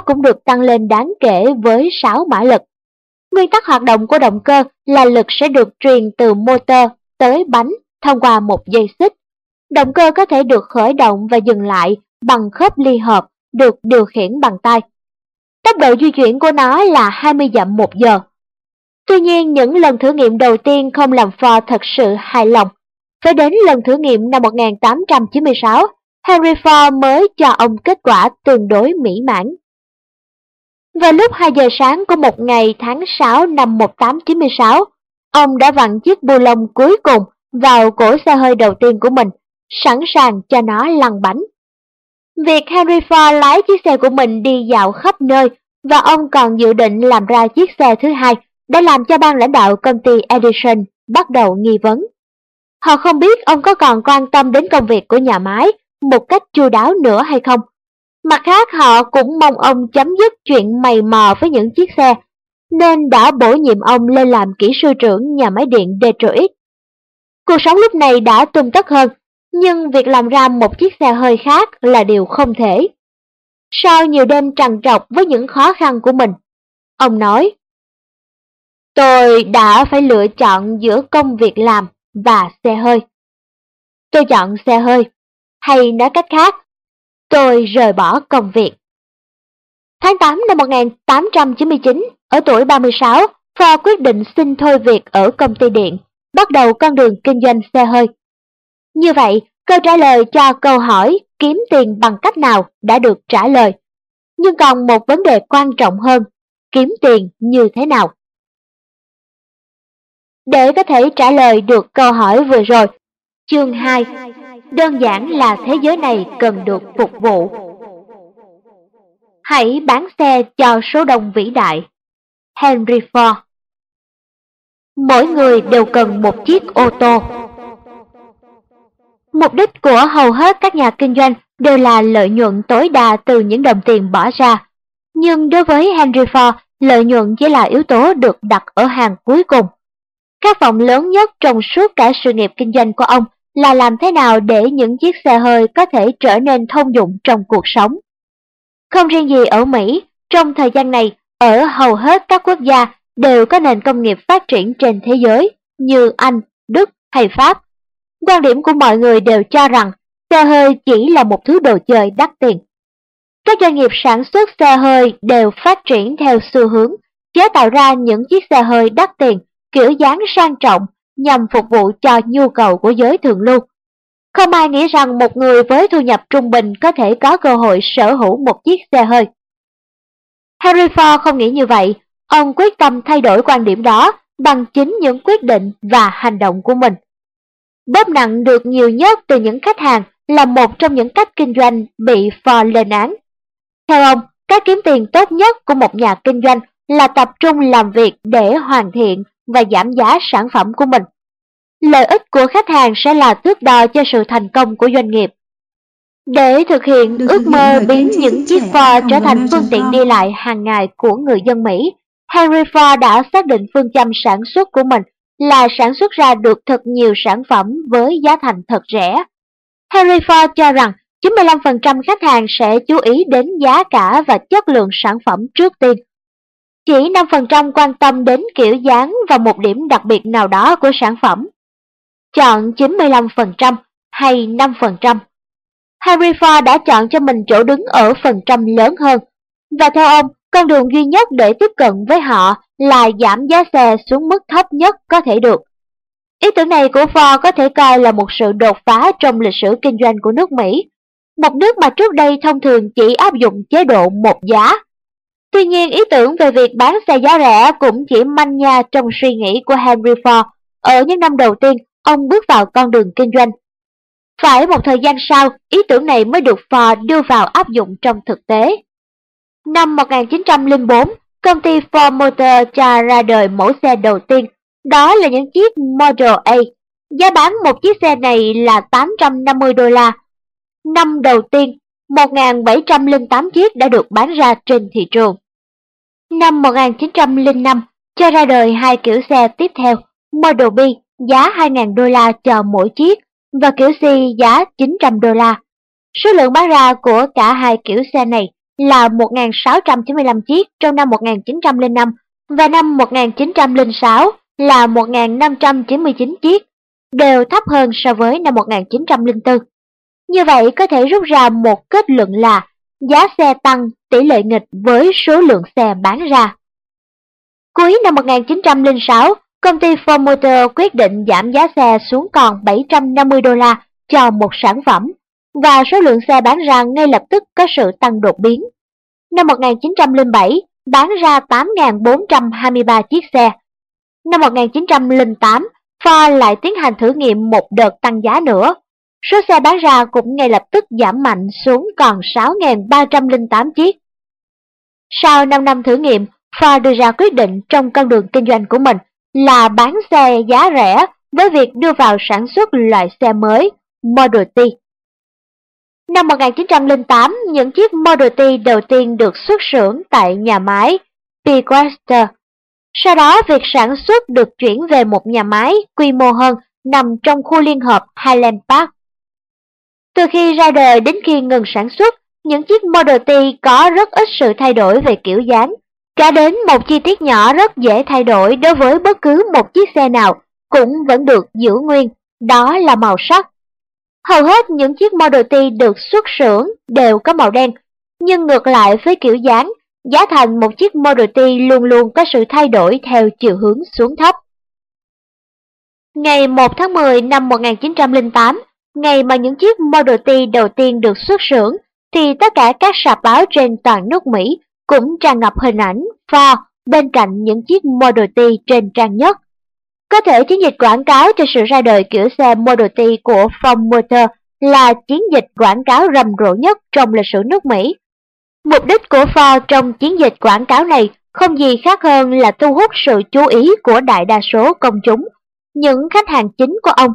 cũng được tăng lên đáng kể với 6 mã lực. Nguyên tắc hoạt động của động cơ là lực sẽ được truyền từ motor tới bánh thông qua một dây xích. Động cơ có thể được khởi động và dừng lại bằng khớp ly hợp, được điều khiển bằng tay. Tốc độ di chuyển của nó là 20 dặm một giờ. Tuy nhiên, những lần thử nghiệm đầu tiên không làm Ford thật sự hài lòng. Phải đến lần thử nghiệm năm 1896, Henry Ford mới cho ông kết quả tương đối mỹ mãn. Vào lúc 2 giờ sáng của một ngày tháng 6 năm 1896, ông đã vặn chiếc bu lông cuối cùng vào cổ xe hơi đầu tiên của mình, sẵn sàng cho nó lăn bánh. Việc Henry Ford lái chiếc xe của mình đi dạo khắp nơi và ông còn dự định làm ra chiếc xe thứ hai đã làm cho ban lãnh đạo công ty Edison bắt đầu nghi vấn. Họ không biết ông có còn quan tâm đến công việc của nhà máy một cách chu đáo nữa hay không. Mặt khác họ cũng mong ông chấm dứt chuyện mày mò với những chiếc xe, nên đã bổ nhiệm ông lên làm kỹ sư trưởng nhà máy điện Detroit. Cuộc sống lúc này đã tung tất hơn, nhưng việc làm ra một chiếc xe hơi khác là điều không thể. Sau nhiều đêm trằn trọc với những khó khăn của mình, ông nói, Tôi đã phải lựa chọn giữa công việc làm và xe hơi. Tôi chọn xe hơi, hay nói cách khác, tôi rời bỏ công việc. Tháng 8 năm 1899, ở tuổi 36, Ford quyết định xin thôi việc ở công ty điện, bắt đầu con đường kinh doanh xe hơi. Như vậy, câu trả lời cho câu hỏi kiếm tiền bằng cách nào đã được trả lời. Nhưng còn một vấn đề quan trọng hơn, kiếm tiền như thế nào? Để có thể trả lời được câu hỏi vừa rồi, chương 2, đơn giản là thế giới này cần được phục vụ. Hãy bán xe cho số đông vĩ đại. Henry Ford Mỗi người đều cần một chiếc ô tô. Mục đích của hầu hết các nhà kinh doanh đều là lợi nhuận tối đa từ những đồng tiền bỏ ra. Nhưng đối với Henry Ford, lợi nhuận chỉ là yếu tố được đặt ở hàng cuối cùng. Các vọng lớn nhất trong suốt cả sự nghiệp kinh doanh của ông là làm thế nào để những chiếc xe hơi có thể trở nên thông dụng trong cuộc sống. Không riêng gì ở Mỹ, trong thời gian này, ở hầu hết các quốc gia đều có nền công nghiệp phát triển trên thế giới như Anh, Đức hay Pháp. Quan điểm của mọi người đều cho rằng xe hơi chỉ là một thứ đồ chơi đắt tiền. Các doanh nghiệp sản xuất xe hơi đều phát triển theo xu hướng chế tạo ra những chiếc xe hơi đắt tiền, kiểu dáng sang trọng nhằm phục vụ cho nhu cầu của giới thượng lưu. Không ai nghĩ rằng một người với thu nhập trung bình có thể có cơ hội sở hữu một chiếc xe hơi. Henry Ford không nghĩ như vậy, ông quyết tâm thay đổi quan điểm đó bằng chính những quyết định và hành động của mình. Bóp nặng được nhiều nhất từ những khách hàng là một trong những cách kinh doanh bị Ford lên án. Theo ông, cách kiếm tiền tốt nhất của một nhà kinh doanh là tập trung làm việc để hoàn thiện và giảm giá sản phẩm của mình. Lợi ích của khách hàng sẽ là thước đo cho sự thành công của doanh nghiệp. Để thực hiện Được ước mơ biến những chiếc Ford trở thành phương tiện đi lại hàng ngày của người dân Mỹ, Henry Ford đã xác định phương châm sản xuất của mình là sản xuất ra được thật nhiều sản phẩm với giá thành thật rẻ. Henry Ford cho rằng 95% khách hàng sẽ chú ý đến giá cả và chất lượng sản phẩm trước tiên. Chỉ 5% quan tâm đến kiểu dáng và một điểm đặc biệt nào đó của sản phẩm. Chọn 95% hay 5%. Henry Ford đã chọn cho mình chỗ đứng ở phần trăm lớn hơn. Và theo ông, con đường duy nhất để tiếp cận với họ là giảm giá xe xuống mức thấp nhất có thể được. Ý tưởng này của Ford có thể coi là một sự đột phá trong lịch sử kinh doanh của nước Mỹ, một nước mà trước đây thông thường chỉ áp dụng chế độ một giá. Tuy nhiên ý tưởng về việc bán xe giá rẻ cũng chỉ manh nha trong suy nghĩ của Henry Ford. Ở những năm đầu tiên, ông bước vào con đường kinh doanh. Phải một thời gian sau, ý tưởng này mới được Ford đưa vào áp dụng trong thực tế. Năm 1904, công ty Ford Motor cho ra đời mẫu xe đầu tiên, đó là những chiếc Model A. Giá bán một chiếc xe này là 850 đô la. Năm đầu tiên, 1.708 chiếc đã được bán ra trên thị trường. Năm 1905, cho ra đời hai kiểu xe tiếp theo, Model B giá 2.000 đô la cho mỗi chiếc và kiểu C giá 900 đô la. Số lượng bán ra của cả hai kiểu xe này là 1.695 chiếc trong năm 1905 và năm 1906 là 1.599 chiếc, đều thấp hơn so với năm 1904. Như vậy có thể rút ra một kết luận là giá xe tăng tỷ lệ nghịch với số lượng xe bán ra. Cuối năm 1906, công ty Ford Motor quyết định giảm giá xe xuống còn 750 đô la cho một sản phẩm và số lượng xe bán ra ngay lập tức có sự tăng đột biến. Năm 1907, bán ra 8.423 chiếc xe. Năm 1908, Ford lại tiến hành thử nghiệm một đợt tăng giá nữa. Số xe bán ra cũng ngay lập tức giảm mạnh xuống còn 6.308 chiếc. Sau 5 năm thử nghiệm, Ford đưa ra quyết định trong con đường kinh doanh của mình là bán xe giá rẻ với việc đưa vào sản xuất loại xe mới Model T. Năm 1908, những chiếc Model T đầu tiên được xuất xưởng tại nhà máy Pequester. Sau đó, việc sản xuất được chuyển về một nhà máy quy mô hơn nằm trong khu liên hợp Highland Park. Từ khi ra đời đến khi ngừng sản xuất, những chiếc Model T có rất ít sự thay đổi về kiểu dáng. Cả đến một chi tiết nhỏ rất dễ thay đổi đối với bất cứ một chiếc xe nào cũng vẫn được giữ nguyên, đó là màu sắc. Hầu hết những chiếc Model T được xuất xưởng đều có màu đen, nhưng ngược lại với kiểu dáng, giá thành một chiếc Model T luôn luôn có sự thay đổi theo chiều hướng xuống thấp. Ngày 1 tháng 10 năm 1908, ngày mà những chiếc Model T đầu tiên được xuất xưởng, thì tất cả các sạp báo trên toàn nước Mỹ cũng tràn ngập hình ảnh Ford bên cạnh những chiếc Model T trên trang nhất. Có thể chiến dịch quảng cáo cho sự ra đời kiểu xe Model T của Ford Motor là chiến dịch quảng cáo rầm rộ nhất trong lịch sử nước Mỹ. Mục đích của Ford trong chiến dịch quảng cáo này không gì khác hơn là thu hút sự chú ý của đại đa số công chúng, những khách hàng chính của ông.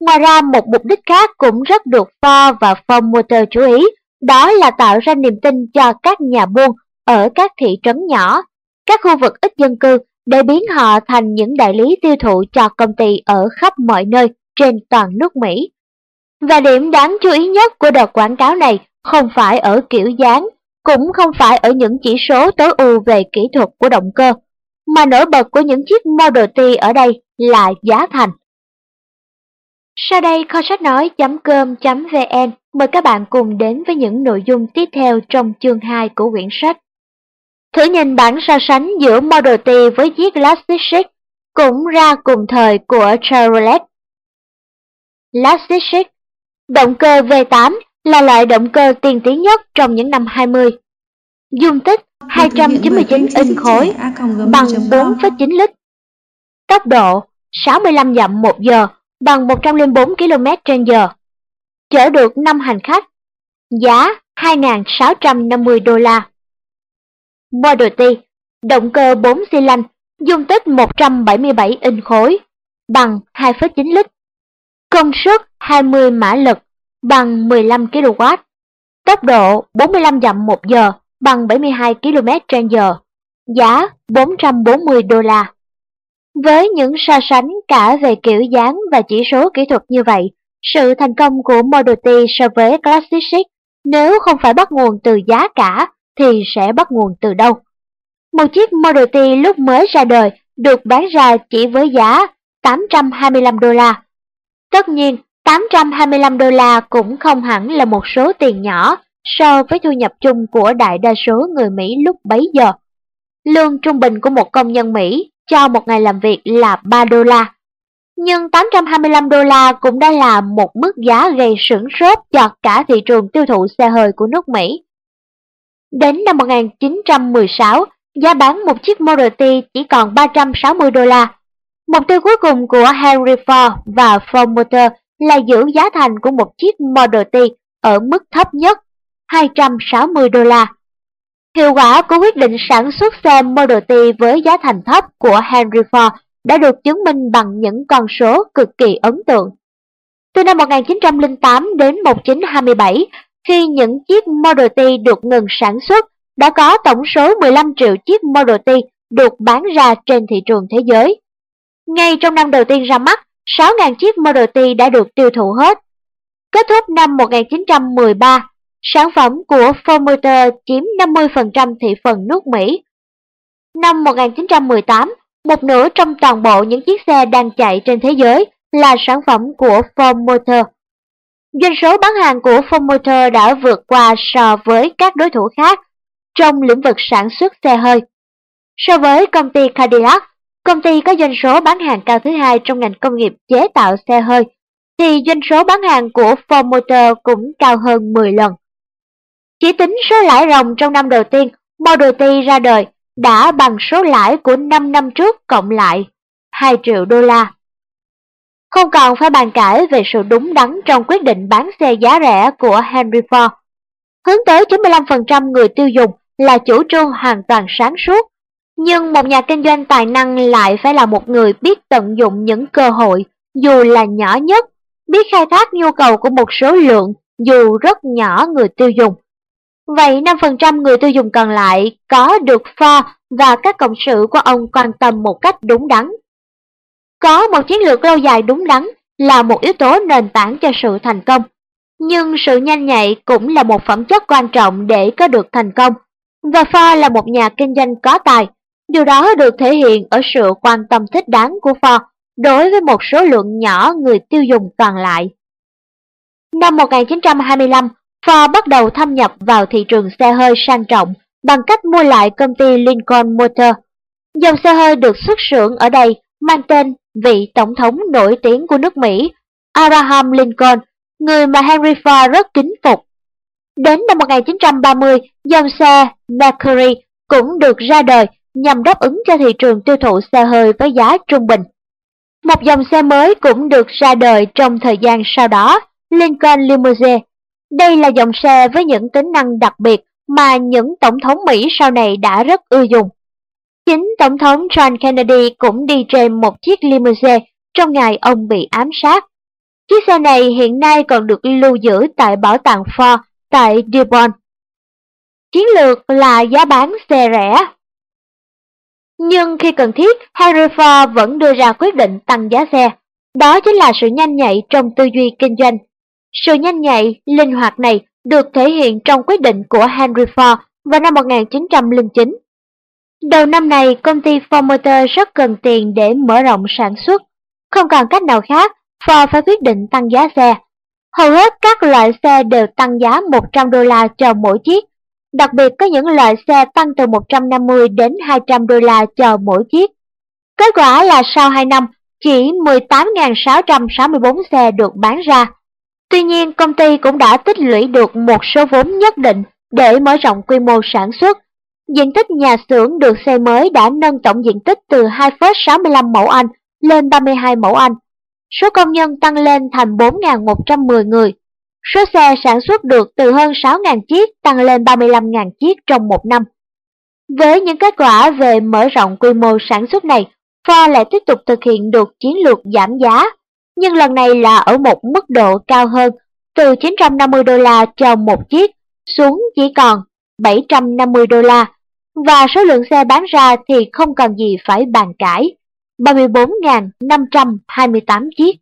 Ngoài ra một mục đích khác cũng rất được Ford và Ford Motor chú ý, đó là tạo ra niềm tin cho các nhà buôn ở các thị trấn nhỏ, các khu vực ít dân cư để biến họ thành những đại lý tiêu thụ cho công ty ở khắp mọi nơi trên toàn nước Mỹ. Và điểm đáng chú ý nhất của đợt quảng cáo này không phải ở kiểu dáng, cũng không phải ở những chỉ số tối ưu về kỹ thuật của động cơ, mà nổi bật của những chiếc Model T ở đây là giá thành. Sau đây kho sách nói.com.vn mời các bạn cùng đến với những nội dung tiếp theo trong chương 2 của quyển sách. Thử nhìn bản so sánh giữa Model T với chiếc Lastic cũng ra cùng thời của Chevrolet. Lastic Động cơ V8 là loại động cơ tiên tiến nhất trong những năm 20. Dung tích 299 inch khối bằng 4,9 lít. Tốc độ 65 dặm một giờ bằng 104 km h Chở được 5 hành khách. Giá 2.650 đô la. Model T, động cơ 4 xi lanh, dung tích 177 inch khối, bằng 2,9 lít. Công suất 20 mã lực, bằng 15 kW. Tốc độ 45 dặm 1 giờ, bằng 72 km h Giá 440 đô la. Với những so sánh cả về kiểu dáng và chỉ số kỹ thuật như vậy, sự thành công của Model T so với Classic nếu không phải bắt nguồn từ giá cả thì sẽ bắt nguồn từ đâu? Một chiếc Model T lúc mới ra đời được bán ra chỉ với giá 825 đô la. Tất nhiên, 825 đô la cũng không hẳn là một số tiền nhỏ so với thu nhập chung của đại đa số người Mỹ lúc bấy giờ. Lương trung bình của một công nhân Mỹ cho một ngày làm việc là 3 đô la. Nhưng 825 đô la cũng đã là một mức giá gây sửng sốt cho cả thị trường tiêu thụ xe hơi của nước Mỹ. Đến năm 1916, giá bán một chiếc Model T chỉ còn 360 đô la. Mục tiêu cuối cùng của Henry Ford và Ford Motor là giữ giá thành của một chiếc Model T ở mức thấp nhất, 260 đô la. Hiệu quả của quyết định sản xuất xe Model T với giá thành thấp của Henry Ford đã được chứng minh bằng những con số cực kỳ ấn tượng. Từ năm 1908 đến 1927, khi những chiếc Model T được ngừng sản xuất, đã có tổng số 15 triệu chiếc Model T được bán ra trên thị trường thế giới. Ngay trong năm đầu tiên ra mắt, 6.000 chiếc Model T đã được tiêu thụ hết. Kết thúc năm 1913, sản phẩm của Ford Motor chiếm 50% thị phần nước Mỹ. Năm 1918, một nửa trong toàn bộ những chiếc xe đang chạy trên thế giới là sản phẩm của Ford Motor. Doanh số bán hàng của Ford Motor đã vượt qua so với các đối thủ khác trong lĩnh vực sản xuất xe hơi. So với công ty Cadillac, công ty có doanh số bán hàng cao thứ hai trong ngành công nghiệp chế tạo xe hơi, thì doanh số bán hàng của Ford Motor cũng cao hơn 10 lần. Chỉ tính số lãi ròng trong năm đầu tiên, Model T ra đời đã bằng số lãi của 5 năm trước cộng lại, 2 triệu đô la. Không còn phải bàn cãi về sự đúng đắn trong quyết định bán xe giá rẻ của Henry Ford. Hướng tới 95% người tiêu dùng là chủ trương hoàn toàn sáng suốt, nhưng một nhà kinh doanh tài năng lại phải là một người biết tận dụng những cơ hội, dù là nhỏ nhất, biết khai thác nhu cầu của một số lượng, dù rất nhỏ người tiêu dùng. Vậy 5% người tiêu dùng còn lại có được Ford và các cộng sự của ông quan tâm một cách đúng đắn. Có một chiến lược lâu dài đúng đắn là một yếu tố nền tảng cho sự thành công. Nhưng sự nhanh nhạy cũng là một phẩm chất quan trọng để có được thành công. Và Ford là một nhà kinh doanh có tài. Điều đó được thể hiện ở sự quan tâm thích đáng của Ford đối với một số lượng nhỏ người tiêu dùng còn lại. Năm 1925, Ford bắt đầu thâm nhập vào thị trường xe hơi sang trọng bằng cách mua lại công ty Lincoln Motor. Dòng xe hơi được xuất xưởng ở đây mang tên vị tổng thống nổi tiếng của nước Mỹ, Abraham Lincoln, người mà Henry Ford rất kính phục. Đến năm 1930, dòng xe Mercury cũng được ra đời nhằm đáp ứng cho thị trường tiêu thụ xe hơi với giá trung bình. Một dòng xe mới cũng được ra đời trong thời gian sau đó, Lincoln Limousine. Đây là dòng xe với những tính năng đặc biệt mà những tổng thống Mỹ sau này đã rất ưa dùng. Chính Tổng thống John Kennedy cũng đi trên một chiếc limousine trong ngày ông bị ám sát. Chiếc xe này hiện nay còn được lưu giữ tại bảo tàng Ford tại Dearborn. Chiến lược là giá bán xe rẻ. Nhưng khi cần thiết, Henry Ford vẫn đưa ra quyết định tăng giá xe. Đó chính là sự nhanh nhạy trong tư duy kinh doanh. Sự nhanh nhạy, linh hoạt này được thể hiện trong quyết định của Henry Ford vào năm 1909. Đầu năm này, công ty Ford Motor rất cần tiền để mở rộng sản xuất. Không còn cách nào khác, Ford phải quyết định tăng giá xe. Hầu hết các loại xe đều tăng giá 100 đô la cho mỗi chiếc. Đặc biệt có những loại xe tăng từ 150 đến 200 đô la cho mỗi chiếc. Kết quả là sau 2 năm, chỉ 18.664 xe được bán ra. Tuy nhiên, công ty cũng đã tích lũy được một số vốn nhất định để mở rộng quy mô sản xuất. Diện tích nhà xưởng được xây mới đã nâng tổng diện tích từ 2,65 mẫu Anh lên 32 mẫu Anh. Số công nhân tăng lên thành 4.110 người. Số xe sản xuất được từ hơn 6.000 chiếc tăng lên 35.000 chiếc trong một năm. Với những kết quả về mở rộng quy mô sản xuất này, Ford lại tiếp tục thực hiện được chiến lược giảm giá nhưng lần này là ở một mức độ cao hơn, từ 950 đô la cho một chiếc xuống chỉ còn 750 đô la, và số lượng xe bán ra thì không cần gì phải bàn cãi, 34.528 chiếc.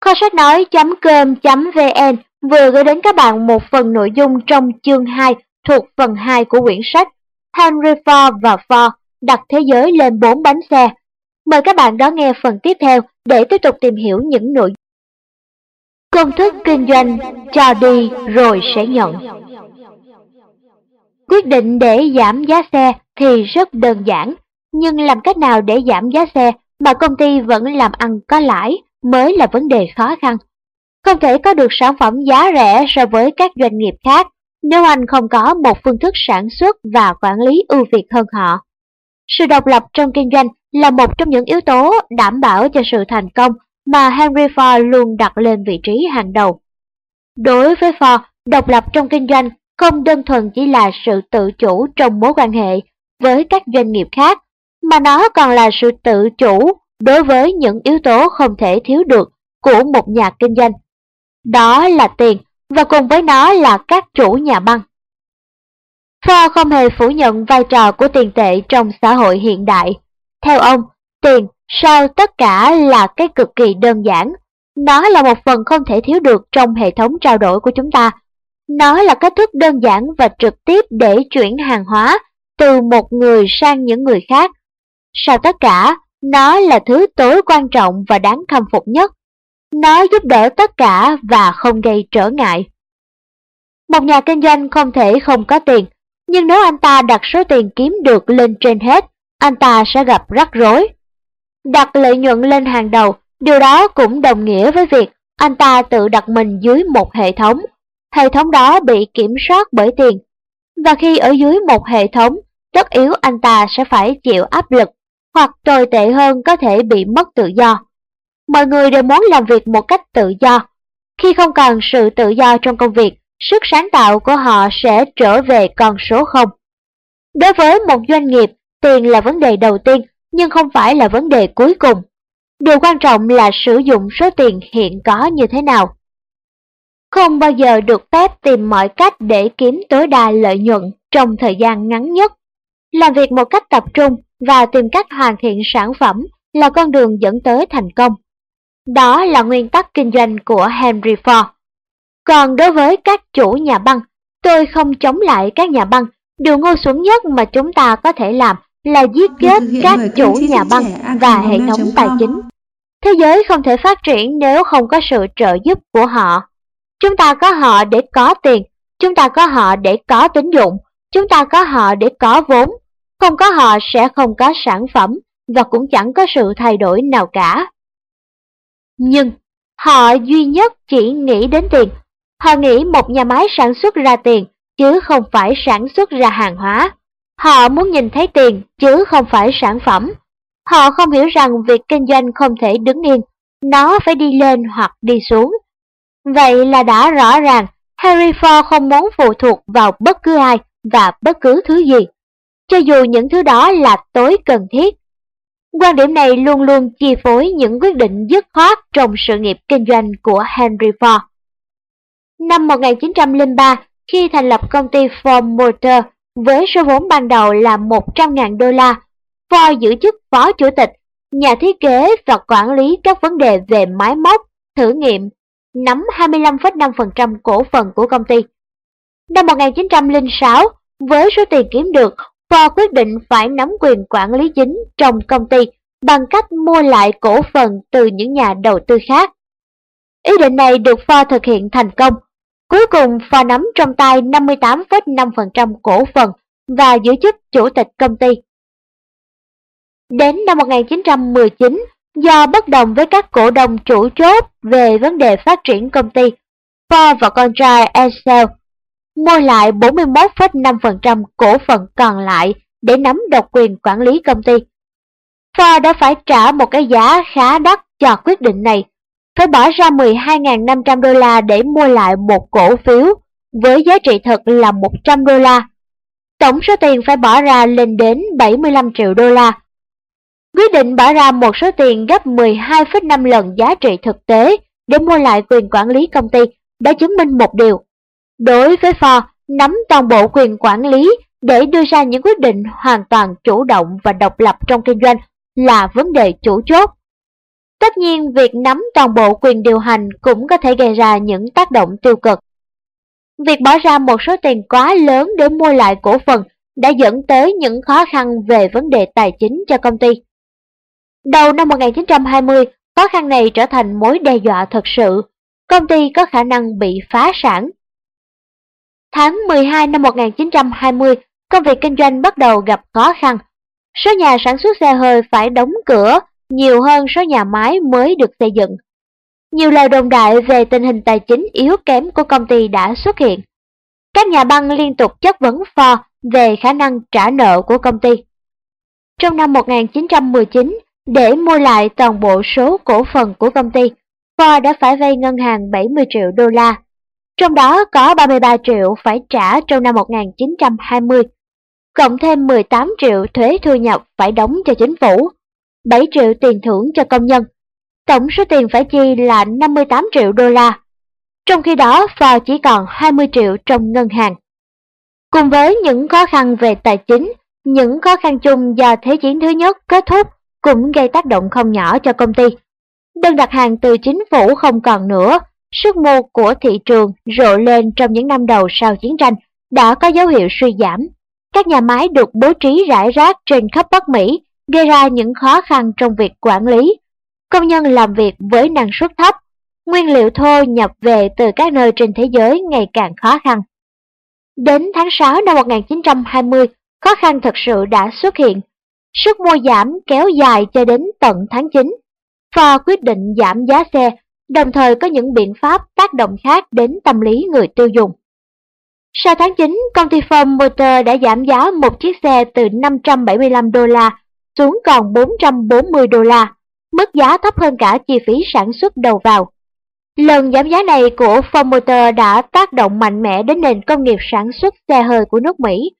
Kho sách nói.com.vn vừa gửi đến các bạn một phần nội dung trong chương 2 thuộc phần 2 của quyển sách Henry Ford và Ford đặt thế giới lên 4 bánh xe. Mời các bạn đón nghe phần tiếp theo để tiếp tục tìm hiểu những nội Công thức kinh doanh cho đi rồi sẽ nhận. Quyết định để giảm giá xe thì rất đơn giản, nhưng làm cách nào để giảm giá xe mà công ty vẫn làm ăn có lãi mới là vấn đề khó khăn. Không thể có được sản phẩm giá rẻ so với các doanh nghiệp khác nếu anh không có một phương thức sản xuất và quản lý ưu việt hơn họ. Sự độc lập trong kinh doanh là một trong những yếu tố đảm bảo cho sự thành công mà Henry Ford luôn đặt lên vị trí hàng đầu. Đối với Ford, độc lập trong kinh doanh không đơn thuần chỉ là sự tự chủ trong mối quan hệ với các doanh nghiệp khác, mà nó còn là sự tự chủ đối với những yếu tố không thể thiếu được của một nhà kinh doanh. Đó là tiền, và cùng với nó là các chủ nhà băng. Pho không hề phủ nhận vai trò của tiền tệ trong xã hội hiện đại. Theo ông, tiền sau tất cả là cái cực kỳ đơn giản. Nó là một phần không thể thiếu được trong hệ thống trao đổi của chúng ta. Nó là cách thức đơn giản và trực tiếp để chuyển hàng hóa từ một người sang những người khác. Sau tất cả, nó là thứ tối quan trọng và đáng khâm phục nhất. Nó giúp đỡ tất cả và không gây trở ngại. Một nhà kinh doanh không thể không có tiền, nhưng nếu anh ta đặt số tiền kiếm được lên trên hết, anh ta sẽ gặp rắc rối. Đặt lợi nhuận lên hàng đầu, điều đó cũng đồng nghĩa với việc anh ta tự đặt mình dưới một hệ thống. Hệ thống đó bị kiểm soát bởi tiền. Và khi ở dưới một hệ thống, tất yếu anh ta sẽ phải chịu áp lực, hoặc tồi tệ hơn có thể bị mất tự do. Mọi người đều muốn làm việc một cách tự do. Khi không còn sự tự do trong công việc, sức sáng tạo của họ sẽ trở về con số không. Đối với một doanh nghiệp, tiền là vấn đề đầu tiên, nhưng không phải là vấn đề cuối cùng. Điều quan trọng là sử dụng số tiền hiện có như thế nào. Không bao giờ được phép tìm mọi cách để kiếm tối đa lợi nhuận trong thời gian ngắn nhất. Làm việc một cách tập trung và tìm cách hoàn thiện sản phẩm là con đường dẫn tới thành công. Đó là nguyên tắc kinh doanh của Henry Ford. Còn đối với các chủ nhà băng, tôi không chống lại các nhà băng. Điều ngu xuẩn nhất mà chúng ta có thể làm là giết chết các chủ nhà băng và hệ thống tài chính. Thế giới không thể phát triển nếu không có sự trợ giúp của họ. Chúng ta có họ để có tiền, chúng ta có họ để có tín dụng, chúng ta có họ để có vốn. Không có họ sẽ không có sản phẩm và cũng chẳng có sự thay đổi nào cả. Nhưng họ duy nhất chỉ nghĩ đến tiền. Họ nghĩ một nhà máy sản xuất ra tiền chứ không phải sản xuất ra hàng hóa. Họ muốn nhìn thấy tiền chứ không phải sản phẩm. Họ không hiểu rằng việc kinh doanh không thể đứng yên, nó phải đi lên hoặc đi xuống. Vậy là đã rõ ràng, Harry Ford không muốn phụ thuộc vào bất cứ ai và bất cứ thứ gì, cho dù những thứ đó là tối cần thiết. Quan điểm này luôn luôn chi phối những quyết định dứt khoát trong sự nghiệp kinh doanh của Henry Ford. Năm 1903, khi thành lập công ty Ford Motor với số vốn ban đầu là 100.000 đô la, Ford giữ chức phó chủ tịch, nhà thiết kế và quản lý các vấn đề về máy móc, thử nghiệm, nắm 25,5% cổ phần của công ty. Năm 1906, với số tiền kiếm được, Ford quyết định phải nắm quyền quản lý chính trong công ty bằng cách mua lại cổ phần từ những nhà đầu tư khác. Ý định này được Ford thực hiện thành công. Cuối cùng Ford nắm trong tay 58,5% cổ phần và giữ chức chủ tịch công ty. Đến năm 1919, do bất đồng với các cổ đông chủ chốt về vấn đề phát triển công ty, Ford và con trai Excel mua lại 41,5% cổ phần còn lại để nắm độc quyền quản lý công ty. Ford đã phải trả một cái giá khá đắt cho quyết định này, phải bỏ ra 12.500 đô la để mua lại một cổ phiếu với giá trị thực là 100 đô la. Tổng số tiền phải bỏ ra lên đến 75 triệu đô la. Quyết định bỏ ra một số tiền gấp 12,5 lần giá trị thực tế để mua lại quyền quản lý công ty đã chứng minh một điều. Đối với Ford, nắm toàn bộ quyền quản lý để đưa ra những quyết định hoàn toàn chủ động và độc lập trong kinh doanh là vấn đề chủ chốt. Tất nhiên, việc nắm toàn bộ quyền điều hành cũng có thể gây ra những tác động tiêu cực. Việc bỏ ra một số tiền quá lớn để mua lại cổ phần đã dẫn tới những khó khăn về vấn đề tài chính cho công ty. Đầu năm 1920, khó khăn này trở thành mối đe dọa thật sự. Công ty có khả năng bị phá sản. Tháng 12 năm 1920, công việc kinh doanh bắt đầu gặp khó khăn. Số nhà sản xuất xe hơi phải đóng cửa nhiều hơn số nhà máy mới được xây dựng. Nhiều lời đồn đại về tình hình tài chính yếu kém của công ty đã xuất hiện. Các nhà băng liên tục chất vấn Ford về khả năng trả nợ của công ty. Trong năm 1919, để mua lại toàn bộ số cổ phần của công ty, Ford đã phải vay ngân hàng 70 triệu đô la. Trong đó có 33 triệu phải trả trong năm 1920, cộng thêm 18 triệu thuế thu nhập phải đóng cho chính phủ, 7 triệu tiền thưởng cho công nhân. Tổng số tiền phải chi là 58 triệu đô la. Trong khi đó, Ford chỉ còn 20 triệu trong ngân hàng. Cùng với những khó khăn về tài chính, những khó khăn chung do Thế chiến thứ nhất kết thúc cũng gây tác động không nhỏ cho công ty. Đơn đặt hàng từ chính phủ không còn nữa, sức mua của thị trường rộ lên trong những năm đầu sau chiến tranh đã có dấu hiệu suy giảm. Các nhà máy được bố trí rải rác trên khắp Bắc Mỹ, gây ra những khó khăn trong việc quản lý. Công nhân làm việc với năng suất thấp, nguyên liệu thô nhập về từ các nơi trên thế giới ngày càng khó khăn. Đến tháng 6 năm 1920, khó khăn thật sự đã xuất hiện. Sức mua giảm kéo dài cho đến tận tháng 9. Ford quyết định giảm giá xe, đồng thời có những biện pháp tác động khác đến tâm lý người tiêu dùng. Sau tháng 9, công ty Ford Motor đã giảm giá một chiếc xe từ 575 đô la xuống còn 440 đô la, mức giá thấp hơn cả chi phí sản xuất đầu vào. Lần giảm giá này của Ford Motor đã tác động mạnh mẽ đến nền công nghiệp sản xuất xe hơi của nước Mỹ.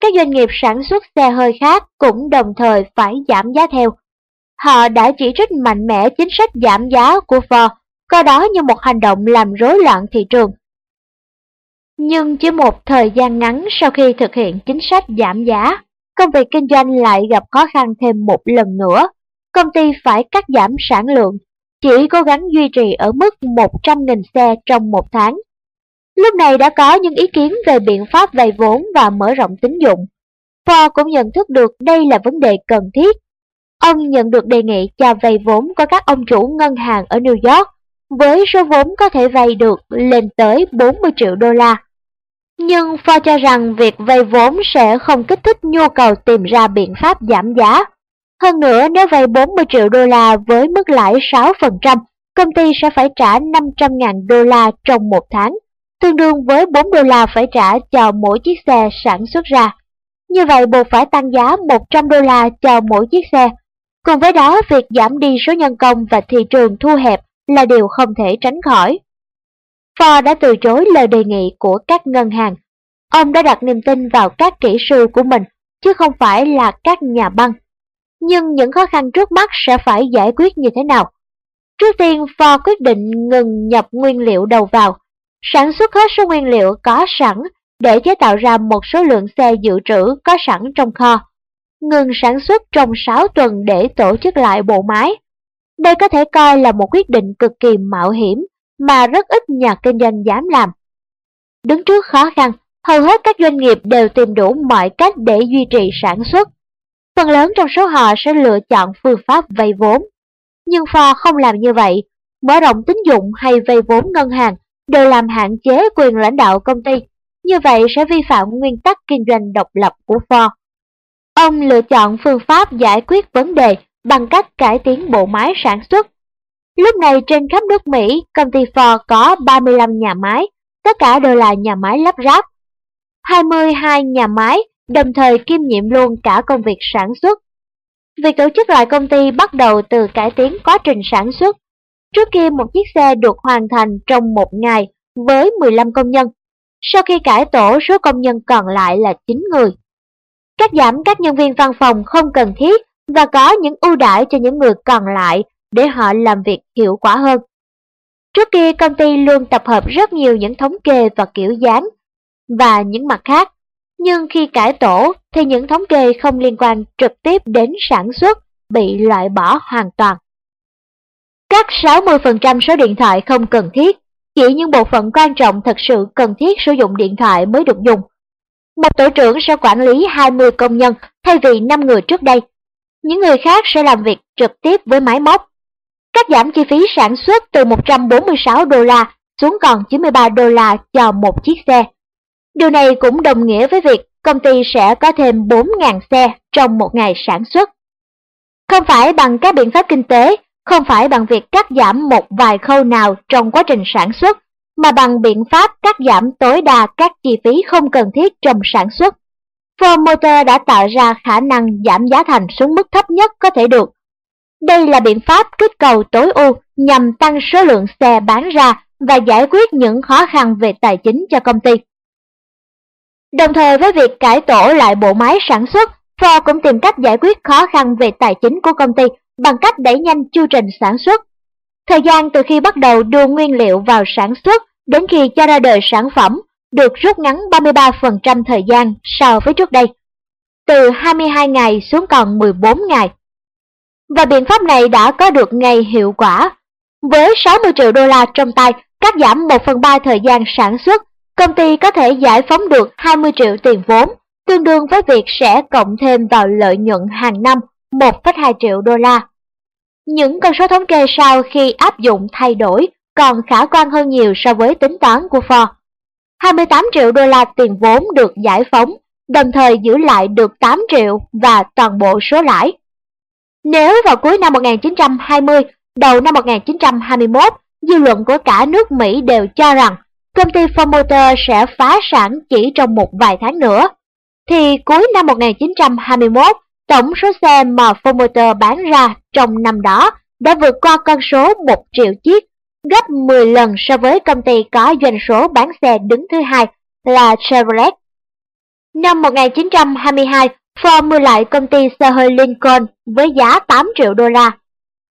Các doanh nghiệp sản xuất xe hơi khác cũng đồng thời phải giảm giá theo. Họ đã chỉ trích mạnh mẽ chính sách giảm giá của Ford, coi đó như một hành động làm rối loạn thị trường. Nhưng chỉ một thời gian ngắn sau khi thực hiện chính sách giảm giá, công việc kinh doanh lại gặp khó khăn thêm một lần nữa. Công ty phải cắt giảm sản lượng, chỉ cố gắng duy trì ở mức 100.000 xe trong một tháng. Lúc này đã có những ý kiến về biện pháp vay vốn và mở rộng tín dụng. Ford cũng nhận thức được đây là vấn đề cần thiết. Ông nhận được đề nghị cho vay vốn của các ông chủ ngân hàng ở New York, với số vốn có thể vay được lên tới 40 triệu đô la. Nhưng Ford cho rằng việc vay vốn sẽ không kích thích nhu cầu tìm ra biện pháp giảm giá hơn nữa, nếu vay 40 triệu đô la với mức lãi 6%, công ty sẽ phải trả 500.000 đô la trong một tháng, tương đương với 4 đô la phải trả cho mỗi chiếc xe sản xuất ra. Như vậy buộc phải tăng giá 100 đô la cho mỗi chiếc xe. Cùng với đó, việc giảm đi số nhân công và thị trường thu hẹp là điều không thể tránh khỏi. Ford đã từ chối lời đề nghị của các ngân hàng. Ông đã đặt niềm tin vào các kỹ sư của mình, chứ không phải là các nhà băng nhưng những khó khăn trước mắt sẽ phải giải quyết như thế nào? Trước tiên, Ford quyết định ngừng nhập nguyên liệu đầu vào, sản xuất hết số nguyên liệu có sẵn để chế tạo ra một số lượng xe dự trữ có sẵn trong kho. Ngừng sản xuất trong 6 tuần để tổ chức lại bộ máy. Đây có thể coi là một quyết định cực kỳ mạo hiểm mà rất ít nhà kinh doanh dám làm. Đứng trước khó khăn, hầu hết các doanh nghiệp đều tìm đủ mọi cách để duy trì sản xuất. Phần lớn trong số họ sẽ lựa chọn phương pháp vay vốn. Nhưng Ford không làm như vậy, mở rộng tín dụng hay vay vốn ngân hàng đều làm hạn chế quyền lãnh đạo công ty, như vậy sẽ vi phạm nguyên tắc kinh doanh độc lập của Ford. Ông lựa chọn phương pháp giải quyết vấn đề bằng cách cải tiến bộ máy sản xuất. Lúc này trên khắp nước Mỹ, công ty Ford có 35 nhà máy, tất cả đều là nhà máy lắp ráp. 22 nhà máy đồng thời kiêm nhiệm luôn cả công việc sản xuất. Việc tổ chức lại công ty bắt đầu từ cải tiến quá trình sản xuất. Trước kia một chiếc xe được hoàn thành trong một ngày với 15 công nhân. Sau khi cải tổ, số công nhân còn lại là 9 người. Cắt giảm các nhân viên văn phòng không cần thiết và có những ưu đãi cho những người còn lại để họ làm việc hiệu quả hơn. Trước kia công ty luôn tập hợp rất nhiều những thống kê và kiểu dáng và những mặt khác nhưng khi cải tổ thì những thống kê không liên quan trực tiếp đến sản xuất bị loại bỏ hoàn toàn. Các 60% số điện thoại không cần thiết, chỉ những bộ phận quan trọng thật sự cần thiết sử dụng điện thoại mới được dùng. Một tổ trưởng sẽ quản lý 20 công nhân thay vì 5 người trước đây. Những người khác sẽ làm việc trực tiếp với máy móc. Cắt giảm chi phí sản xuất từ 146 đô la xuống còn 93 đô la cho một chiếc xe. Điều này cũng đồng nghĩa với việc công ty sẽ có thêm 4.000 xe trong một ngày sản xuất. Không phải bằng các biện pháp kinh tế, không phải bằng việc cắt giảm một vài khâu nào trong quá trình sản xuất, mà bằng biện pháp cắt giảm tối đa các chi phí không cần thiết trong sản xuất. Ford Motor đã tạo ra khả năng giảm giá thành xuống mức thấp nhất có thể được. Đây là biện pháp kích cầu tối ưu nhằm tăng số lượng xe bán ra và giải quyết những khó khăn về tài chính cho công ty. Đồng thời với việc cải tổ lại bộ máy sản xuất, Ford cũng tìm cách giải quyết khó khăn về tài chính của công ty bằng cách đẩy nhanh chu trình sản xuất. Thời gian từ khi bắt đầu đưa nguyên liệu vào sản xuất đến khi cho ra đời sản phẩm được rút ngắn 33% thời gian so với trước đây, từ 22 ngày xuống còn 14 ngày. Và biện pháp này đã có được ngay hiệu quả. Với 60 triệu đô la trong tay, cắt giảm 1 phần 3 thời gian sản xuất, công ty có thể giải phóng được 20 triệu tiền vốn, tương đương với việc sẽ cộng thêm vào lợi nhuận hàng năm 1,2 triệu đô la. Những con số thống kê sau khi áp dụng thay đổi còn khả quan hơn nhiều so với tính toán của Ford. 28 triệu đô la tiền vốn được giải phóng, đồng thời giữ lại được 8 triệu và toàn bộ số lãi. Nếu vào cuối năm 1920, đầu năm 1921, dư luận của cả nước Mỹ đều cho rằng công ty Ford Motor sẽ phá sản chỉ trong một vài tháng nữa, thì cuối năm 1921, tổng số xe mà Ford Motor bán ra trong năm đó đã vượt qua con số 1 triệu chiếc, gấp 10 lần so với công ty có doanh số bán xe đứng thứ hai là Chevrolet. Năm 1922, Ford mua lại công ty xe hơi Lincoln với giá 8 triệu đô la.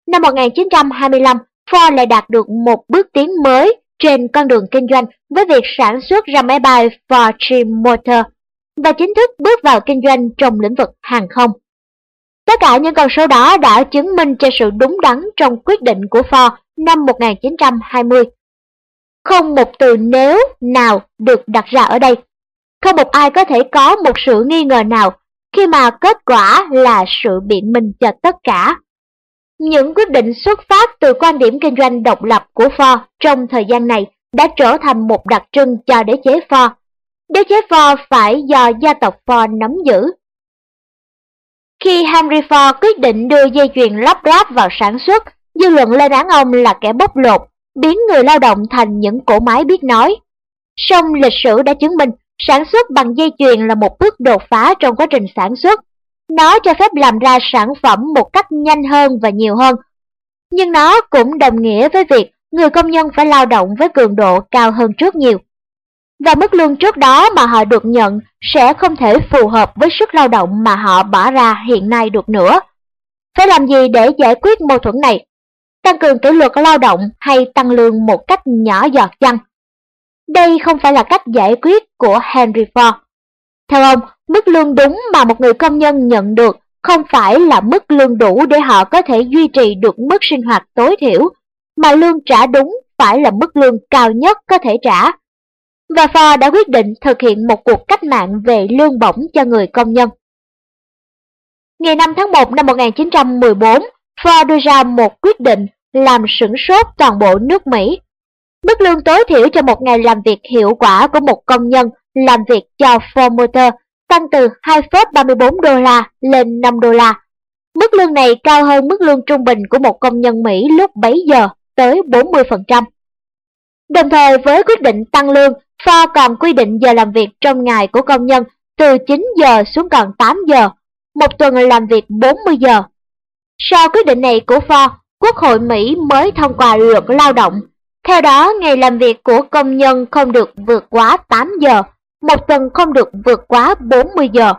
Năm 1925, Ford lại đạt được một bước tiến mới trên con đường kinh doanh với việc sản xuất ra máy bay Ford Dream Motor và chính thức bước vào kinh doanh trong lĩnh vực hàng không. Tất cả những con số đó đã chứng minh cho sự đúng đắn trong quyết định của Ford năm 1920. Không một từ nếu nào được đặt ra ở đây. Không một ai có thể có một sự nghi ngờ nào khi mà kết quả là sự biện minh cho tất cả. Những quyết định xuất phát từ quan điểm kinh doanh độc lập của Ford trong thời gian này đã trở thành một đặc trưng cho đế chế Ford. Đế chế Ford phải do gia tộc Ford nắm giữ. Khi Henry Ford quyết định đưa dây chuyền lắp ráp vào sản xuất, dư luận lên án ông là kẻ bóc lột, biến người lao động thành những cỗ máy biết nói. Song lịch sử đã chứng minh sản xuất bằng dây chuyền là một bước đột phá trong quá trình sản xuất. Nó cho phép làm ra sản phẩm một cách nhanh hơn và nhiều hơn. Nhưng nó cũng đồng nghĩa với việc người công nhân phải lao động với cường độ cao hơn trước nhiều. Và mức lương trước đó mà họ được nhận sẽ không thể phù hợp với sức lao động mà họ bỏ ra hiện nay được nữa. Phải làm gì để giải quyết mâu thuẫn này? Tăng cường kỷ luật lao động hay tăng lương một cách nhỏ giọt chăng? Đây không phải là cách giải quyết của Henry Ford. Theo ông, mức lương đúng mà một người công nhân nhận được không phải là mức lương đủ để họ có thể duy trì được mức sinh hoạt tối thiểu, mà lương trả đúng phải là mức lương cao nhất có thể trả. Và Ford đã quyết định thực hiện một cuộc cách mạng về lương bổng cho người công nhân. Ngày 5 tháng 1 năm 1914, Ford đưa ra một quyết định làm sửng sốt toàn bộ nước Mỹ. Mức lương tối thiểu cho một ngày làm việc hiệu quả của một công nhân làm việc cho Ford Motor tăng từ 2,34 đô la lên 5 đô la. Mức lương này cao hơn mức lương trung bình của một công nhân Mỹ lúc bấy giờ tới 40%. Đồng thời với quyết định tăng lương, Ford còn quy định giờ làm việc trong ngày của công nhân từ 9 giờ xuống còn 8 giờ, một tuần làm việc 40 giờ. Sau quyết định này của Ford, Quốc hội Mỹ mới thông qua luật lao động. Theo đó, ngày làm việc của công nhân không được vượt quá 8 giờ, một tuần không được vượt quá 40 giờ.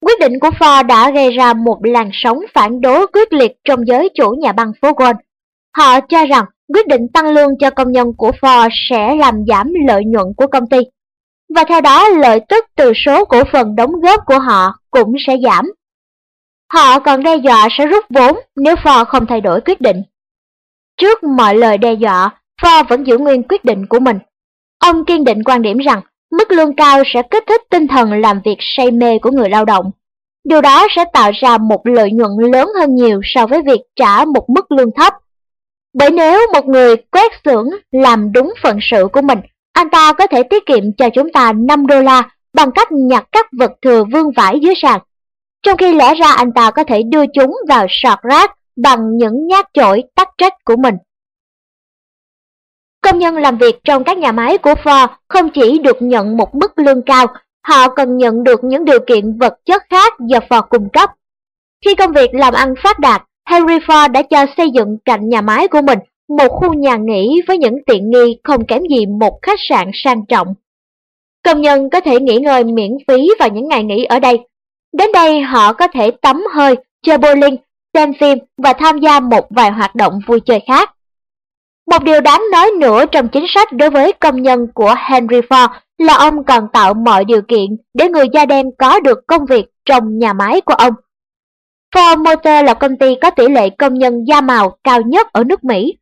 Quyết định của Ford đã gây ra một làn sóng phản đối quyết liệt trong giới chủ nhà băng phố gold Họ cho rằng quyết định tăng lương cho công nhân của Ford sẽ làm giảm lợi nhuận của công ty. Và theo đó lợi tức từ số cổ phần đóng góp của họ cũng sẽ giảm. Họ còn đe dọa sẽ rút vốn nếu Ford không thay đổi quyết định. Trước mọi lời đe dọa, Ford vẫn giữ nguyên quyết định của mình. Ông kiên định quan điểm rằng mức lương cao sẽ kích thích tinh thần làm việc say mê của người lao động. Điều đó sẽ tạo ra một lợi nhuận lớn hơn nhiều so với việc trả một mức lương thấp. Bởi nếu một người quét xưởng làm đúng phận sự của mình, anh ta có thể tiết kiệm cho chúng ta 5 đô la bằng cách nhặt các vật thừa vương vãi dưới sàn trong khi lẽ ra anh ta có thể đưa chúng vào sọt rác bằng những nhát chổi tắc trách của mình. Công nhân làm việc trong các nhà máy của Ford không chỉ được nhận một mức lương cao, họ còn nhận được những điều kiện vật chất khác do Ford cung cấp. Khi công việc làm ăn phát đạt, Henry Ford đã cho xây dựng cạnh nhà máy của mình một khu nhà nghỉ với những tiện nghi không kém gì một khách sạn sang trọng. Công nhân có thể nghỉ ngơi miễn phí vào những ngày nghỉ ở đây Đến đây họ có thể tắm hơi, chơi bowling, xem phim và tham gia một vài hoạt động vui chơi khác. Một điều đáng nói nữa trong chính sách đối với công nhân của Henry Ford là ông còn tạo mọi điều kiện để người da đen có được công việc trong nhà máy của ông. Ford Motor là công ty có tỷ lệ công nhân da màu cao nhất ở nước Mỹ.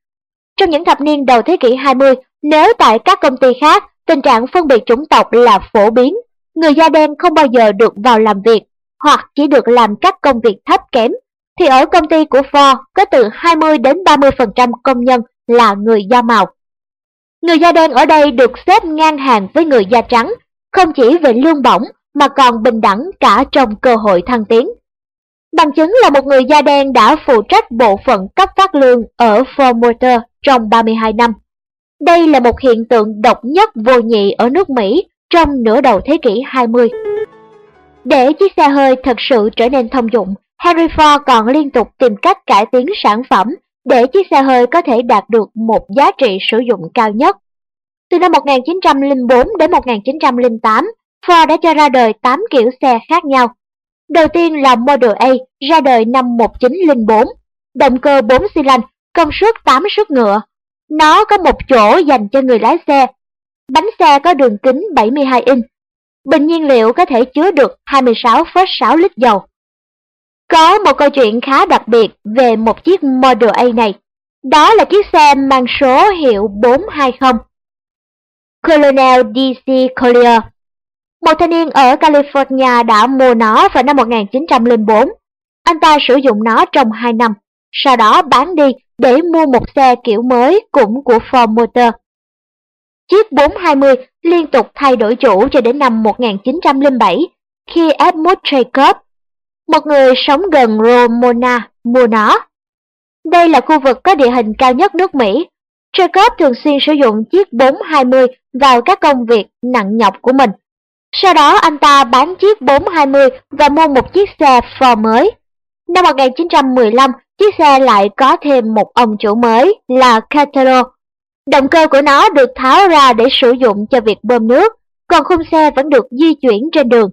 Trong những thập niên đầu thế kỷ 20, Nếu tại các công ty khác, tình trạng phân biệt chủng tộc là phổ biến, người da đen không bao giờ được vào làm việc hoặc chỉ được làm các công việc thấp kém, thì ở công ty của Ford có từ 20 đến 30% công nhân là người da màu. Người da đen ở đây được xếp ngang hàng với người da trắng, không chỉ về lương bổng mà còn bình đẳng cả trong cơ hội thăng tiến. Bằng chứng là một người da đen đã phụ trách bộ phận cấp phát lương ở Ford Motor trong 32 năm. Đây là một hiện tượng độc nhất vô nhị ở nước Mỹ trong nửa đầu thế kỷ 20. Để chiếc xe hơi thật sự trở nên thông dụng, Henry Ford còn liên tục tìm cách cải tiến sản phẩm để chiếc xe hơi có thể đạt được một giá trị sử dụng cao nhất. Từ năm 1904 đến 1908, Ford đã cho ra đời 8 kiểu xe khác nhau. Đầu tiên là Model A ra đời năm 1904, động cơ 4 xi lanh, công suất 8 sức ngựa. Nó có một chỗ dành cho người lái xe. Bánh xe có đường kính 72 inch. Bình nhiên liệu có thể chứa được 26,6 lít dầu. Có một câu chuyện khá đặc biệt về một chiếc Model A này. Đó là chiếc xe mang số hiệu 420. Colonel D.C. Collier Một thanh niên ở California đã mua nó vào năm 1904. Anh ta sử dụng nó trong 2 năm, sau đó bán đi để mua một xe kiểu mới cũng của Ford Motor. Chiếc 420 liên tục thay đổi chủ cho đến năm 1907 khi Edmund Jacob một người sống gần Romona mua nó. Đây là khu vực có địa hình cao nhất nước Mỹ. Jacob thường xuyên sử dụng chiếc 420 vào các công việc nặng nhọc của mình. Sau đó anh ta bán chiếc 420 và mua một chiếc xe Ford mới. Năm 1915, chiếc xe lại có thêm một ông chủ mới là Catero. Động cơ của nó được tháo ra để sử dụng cho việc bơm nước, còn khung xe vẫn được di chuyển trên đường.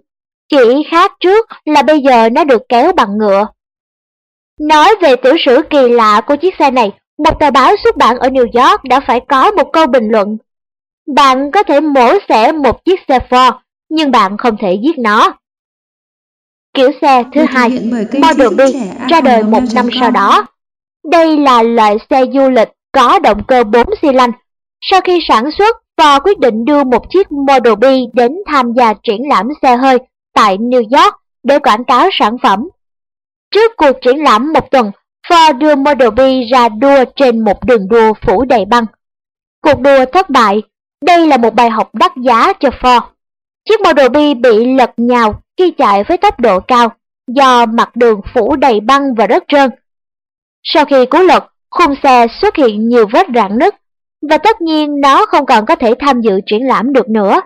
Chỉ khác trước là bây giờ nó được kéo bằng ngựa. Nói về tiểu sử kỳ lạ của chiếc xe này, một tờ báo xuất bản ở New York đã phải có một câu bình luận. Bạn có thể mổ xẻ một chiếc xe Ford, nhưng bạn không thể giết nó. Kiểu xe thứ hai, Model B, ra đời một năm sau đó. Đây là loại xe du lịch có động cơ 4 xi lanh. Sau khi sản xuất, Ford quyết định đưa một chiếc Model B đến tham gia triển lãm xe hơi tại New York để quảng cáo sản phẩm. Trước cuộc triển lãm một tuần, Ford đưa Model B ra đua trên một đường đua phủ đầy băng. Cuộc đua thất bại, đây là một bài học đắt giá cho Ford. Chiếc Model B bị lật nhào khi chạy với tốc độ cao do mặt đường phủ đầy băng và đất trơn. Sau khi cú lật, khung xe xuất hiện nhiều vết rạn nứt và tất nhiên nó không còn có thể tham dự triển lãm được nữa.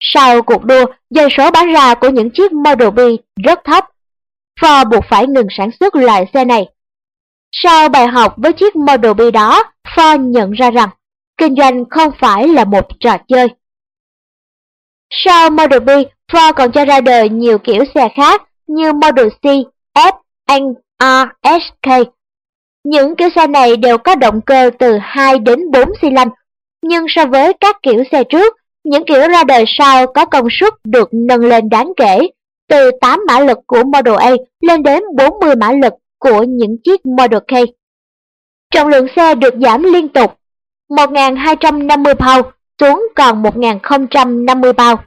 Sau cuộc đua, doanh số bán ra của những chiếc Model B rất thấp. Ford buộc phải ngừng sản xuất loại xe này. Sau bài học với chiếc Model B đó, Ford nhận ra rằng kinh doanh không phải là một trò chơi. Sau Model B, Ford còn cho ra đời nhiều kiểu xe khác như Model C, F, N, R, S, K. Những kiểu xe này đều có động cơ từ 2 đến 4 xi lanh, nhưng so với các kiểu xe trước, những kiểu ra đời sau có công suất được nâng lên đáng kể, từ 8 mã lực của Model A lên đến 40 mã lực của những chiếc Model K. Trọng lượng xe được giảm liên tục, 1.250 pound xuống còn 1.050 pound.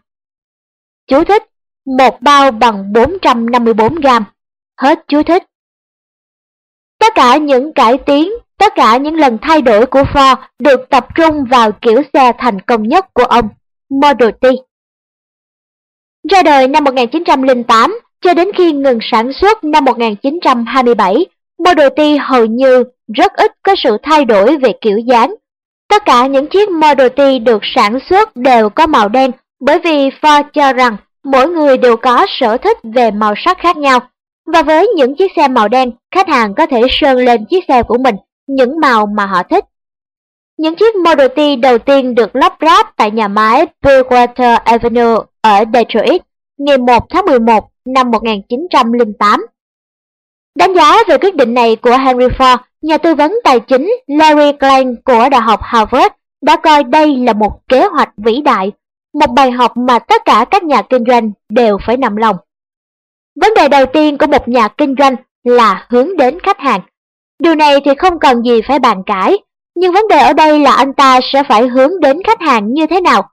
Chú thích, một bao bằng 454 gram. Hết chú thích. Tất cả những cải tiến, tất cả những lần thay đổi của Ford được tập trung vào kiểu xe thành công nhất của ông. Model T. Ra đời năm 1908 cho đến khi ngừng sản xuất năm 1927, Model T hầu như rất ít có sự thay đổi về kiểu dáng. Tất cả những chiếc Model T được sản xuất đều có màu đen bởi vì Ford cho rằng mỗi người đều có sở thích về màu sắc khác nhau. Và với những chiếc xe màu đen, khách hàng có thể sơn lên chiếc xe của mình những màu mà họ thích. Những chiếc Model T đầu tiên được lắp ráp tại nhà máy Bridgewater Avenue ở Detroit ngày 1 tháng 11 năm 1908. Đánh giá về quyết định này của Henry Ford, nhà tư vấn tài chính Larry Klein của Đại học Harvard đã coi đây là một kế hoạch vĩ đại, một bài học mà tất cả các nhà kinh doanh đều phải nằm lòng. Vấn đề đầu tiên của một nhà kinh doanh là hướng đến khách hàng. Điều này thì không cần gì phải bàn cãi, nhưng vấn đề ở đây là anh ta sẽ phải hướng đến khách hàng như thế nào.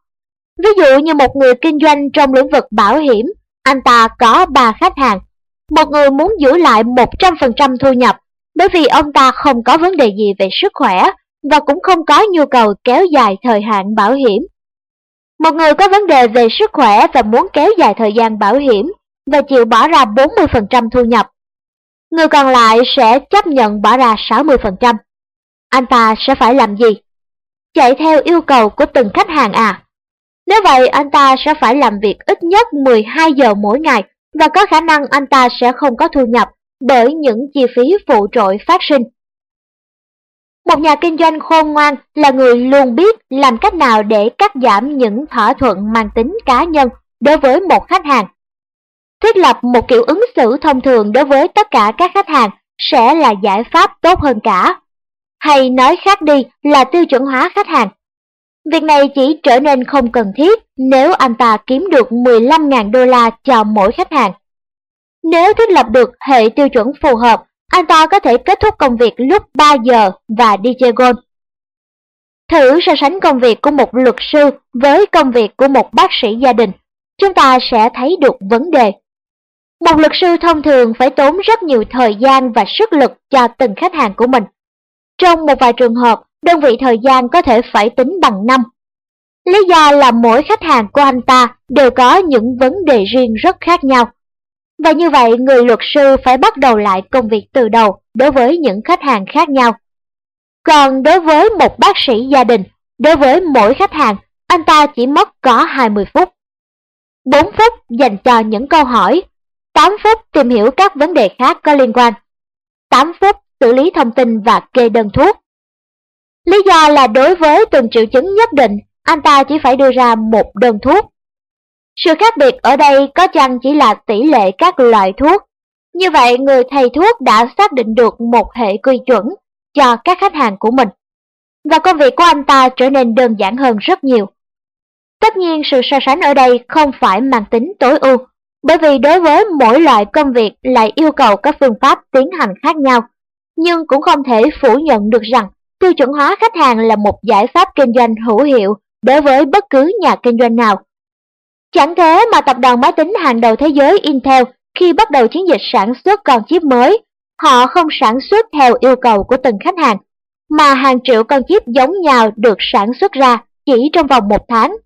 Ví dụ như một người kinh doanh trong lĩnh vực bảo hiểm, anh ta có 3 khách hàng. Một người muốn giữ lại 100% thu nhập bởi vì ông ta không có vấn đề gì về sức khỏe và cũng không có nhu cầu kéo dài thời hạn bảo hiểm. Một người có vấn đề về sức khỏe và muốn kéo dài thời gian bảo hiểm và chịu bỏ ra 40% thu nhập. Người còn lại sẽ chấp nhận bỏ ra 60%. Anh ta sẽ phải làm gì? Chạy theo yêu cầu của từng khách hàng à? Nếu vậy, anh ta sẽ phải làm việc ít nhất 12 giờ mỗi ngày và có khả năng anh ta sẽ không có thu nhập bởi những chi phí phụ trội phát sinh. Một nhà kinh doanh khôn ngoan là người luôn biết làm cách nào để cắt giảm những thỏa thuận mang tính cá nhân đối với một khách hàng. Thiết lập một kiểu ứng xử thông thường đối với tất cả các khách hàng sẽ là giải pháp tốt hơn cả. Hay nói khác đi là tiêu chuẩn hóa khách hàng. Việc này chỉ trở nên không cần thiết nếu anh ta kiếm được 15.000 đô la cho mỗi khách hàng. Nếu thiết lập được hệ tiêu chuẩn phù hợp, anh ta có thể kết thúc công việc lúc 3 giờ và đi chơi golf. Thử so sánh công việc của một luật sư với công việc của một bác sĩ gia đình, chúng ta sẽ thấy được vấn đề. Một luật sư thông thường phải tốn rất nhiều thời gian và sức lực cho từng khách hàng của mình. Trong một vài trường hợp, đơn vị thời gian có thể phải tính bằng năm. Lý do là mỗi khách hàng của anh ta đều có những vấn đề riêng rất khác nhau. Và như vậy, người luật sư phải bắt đầu lại công việc từ đầu đối với những khách hàng khác nhau. Còn đối với một bác sĩ gia đình, đối với mỗi khách hàng, anh ta chỉ mất có 20 phút. 4 phút dành cho những câu hỏi, 8 phút tìm hiểu các vấn đề khác có liên quan, 8 phút xử lý thông tin và kê đơn thuốc. Lý do là đối với từng triệu chứng nhất định, anh ta chỉ phải đưa ra một đơn thuốc sự khác biệt ở đây có chăng chỉ là tỷ lệ các loại thuốc. Như vậy, người thầy thuốc đã xác định được một hệ quy chuẩn cho các khách hàng của mình. Và công việc của anh ta trở nên đơn giản hơn rất nhiều. Tất nhiên sự so sánh ở đây không phải mang tính tối ưu, bởi vì đối với mỗi loại công việc lại yêu cầu các phương pháp tiến hành khác nhau. Nhưng cũng không thể phủ nhận được rằng tiêu chuẩn hóa khách hàng là một giải pháp kinh doanh hữu hiệu đối với bất cứ nhà kinh doanh nào Chẳng thế mà tập đoàn máy tính hàng đầu thế giới Intel khi bắt đầu chiến dịch sản xuất con chip mới, họ không sản xuất theo yêu cầu của từng khách hàng, mà hàng triệu con chip giống nhau được sản xuất ra chỉ trong vòng một tháng.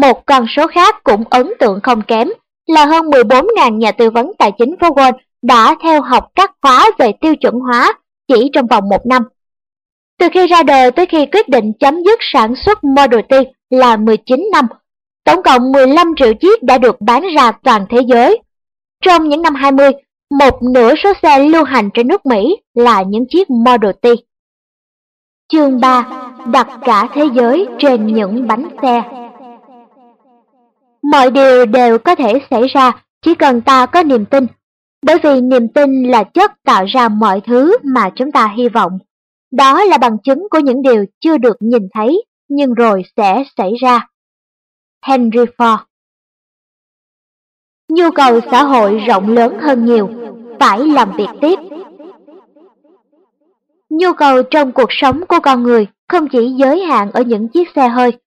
Một con số khác cũng ấn tượng không kém là hơn 14.000 nhà tư vấn tài chính phố đã theo học các khóa về tiêu chuẩn hóa chỉ trong vòng một năm. Từ khi ra đời tới khi quyết định chấm dứt sản xuất Model T là 19 năm, Tổng cộng 15 triệu chiếc đã được bán ra toàn thế giới. Trong những năm 20, một nửa số xe lưu hành trên nước Mỹ là những chiếc Model T. Chương 3. Đặt cả thế giới trên những bánh xe Mọi điều đều có thể xảy ra chỉ cần ta có niềm tin, bởi vì niềm tin là chất tạo ra mọi thứ mà chúng ta hy vọng. Đó là bằng chứng của những điều chưa được nhìn thấy, nhưng rồi sẽ xảy ra. Henry Ford Nhu cầu xã hội rộng lớn hơn nhiều, phải làm việc tiếp. Nhu cầu trong cuộc sống của con người không chỉ giới hạn ở những chiếc xe hơi,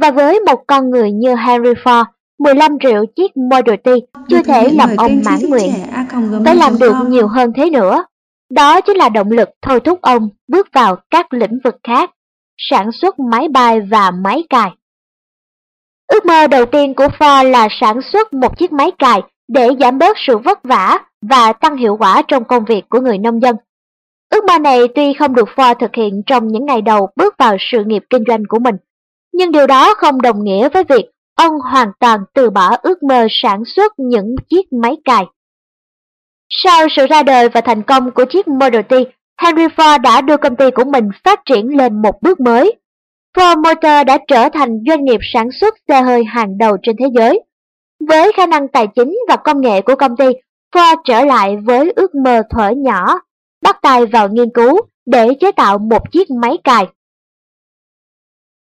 và với một con người như Henry Ford, 15 triệu chiếc Model T chưa thể làm ông mãn nguyện, phải làm được nhiều hơn thế nữa. Đó chính là động lực thôi thúc ông bước vào các lĩnh vực khác, sản xuất máy bay và máy cài. Ước mơ đầu tiên của Ford là sản xuất một chiếc máy cài để giảm bớt sự vất vả và tăng hiệu quả trong công việc của người nông dân. Ước mơ này tuy không được Ford thực hiện trong những ngày đầu bước vào sự nghiệp kinh doanh của mình, nhưng điều đó không đồng nghĩa với việc ông hoàn toàn từ bỏ ước mơ sản xuất những chiếc máy cài. Sau sự ra đời và thành công của chiếc Model T, Henry Ford đã đưa công ty của mình phát triển lên một bước mới. Ford Motor đã trở thành doanh nghiệp sản xuất xe hơi hàng đầu trên thế giới. Với khả năng tài chính và công nghệ của công ty, Ford trở lại với ước mơ thở nhỏ, bắt tay vào nghiên cứu để chế tạo một chiếc máy cài.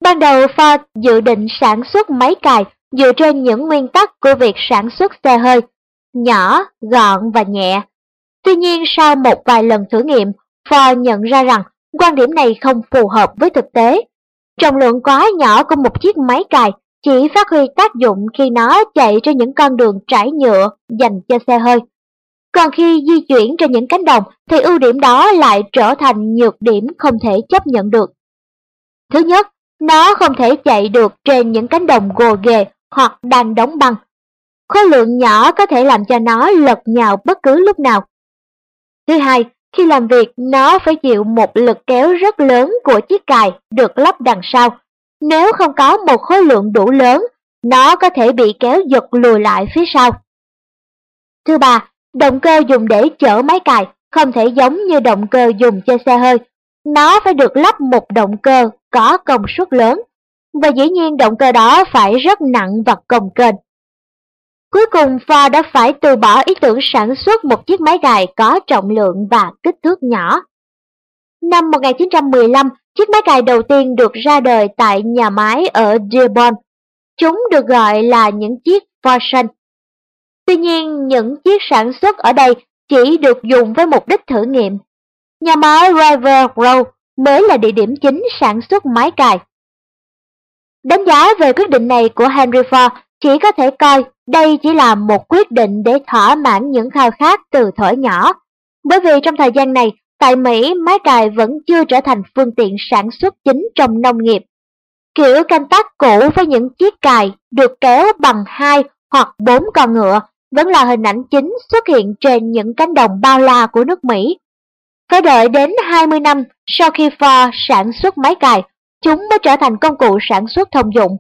Ban đầu Ford dự định sản xuất máy cài dựa trên những nguyên tắc của việc sản xuất xe hơi, nhỏ, gọn và nhẹ. Tuy nhiên sau một vài lần thử nghiệm, Ford nhận ra rằng quan điểm này không phù hợp với thực tế. Trọng lượng quá nhỏ của một chiếc máy cài chỉ phát huy tác dụng khi nó chạy trên những con đường trải nhựa dành cho xe hơi. Còn khi di chuyển trên những cánh đồng thì ưu điểm đó lại trở thành nhược điểm không thể chấp nhận được. Thứ nhất, nó không thể chạy được trên những cánh đồng gồ ghề hoặc đang đóng băng. Khối lượng nhỏ có thể làm cho nó lật nhào bất cứ lúc nào. Thứ hai, khi làm việc nó phải chịu một lực kéo rất lớn của chiếc cài được lắp đằng sau. Nếu không có một khối lượng đủ lớn, nó có thể bị kéo giật lùi lại phía sau. Thứ ba, động cơ dùng để chở máy cài không thể giống như động cơ dùng cho xe hơi. Nó phải được lắp một động cơ có công suất lớn, và dĩ nhiên động cơ đó phải rất nặng và cồng kềnh. Cuối cùng Ford đã phải từ bỏ ý tưởng sản xuất một chiếc máy gài có trọng lượng và kích thước nhỏ. Năm 1915, chiếc máy gài đầu tiên được ra đời tại nhà máy ở Dearborn. Chúng được gọi là những chiếc Fortune. Tuy nhiên, những chiếc sản xuất ở đây chỉ được dùng với mục đích thử nghiệm. Nhà máy River Grove mới là địa điểm chính sản xuất máy cài. Đánh giá về quyết định này của Henry Ford chỉ có thể coi đây chỉ là một quyết định để thỏa mãn những khao khát từ thuở nhỏ. Bởi vì trong thời gian này, tại Mỹ máy cài vẫn chưa trở thành phương tiện sản xuất chính trong nông nghiệp. Kiểu canh tác cũ với những chiếc cài được kéo bằng hai hoặc bốn con ngựa vẫn là hình ảnh chính xuất hiện trên những cánh đồng bao la của nước Mỹ. Phải đợi đến 20 năm sau khi Ford sản xuất máy cài, chúng mới trở thành công cụ sản xuất thông dụng.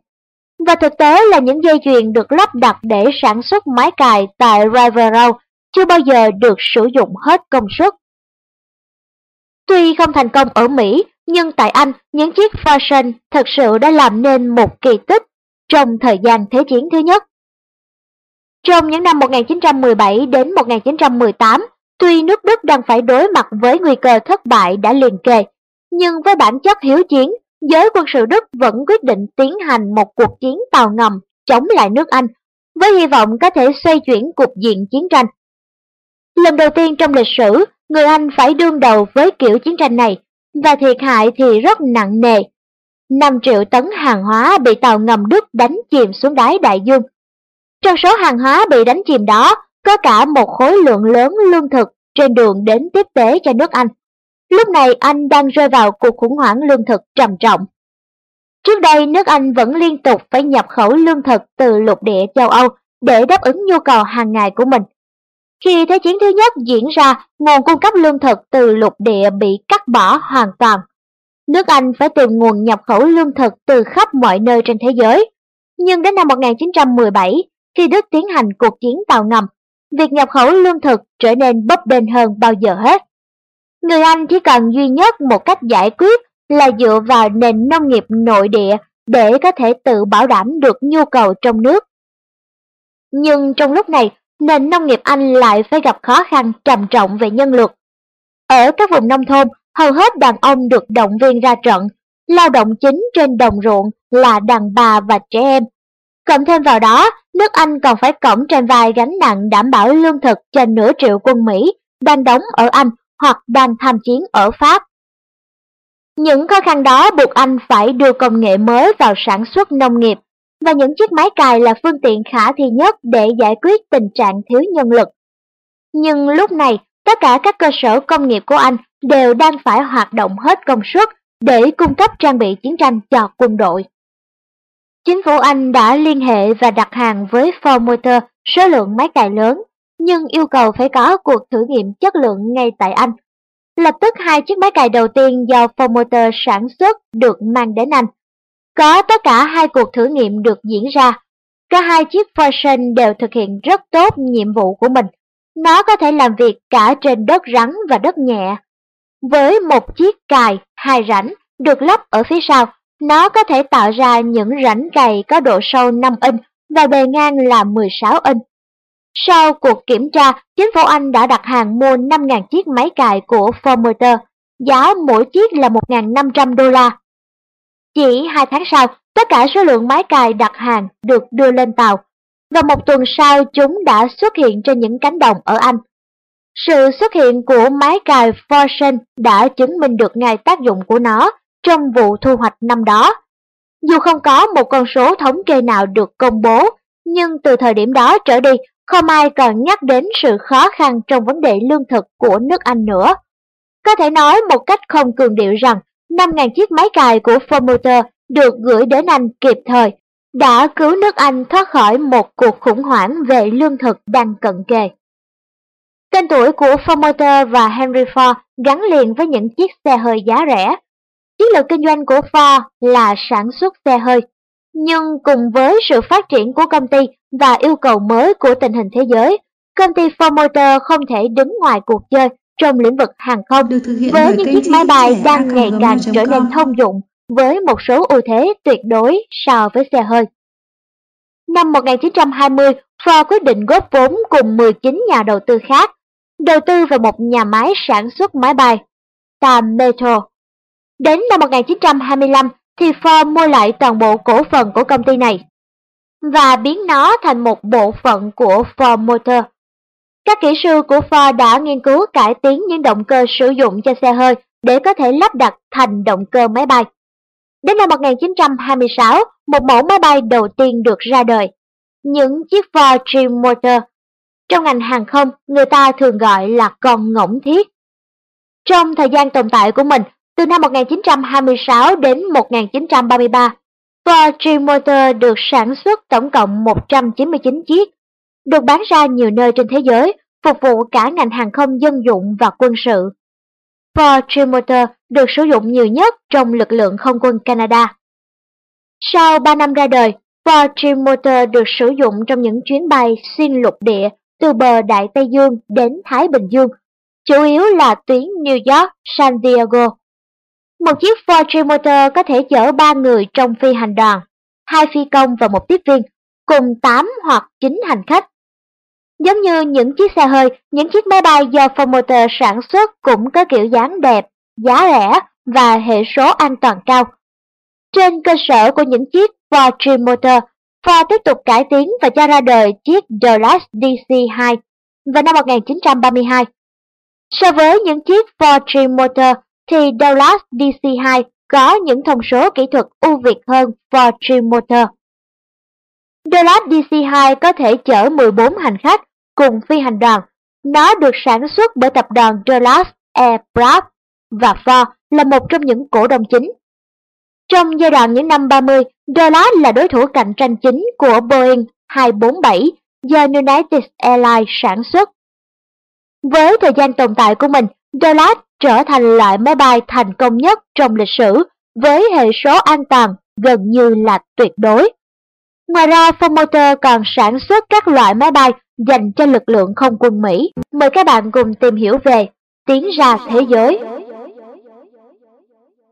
Và thực tế là những dây chuyền được lắp đặt để sản xuất máy cài tại Rivero chưa bao giờ được sử dụng hết công suất. Tuy không thành công ở Mỹ, nhưng tại Anh, những chiếc Fortune thật sự đã làm nên một kỳ tích trong thời gian Thế chiến thứ nhất. Trong những năm 1917 đến 1918, tuy nước Đức đang phải đối mặt với nguy cơ thất bại đã liền kề, nhưng với bản chất hiếu chiến, giới quân sự Đức vẫn quyết định tiến hành một cuộc chiến tàu ngầm chống lại nước Anh, với hy vọng có thể xoay chuyển cục diện chiến tranh. Lần đầu tiên trong lịch sử, người Anh phải đương đầu với kiểu chiến tranh này, và thiệt hại thì rất nặng nề. 5 triệu tấn hàng hóa bị tàu ngầm Đức đánh chìm xuống đáy đại dương. Trong số hàng hóa bị đánh chìm đó, có cả một khối lượng lớn lương thực trên đường đến tiếp tế cho nước Anh. Lúc này Anh đang rơi vào cuộc khủng hoảng lương thực trầm trọng. Trước đây nước Anh vẫn liên tục phải nhập khẩu lương thực từ lục địa châu Âu để đáp ứng nhu cầu hàng ngày của mình. Khi Thế chiến thứ nhất diễn ra, nguồn cung cấp lương thực từ lục địa bị cắt bỏ hoàn toàn. Nước Anh phải tìm nguồn nhập khẩu lương thực từ khắp mọi nơi trên thế giới. Nhưng đến năm 1917, khi Đức tiến hành cuộc chiến tàu ngầm, việc nhập khẩu lương thực trở nên bấp bênh hơn bao giờ hết. Người Anh chỉ cần duy nhất một cách giải quyết là dựa vào nền nông nghiệp nội địa để có thể tự bảo đảm được nhu cầu trong nước. Nhưng trong lúc này, nền nông nghiệp Anh lại phải gặp khó khăn trầm trọng về nhân lực. Ở các vùng nông thôn, hầu hết đàn ông được động viên ra trận, lao động chính trên đồng ruộng là đàn bà và trẻ em. Cộng thêm vào đó, nước Anh còn phải cõng trên vai gánh nặng đảm bảo lương thực cho nửa triệu quân Mỹ đang đóng ở Anh hoặc đang tham chiến ở Pháp. Những khó khăn đó buộc anh phải đưa công nghệ mới vào sản xuất nông nghiệp, và những chiếc máy cài là phương tiện khả thi nhất để giải quyết tình trạng thiếu nhân lực. Nhưng lúc này, tất cả các cơ sở công nghiệp của Anh đều đang phải hoạt động hết công suất để cung cấp trang bị chiến tranh cho quân đội. Chính phủ Anh đã liên hệ và đặt hàng với Ford Motor số lượng máy cài lớn, nhưng yêu cầu phải có cuộc thử nghiệm chất lượng ngay tại Anh Lập tức hai chiếc máy cày đầu tiên do Ford Motor sản xuất được mang đến Anh. Có tất cả hai cuộc thử nghiệm được diễn ra. Cả hai chiếc Fortune đều thực hiện rất tốt nhiệm vụ của mình. Nó có thể làm việc cả trên đất rắn và đất nhẹ. Với một chiếc cài, hai rãnh được lắp ở phía sau, nó có thể tạo ra những rãnh cày có độ sâu 5 inch và bề ngang là 16 inch. Sau cuộc kiểm tra, chính phủ Anh đã đặt hàng mua 5.000 chiếc máy cài của Formator, giá mỗi chiếc là 1.500 đô la. Chỉ hai tháng sau, tất cả số lượng máy cài đặt hàng được đưa lên tàu, và một tuần sau chúng đã xuất hiện trên những cánh đồng ở Anh. Sự xuất hiện của máy cài Forsen đã chứng minh được ngay tác dụng của nó trong vụ thu hoạch năm đó. Dù không có một con số thống kê nào được công bố, nhưng từ thời điểm đó trở đi, không ai còn nhắc đến sự khó khăn trong vấn đề lương thực của nước Anh nữa. Có thể nói một cách không cường điệu rằng 5.000 chiếc máy cài của Formoter được gửi đến Anh kịp thời đã cứu nước Anh thoát khỏi một cuộc khủng hoảng về lương thực đang cận kề. Tên tuổi của Formoter và Henry Ford gắn liền với những chiếc xe hơi giá rẻ. Chiến lược kinh doanh của Ford là sản xuất xe hơi, nhưng cùng với sự phát triển của công ty và yêu cầu mới của tình hình thế giới, công ty Ford Motor không thể đứng ngoài cuộc chơi trong lĩnh vực hàng không với những chiếc máy bay đang ngày càng trở nên thông dụng với một số ưu thế tuyệt đối so với xe hơi. Năm 1920, Ford quyết định góp vốn cùng 19 nhà đầu tư khác, đầu tư vào một nhà máy sản xuất máy bay, Tam Metro. Đến năm 1925 thì Ford mua lại toàn bộ cổ phần của công ty này và biến nó thành một bộ phận của Ford Motor. Các kỹ sư của Ford đã nghiên cứu cải tiến những động cơ sử dụng cho xe hơi để có thể lắp đặt thành động cơ máy bay. Đến năm 1926, một mẫu máy bay đầu tiên được ra đời, những chiếc Ford Dream Motor. Trong ngành hàng không, người ta thường gọi là con ngỗng thiết. Trong thời gian tồn tại của mình, từ năm 1926 đến 1933, Ford Dream Motor được sản xuất tổng cộng 199 chiếc, được bán ra nhiều nơi trên thế giới, phục vụ cả ngành hàng không dân dụng và quân sự. Ford Dream Motor được sử dụng nhiều nhất trong lực lượng không quân Canada. Sau 3 năm ra đời, Ford Dream Motor được sử dụng trong những chuyến bay xuyên lục địa từ bờ Đại Tây Dương đến Thái Bình Dương, chủ yếu là tuyến New York, San Diego. Một chiếc Ford Dream có thể chở 3 người trong phi hành đoàn, hai phi công và một tiếp viên, cùng 8 hoặc 9 hành khách. Giống như những chiếc xe hơi, những chiếc máy bay do Ford Motor sản xuất cũng có kiểu dáng đẹp, giá rẻ và hệ số an toàn cao. Trên cơ sở của những chiếc Ford Dream Motor, Ford tiếp tục cải tiến và cho ra đời chiếc Dallas DC-2 vào năm 1932. So với những chiếc Ford Dream Motor thì Douglas DC-2 có những thông số kỹ thuật ưu việt hơn Ford Dream Motor. Douglas DC-2 có thể chở 14 hành khách cùng phi hành đoàn. Nó được sản xuất bởi tập đoàn Douglas Aircraft và Ford là một trong những cổ đông chính. Trong giai đoạn những năm 30, Douglas là đối thủ cạnh tranh chính của Boeing 247 do United Airlines sản xuất. Với thời gian tồn tại của mình, Douglas trở thành loại máy bay thành công nhất trong lịch sử với hệ số an toàn gần như là tuyệt đối. Ngoài ra, Ford Motor còn sản xuất các loại máy bay dành cho lực lượng không quân Mỹ. Mời các bạn cùng tìm hiểu về tiến ra thế giới.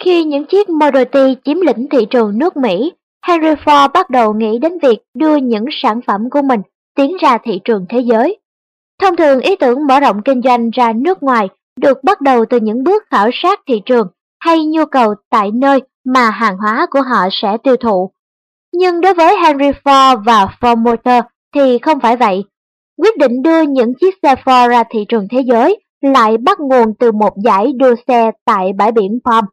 Khi những chiếc Model T chiếm lĩnh thị trường nước Mỹ, Henry Ford bắt đầu nghĩ đến việc đưa những sản phẩm của mình tiến ra thị trường thế giới. Thông thường ý tưởng mở rộng kinh doanh ra nước ngoài được bắt đầu từ những bước khảo sát thị trường hay nhu cầu tại nơi mà hàng hóa của họ sẽ tiêu thụ. Nhưng đối với Henry Ford và Ford Motor thì không phải vậy. Quyết định đưa những chiếc xe Ford ra thị trường thế giới lại bắt nguồn từ một giải đua xe tại bãi biển Palm.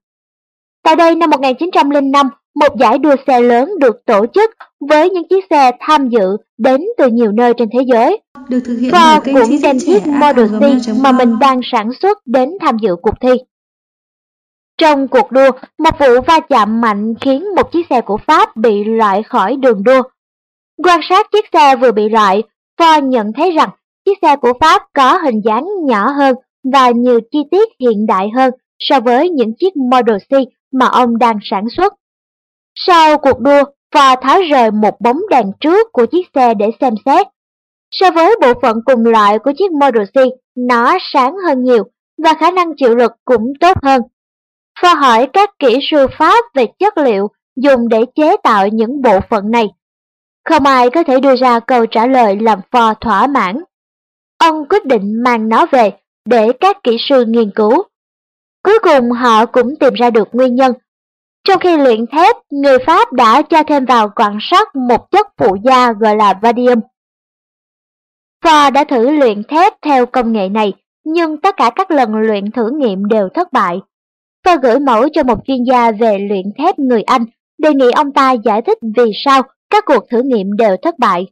Tại đây năm 1905, một giải đua xe lớn được tổ chức với những chiếc xe tham dự đến từ nhiều nơi trên thế giới. Được thực hiện Ford cũng đem chiếc Model C mà mình đang sản xuất đến tham dự cuộc thi. Trong cuộc đua, một vụ va chạm mạnh khiến một chiếc xe của Pháp bị loại khỏi đường đua. Quan sát chiếc xe vừa bị loại, Ford nhận thấy rằng chiếc xe của Pháp có hình dáng nhỏ hơn và nhiều chi tiết hiện đại hơn so với những chiếc Model C mà ông đang sản xuất. Sau cuộc đua, và tháo rời một bóng đèn trước của chiếc xe để xem xét. So với bộ phận cùng loại của chiếc Model C, nó sáng hơn nhiều và khả năng chịu lực cũng tốt hơn. phò hỏi các kỹ sư Pháp về chất liệu dùng để chế tạo những bộ phận này. Không ai có thể đưa ra câu trả lời làm phò thỏa mãn. Ông quyết định mang nó về để các kỹ sư nghiên cứu. Cuối cùng họ cũng tìm ra được nguyên nhân. Trong khi luyện thép, người Pháp đã cho thêm vào quặng sắt một chất phụ gia gọi là vanadium. Pha đã thử luyện thép theo công nghệ này nhưng tất cả các lần luyện thử nghiệm đều thất bại. Pha gửi mẫu cho một chuyên gia về luyện thép người Anh, đề nghị ông ta giải thích vì sao các cuộc thử nghiệm đều thất bại.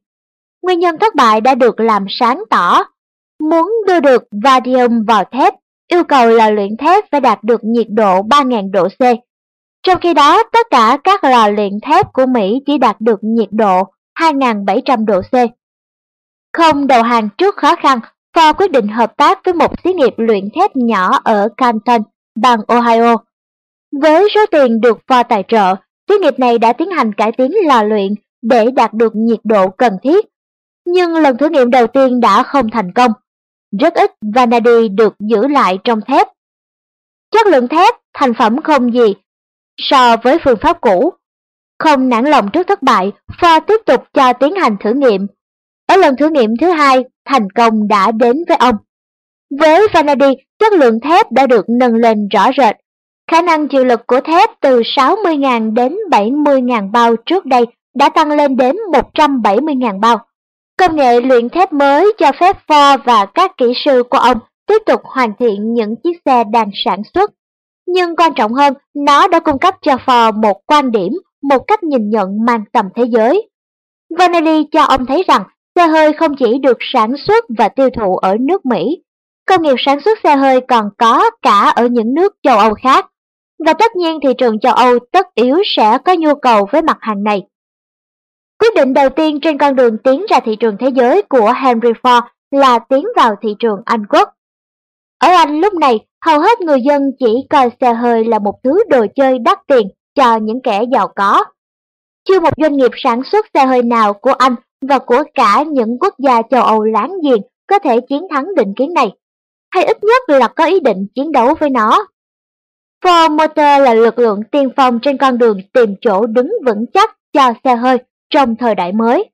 Nguyên nhân thất bại đã được làm sáng tỏ. Muốn đưa được vanadium vào thép, yêu cầu là luyện thép phải đạt được nhiệt độ 3.000 độ C. Trong khi đó, tất cả các lò luyện thép của Mỹ chỉ đạt được nhiệt độ 2.700 độ C. Không đầu hàng trước khó khăn, Ford quyết định hợp tác với một xí nghiệp luyện thép nhỏ ở Canton, bang Ohio. Với số tiền được Ford tài trợ, xí nghiệp này đã tiến hành cải tiến lò luyện để đạt được nhiệt độ cần thiết. Nhưng lần thử nghiệm đầu tiên đã không thành công. Rất ít vanadi được giữ lại trong thép. Chất lượng thép, thành phẩm không gì so với phương pháp cũ. Không nản lòng trước thất bại, Ford tiếp tục cho tiến hành thử nghiệm. Ở lần thử nghiệm thứ hai, thành công đã đến với ông. Với vanadi, chất lượng thép đã được nâng lên rõ rệt. Khả năng chịu lực của thép từ 60.000 đến 70.000 bao trước đây đã tăng lên đến 170.000 bao. Công nghệ luyện thép mới cho phép Ford và các kỹ sư của ông tiếp tục hoàn thiện những chiếc xe đang sản xuất. Nhưng quan trọng hơn, nó đã cung cấp cho Ford một quan điểm, một cách nhìn nhận mang tầm thế giới. Vanelli cho ông thấy rằng xe hơi không chỉ được sản xuất và tiêu thụ ở nước Mỹ, công nghiệp sản xuất xe hơi còn có cả ở những nước châu Âu khác. Và tất nhiên thị trường châu Âu tất yếu sẽ có nhu cầu với mặt hàng này. Quyết định đầu tiên trên con đường tiến ra thị trường thế giới của Henry Ford là tiến vào thị trường Anh Quốc. Ở Anh lúc này, hầu hết người dân chỉ coi xe hơi là một thứ đồ chơi đắt tiền cho những kẻ giàu có. Chưa một doanh nghiệp sản xuất xe hơi nào của Anh và của cả những quốc gia châu Âu láng giềng có thể chiến thắng định kiến này, hay ít nhất là có ý định chiến đấu với nó. Ford Motor là lực lượng tiên phong trên con đường tìm chỗ đứng vững chắc cho xe hơi trong thời đại mới.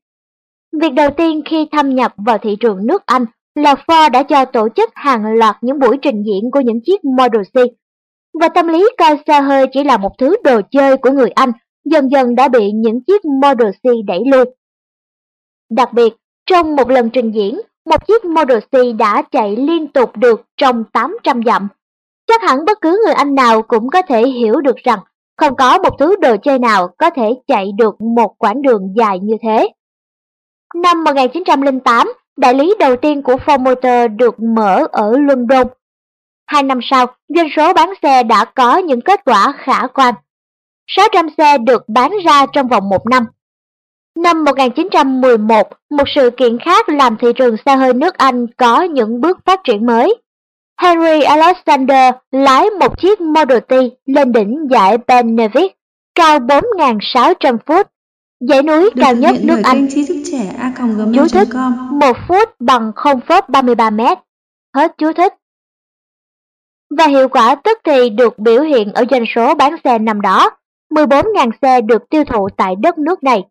Việc đầu tiên khi thâm nhập vào thị trường nước Anh là Ford đã cho tổ chức hàng loạt những buổi trình diễn của những chiếc Model C. Và tâm lý coi xe hơi chỉ là một thứ đồ chơi của người Anh dần dần đã bị những chiếc Model C đẩy lui. Đặc biệt, trong một lần trình diễn, một chiếc Model C đã chạy liên tục được trong 800 dặm. Chắc hẳn bất cứ người Anh nào cũng có thể hiểu được rằng không có một thứ đồ chơi nào có thể chạy được một quãng đường dài như thế. Năm 1908, đại lý đầu tiên của Ford Motor được mở ở London. Hai năm sau, doanh số bán xe đã có những kết quả khả quan. 600 xe được bán ra trong vòng một năm. Năm 1911, một sự kiện khác làm thị trường xe hơi nước Anh có những bước phát triển mới. Henry Alexander lái một chiếc Model T lên đỉnh giải Ben Nevis, cao 4.600 phút, dãy núi Được cao nhất nước Anh. trí thức trẻ a Chú thích, một phút bằng 0,33 mét. Hết chú thích. Và hiệu quả tức thì được biểu hiện ở doanh số bán xe năm đó. 14.000 xe được tiêu thụ tại đất nước này.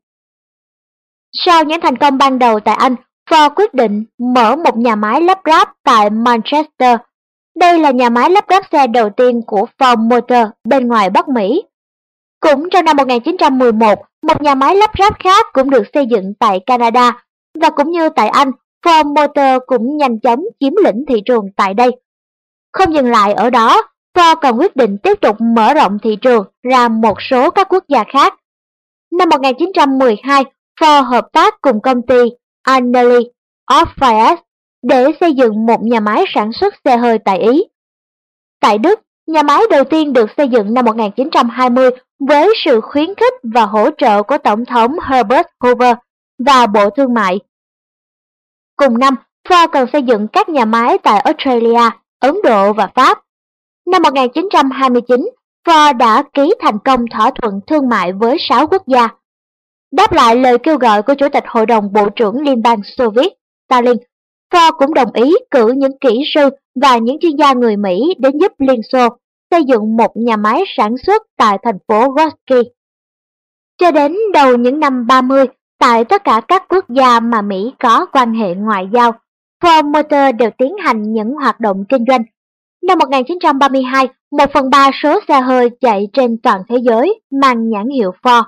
Sau những thành công ban đầu tại Anh, Ford quyết định mở một nhà máy lắp ráp tại Manchester. Đây là nhà máy lắp ráp xe đầu tiên của Ford Motor bên ngoài Bắc Mỹ. Cũng trong năm 1911, một nhà máy lắp ráp khác cũng được xây dựng tại Canada và cũng như tại Anh, Ford Motor cũng nhanh chóng chiếm lĩnh thị trường tại đây. Không dừng lại ở đó, Ford còn quyết định tiếp tục mở rộng thị trường ra một số các quốc gia khác. Năm 1912, Ford hợp tác cùng công ty Anneli Orpheus để xây dựng một nhà máy sản xuất xe hơi tại Ý. Tại Đức, nhà máy đầu tiên được xây dựng năm 1920 với sự khuyến khích và hỗ trợ của Tổng thống Herbert Hoover và Bộ Thương mại. Cùng năm, Ford còn xây dựng các nhà máy tại Australia, Ấn Độ và Pháp. Năm 1929, Ford đã ký thành công thỏa thuận thương mại với 6 quốc gia. Đáp lại lời kêu gọi của Chủ tịch Hội đồng Bộ trưởng Liên bang Xô Viết, Stalin, Ford cũng đồng ý cử những kỹ sư và những chuyên gia người Mỹ đến giúp Liên Xô xây dựng một nhà máy sản xuất tại thành phố Rocky. Cho đến đầu những năm 30, tại tất cả các quốc gia mà Mỹ có quan hệ ngoại giao, Ford Motor đều tiến hành những hoạt động kinh doanh. Năm 1932, một phần ba số xe hơi chạy trên toàn thế giới mang nhãn hiệu Ford.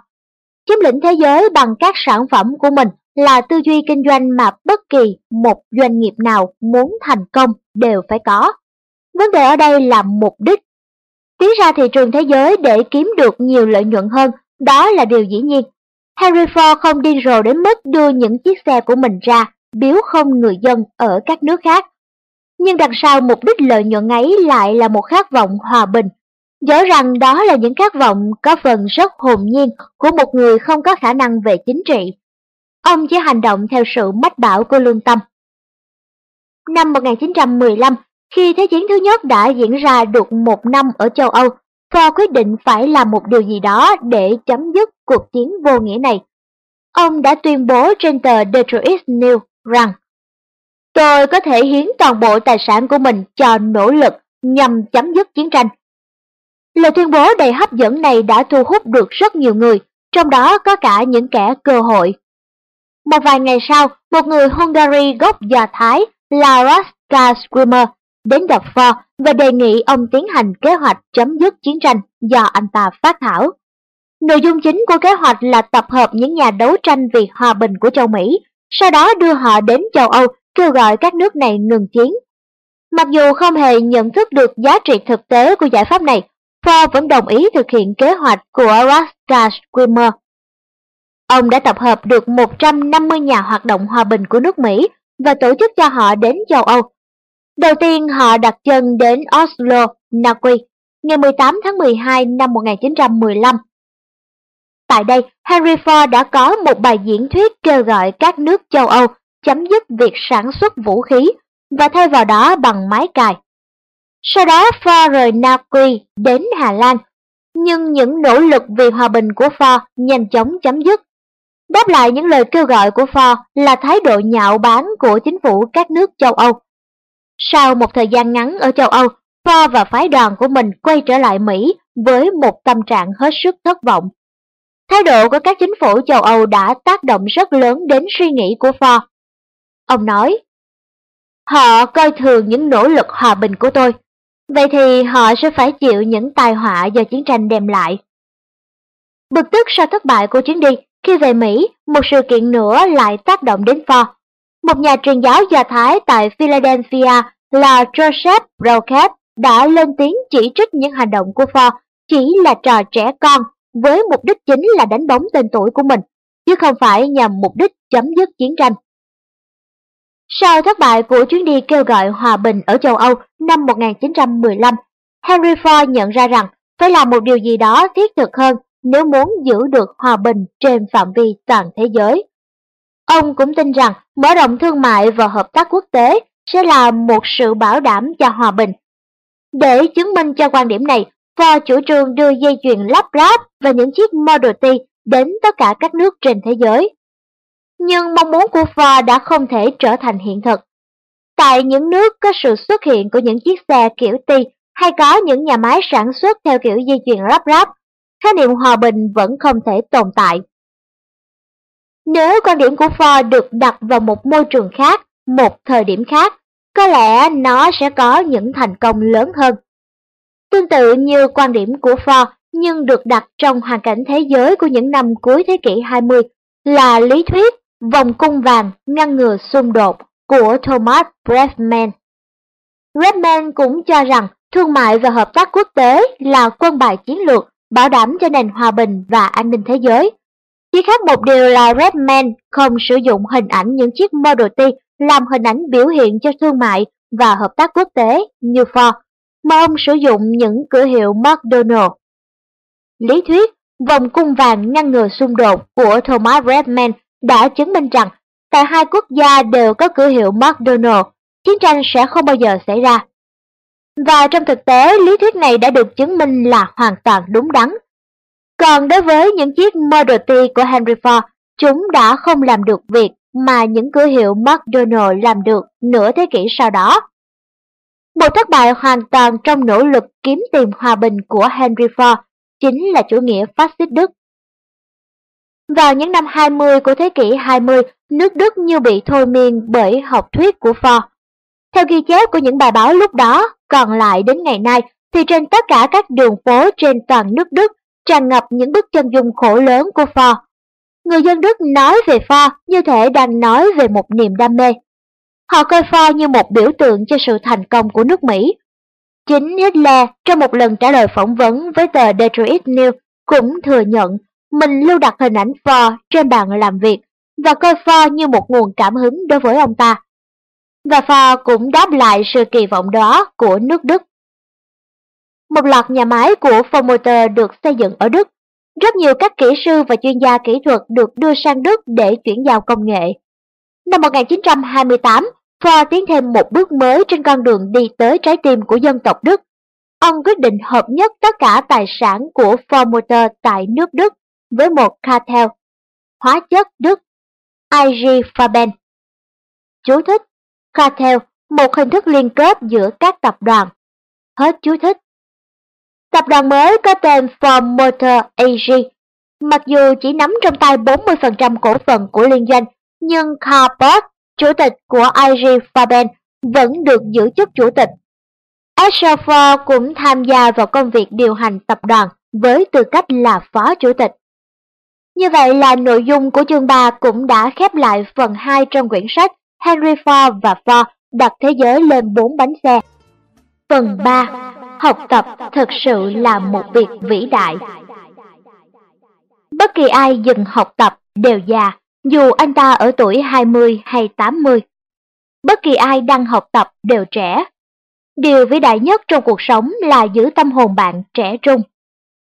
Chiếm lĩnh thế giới bằng các sản phẩm của mình, là tư duy kinh doanh mà bất kỳ một doanh nghiệp nào muốn thành công đều phải có. Vấn đề ở đây là mục đích. Tiến ra thị trường thế giới để kiếm được nhiều lợi nhuận hơn, đó là điều dĩ nhiên. Henry Ford không điên rồ đến mức đưa những chiếc xe của mình ra, biếu không người dân ở các nước khác. Nhưng đằng sau mục đích lợi nhuận ấy lại là một khát vọng hòa bình. Rõ rằng đó là những khát vọng có phần rất hồn nhiên của một người không có khả năng về chính trị. Ông chỉ hành động theo sự mách bảo của lương tâm. Năm 1915, khi Thế chiến thứ nhất đã diễn ra được một năm ở châu Âu, Ford quyết định phải làm một điều gì đó để chấm dứt cuộc chiến vô nghĩa này. Ông đã tuyên bố trên tờ Detroit News rằng Tôi có thể hiến toàn bộ tài sản của mình cho nỗ lực nhằm chấm dứt chiến tranh. Lời tuyên bố đầy hấp dẫn này đã thu hút được rất nhiều người, trong đó có cả những kẻ cơ hội. Một vài ngày sau, một người Hungary gốc Do Thái là Roska Scrimer đến gặp Ford và đề nghị ông tiến hành kế hoạch chấm dứt chiến tranh do anh ta phát thảo. Nội dung chính của kế hoạch là tập hợp những nhà đấu tranh vì hòa bình của châu Mỹ, sau đó đưa họ đến châu Âu kêu gọi các nước này ngừng chiến. Mặc dù không hề nhận thức được giá trị thực tế của giải pháp này, Ford vẫn đồng ý thực hiện kế hoạch của Raska Scrimer. Ông đã tập hợp được 150 nhà hoạt động hòa bình của nước Mỹ và tổ chức cho họ đến châu Âu Đầu tiên họ đặt chân đến Oslo, Na Uy, ngày 18 tháng 12 năm 1915. Tại đây, Henry Ford đã có một bài diễn thuyết kêu gọi các nước châu Âu chấm dứt việc sản xuất vũ khí và thay vào đó bằng máy cài. Sau đó Ford rời Na Uy đến Hà Lan, nhưng những nỗ lực vì hòa bình của Ford nhanh chóng chấm dứt. Đáp lại những lời kêu gọi của Ford là thái độ nhạo báng của chính phủ các nước châu Âu sau một thời gian ngắn ở châu Âu, Ford và phái đoàn của mình quay trở lại Mỹ với một tâm trạng hết sức thất vọng. Thái độ của các chính phủ châu Âu đã tác động rất lớn đến suy nghĩ của Ford. Ông nói, Họ coi thường những nỗ lực hòa bình của tôi, vậy thì họ sẽ phải chịu những tai họa do chiến tranh đem lại. Bực tức sau thất bại của chuyến đi, khi về Mỹ, một sự kiện nữa lại tác động đến Ford. Một nhà truyền giáo Do Thái tại Philadelphia là Joseph Brockett đã lên tiếng chỉ trích những hành động của Ford chỉ là trò trẻ con với mục đích chính là đánh bóng tên tuổi của mình, chứ không phải nhằm mục đích chấm dứt chiến tranh. Sau thất bại của chuyến đi kêu gọi hòa bình ở châu Âu năm 1915, Henry Ford nhận ra rằng phải làm một điều gì đó thiết thực hơn nếu muốn giữ được hòa bình trên phạm vi toàn thế giới. Ông cũng tin rằng mở rộng thương mại và hợp tác quốc tế sẽ là một sự bảo đảm cho hòa bình. Để chứng minh cho quan điểm này, Ford chủ trương đưa dây chuyền lắp ráp và những chiếc Model T đến tất cả các nước trên thế giới. Nhưng mong muốn của Ford đã không thể trở thành hiện thực. Tại những nước có sự xuất hiện của những chiếc xe kiểu T hay có những nhà máy sản xuất theo kiểu dây chuyền lắp ráp, khái niệm hòa bình vẫn không thể tồn tại. Nếu quan điểm của Ford được đặt vào một môi trường khác, một thời điểm khác, có lẽ nó sẽ có những thành công lớn hơn. Tương tự như quan điểm của Ford nhưng được đặt trong hoàn cảnh thế giới của những năm cuối thế kỷ 20 là lý thuyết vòng cung vàng ngăn ngừa xung đột của Thomas Bredman. Bredman cũng cho rằng thương mại và hợp tác quốc tế là quân bài chiến lược bảo đảm cho nền hòa bình và an ninh thế giới chỉ khác một điều là Redman không sử dụng hình ảnh những chiếc Model T làm hình ảnh biểu hiện cho thương mại và hợp tác quốc tế như Ford, mà ông sử dụng những cửa hiệu McDonald. Lý thuyết vòng cung vàng ngăn ngừa xung đột của Thomas Redman đã chứng minh rằng tại hai quốc gia đều có cửa hiệu McDonald, chiến tranh sẽ không bao giờ xảy ra. Và trong thực tế, lý thuyết này đã được chứng minh là hoàn toàn đúng đắn. Còn đối với những chiếc Model T của Henry Ford, chúng đã không làm được việc mà những cửa hiệu McDonald làm được nửa thế kỷ sau đó. Một thất bại hoàn toàn trong nỗ lực kiếm tìm hòa bình của Henry Ford chính là chủ nghĩa phát xít Đức. Vào những năm 20 của thế kỷ 20, nước Đức như bị thôi miên bởi học thuyết của Ford. Theo ghi chép của những bài báo lúc đó, còn lại đến ngày nay, thì trên tất cả các đường phố trên toàn nước Đức tràn ngập những bức chân dung khổ lớn của Ford. Người dân Đức nói về Ford như thể đang nói về một niềm đam mê. Họ coi Ford như một biểu tượng cho sự thành công của nước Mỹ. Chính Hitler trong một lần trả lời phỏng vấn với tờ Detroit News cũng thừa nhận mình lưu đặt hình ảnh Ford trên bàn làm việc và coi Ford như một nguồn cảm hứng đối với ông ta. Và pho cũng đáp lại sự kỳ vọng đó của nước Đức. Một loạt nhà máy của Ford Motor được xây dựng ở Đức. Rất nhiều các kỹ sư và chuyên gia kỹ thuật được đưa sang Đức để chuyển giao công nghệ. Năm 1928, Ford tiến thêm một bước mới trên con đường đi tới trái tim của dân tộc Đức. Ông quyết định hợp nhất tất cả tài sản của Ford Motor tại nước Đức với một cartel, hóa chất Đức, IG Farben. Chú thích, cartel, một hình thức liên kết giữa các tập đoàn. Hết chú thích. Tập đoàn mới có tên Ford Motor AG. Mặc dù chỉ nắm trong tay 40% cổ phần của liên doanh, nhưng Carl Bott, chủ tịch của IG Farben, vẫn được giữ chức chủ tịch. Asher Ford cũng tham gia vào công việc điều hành tập đoàn với tư cách là phó chủ tịch. Như vậy là nội dung của chương 3 cũng đã khép lại phần 2 trong quyển sách Henry Ford và Ford đặt thế giới lên bốn bánh xe. Phần 3 học tập thực sự là một việc vĩ đại. Bất kỳ ai dừng học tập đều già, dù anh ta ở tuổi 20 hay 80. Bất kỳ ai đang học tập đều trẻ. Điều vĩ đại nhất trong cuộc sống là giữ tâm hồn bạn trẻ trung.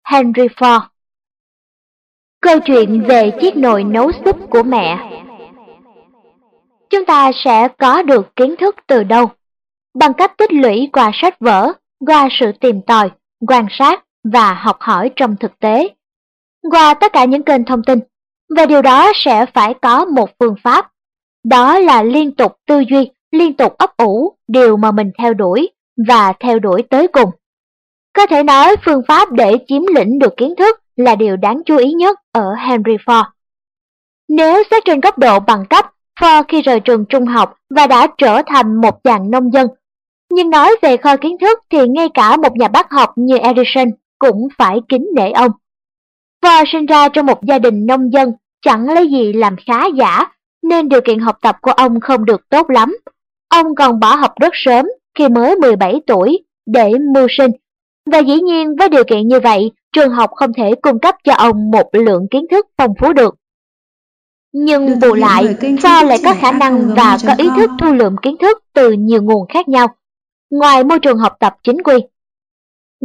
Henry Ford Câu chuyện về chiếc nồi nấu súp của mẹ Chúng ta sẽ có được kiến thức từ đâu? Bằng cách tích lũy qua sách vở, qua sự tìm tòi, quan sát và học hỏi trong thực tế. Qua tất cả những kênh thông tin, và điều đó sẽ phải có một phương pháp. Đó là liên tục tư duy, liên tục ấp ủ điều mà mình theo đuổi và theo đuổi tới cùng. Có thể nói phương pháp để chiếm lĩnh được kiến thức là điều đáng chú ý nhất ở Henry Ford. Nếu xét trên góc độ bằng cấp, Pho khi rời trường trung học và đã trở thành một chàng nông dân nhưng nói về kho kiến thức thì ngay cả một nhà bác học như Edison cũng phải kính nể ông. Pho sinh ra trong một gia đình nông dân, chẳng lấy gì làm khá giả, nên điều kiện học tập của ông không được tốt lắm. Ông còn bỏ học rất sớm, khi mới 17 tuổi, để mưu sinh. Và dĩ nhiên với điều kiện như vậy, trường học không thể cung cấp cho ông một lượng kiến thức phong phú được. Nhưng bù lại, Ford lại có khả năng và có ý thức thu lượm kiến thức từ nhiều nguồn khác nhau ngoài môi trường học tập chính quy.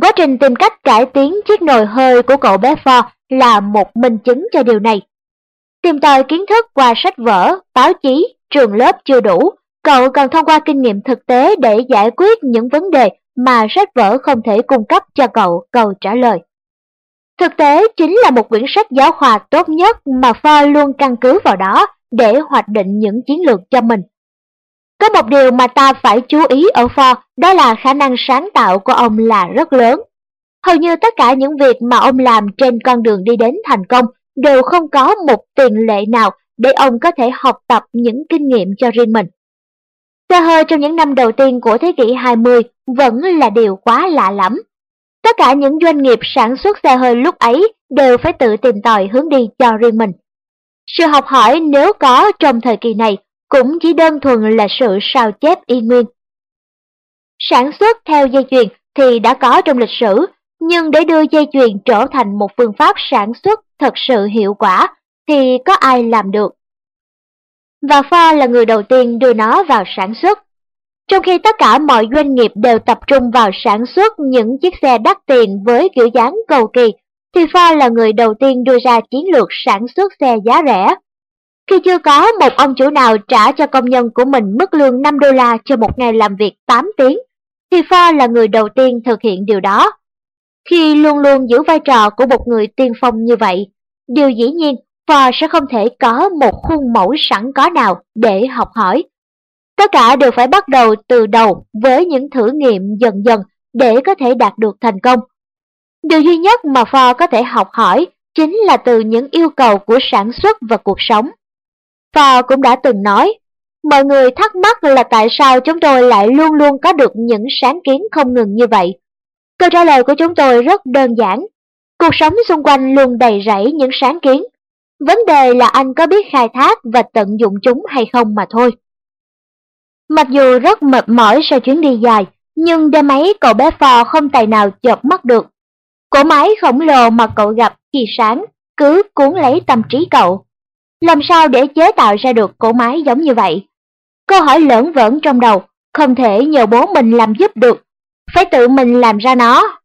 Quá trình tìm cách cải tiến chiếc nồi hơi của cậu bé Ford là một minh chứng cho điều này. Tìm tòi kiến thức qua sách vở, báo chí, trường lớp chưa đủ, cậu cần thông qua kinh nghiệm thực tế để giải quyết những vấn đề mà sách vở không thể cung cấp cho cậu câu trả lời. Thực tế chính là một quyển sách giáo khoa tốt nhất mà Pho luôn căn cứ vào đó để hoạch định những chiến lược cho mình. Có một điều mà ta phải chú ý ở Ford đó là khả năng sáng tạo của ông là rất lớn. Hầu như tất cả những việc mà ông làm trên con đường đi đến thành công đều không có một tiền lệ nào để ông có thể học tập những kinh nghiệm cho riêng mình. Xe hơi trong những năm đầu tiên của thế kỷ 20 vẫn là điều quá lạ lẫm. Tất cả những doanh nghiệp sản xuất xe hơi lúc ấy đều phải tự tìm tòi hướng đi cho riêng mình. Sự học hỏi nếu có trong thời kỳ này cũng chỉ đơn thuần là sự sao chép y nguyên. Sản xuất theo dây chuyền thì đã có trong lịch sử, nhưng để đưa dây chuyền trở thành một phương pháp sản xuất thật sự hiệu quả thì có ai làm được. Và pha là người đầu tiên đưa nó vào sản xuất. Trong khi tất cả mọi doanh nghiệp đều tập trung vào sản xuất những chiếc xe đắt tiền với kiểu dáng cầu kỳ, thì Ford là người đầu tiên đưa ra chiến lược sản xuất xe giá rẻ. Khi chưa có một ông chủ nào trả cho công nhân của mình mức lương 5 đô la cho một ngày làm việc 8 tiếng, thì Ford là người đầu tiên thực hiện điều đó. Khi luôn luôn giữ vai trò của một người tiên phong như vậy, điều dĩ nhiên Ford sẽ không thể có một khuôn mẫu sẵn có nào để học hỏi. Tất cả đều phải bắt đầu từ đầu với những thử nghiệm dần dần để có thể đạt được thành công. Điều duy nhất mà Ford có thể học hỏi chính là từ những yêu cầu của sản xuất và cuộc sống. Ford cũng đã từng nói, mọi người thắc mắc là tại sao chúng tôi lại luôn luôn có được những sáng kiến không ngừng như vậy. Câu trả lời của chúng tôi rất đơn giản. Cuộc sống xung quanh luôn đầy rẫy những sáng kiến. vấn đề là anh có biết khai thác và tận dụng chúng hay không mà thôi. Mặc dù rất mệt mỏi sau chuyến đi dài, nhưng đêm ấy cậu bé phò không tài nào chợp mắt được. Cổ máy khổng lồ mà cậu gặp khi sáng cứ cuốn lấy tâm trí cậu. Làm sao để chế tạo ra được cổ máy giống như vậy? Câu hỏi lởn vởn trong đầu, không thể nhờ bố mình làm giúp được, phải tự mình làm ra nó.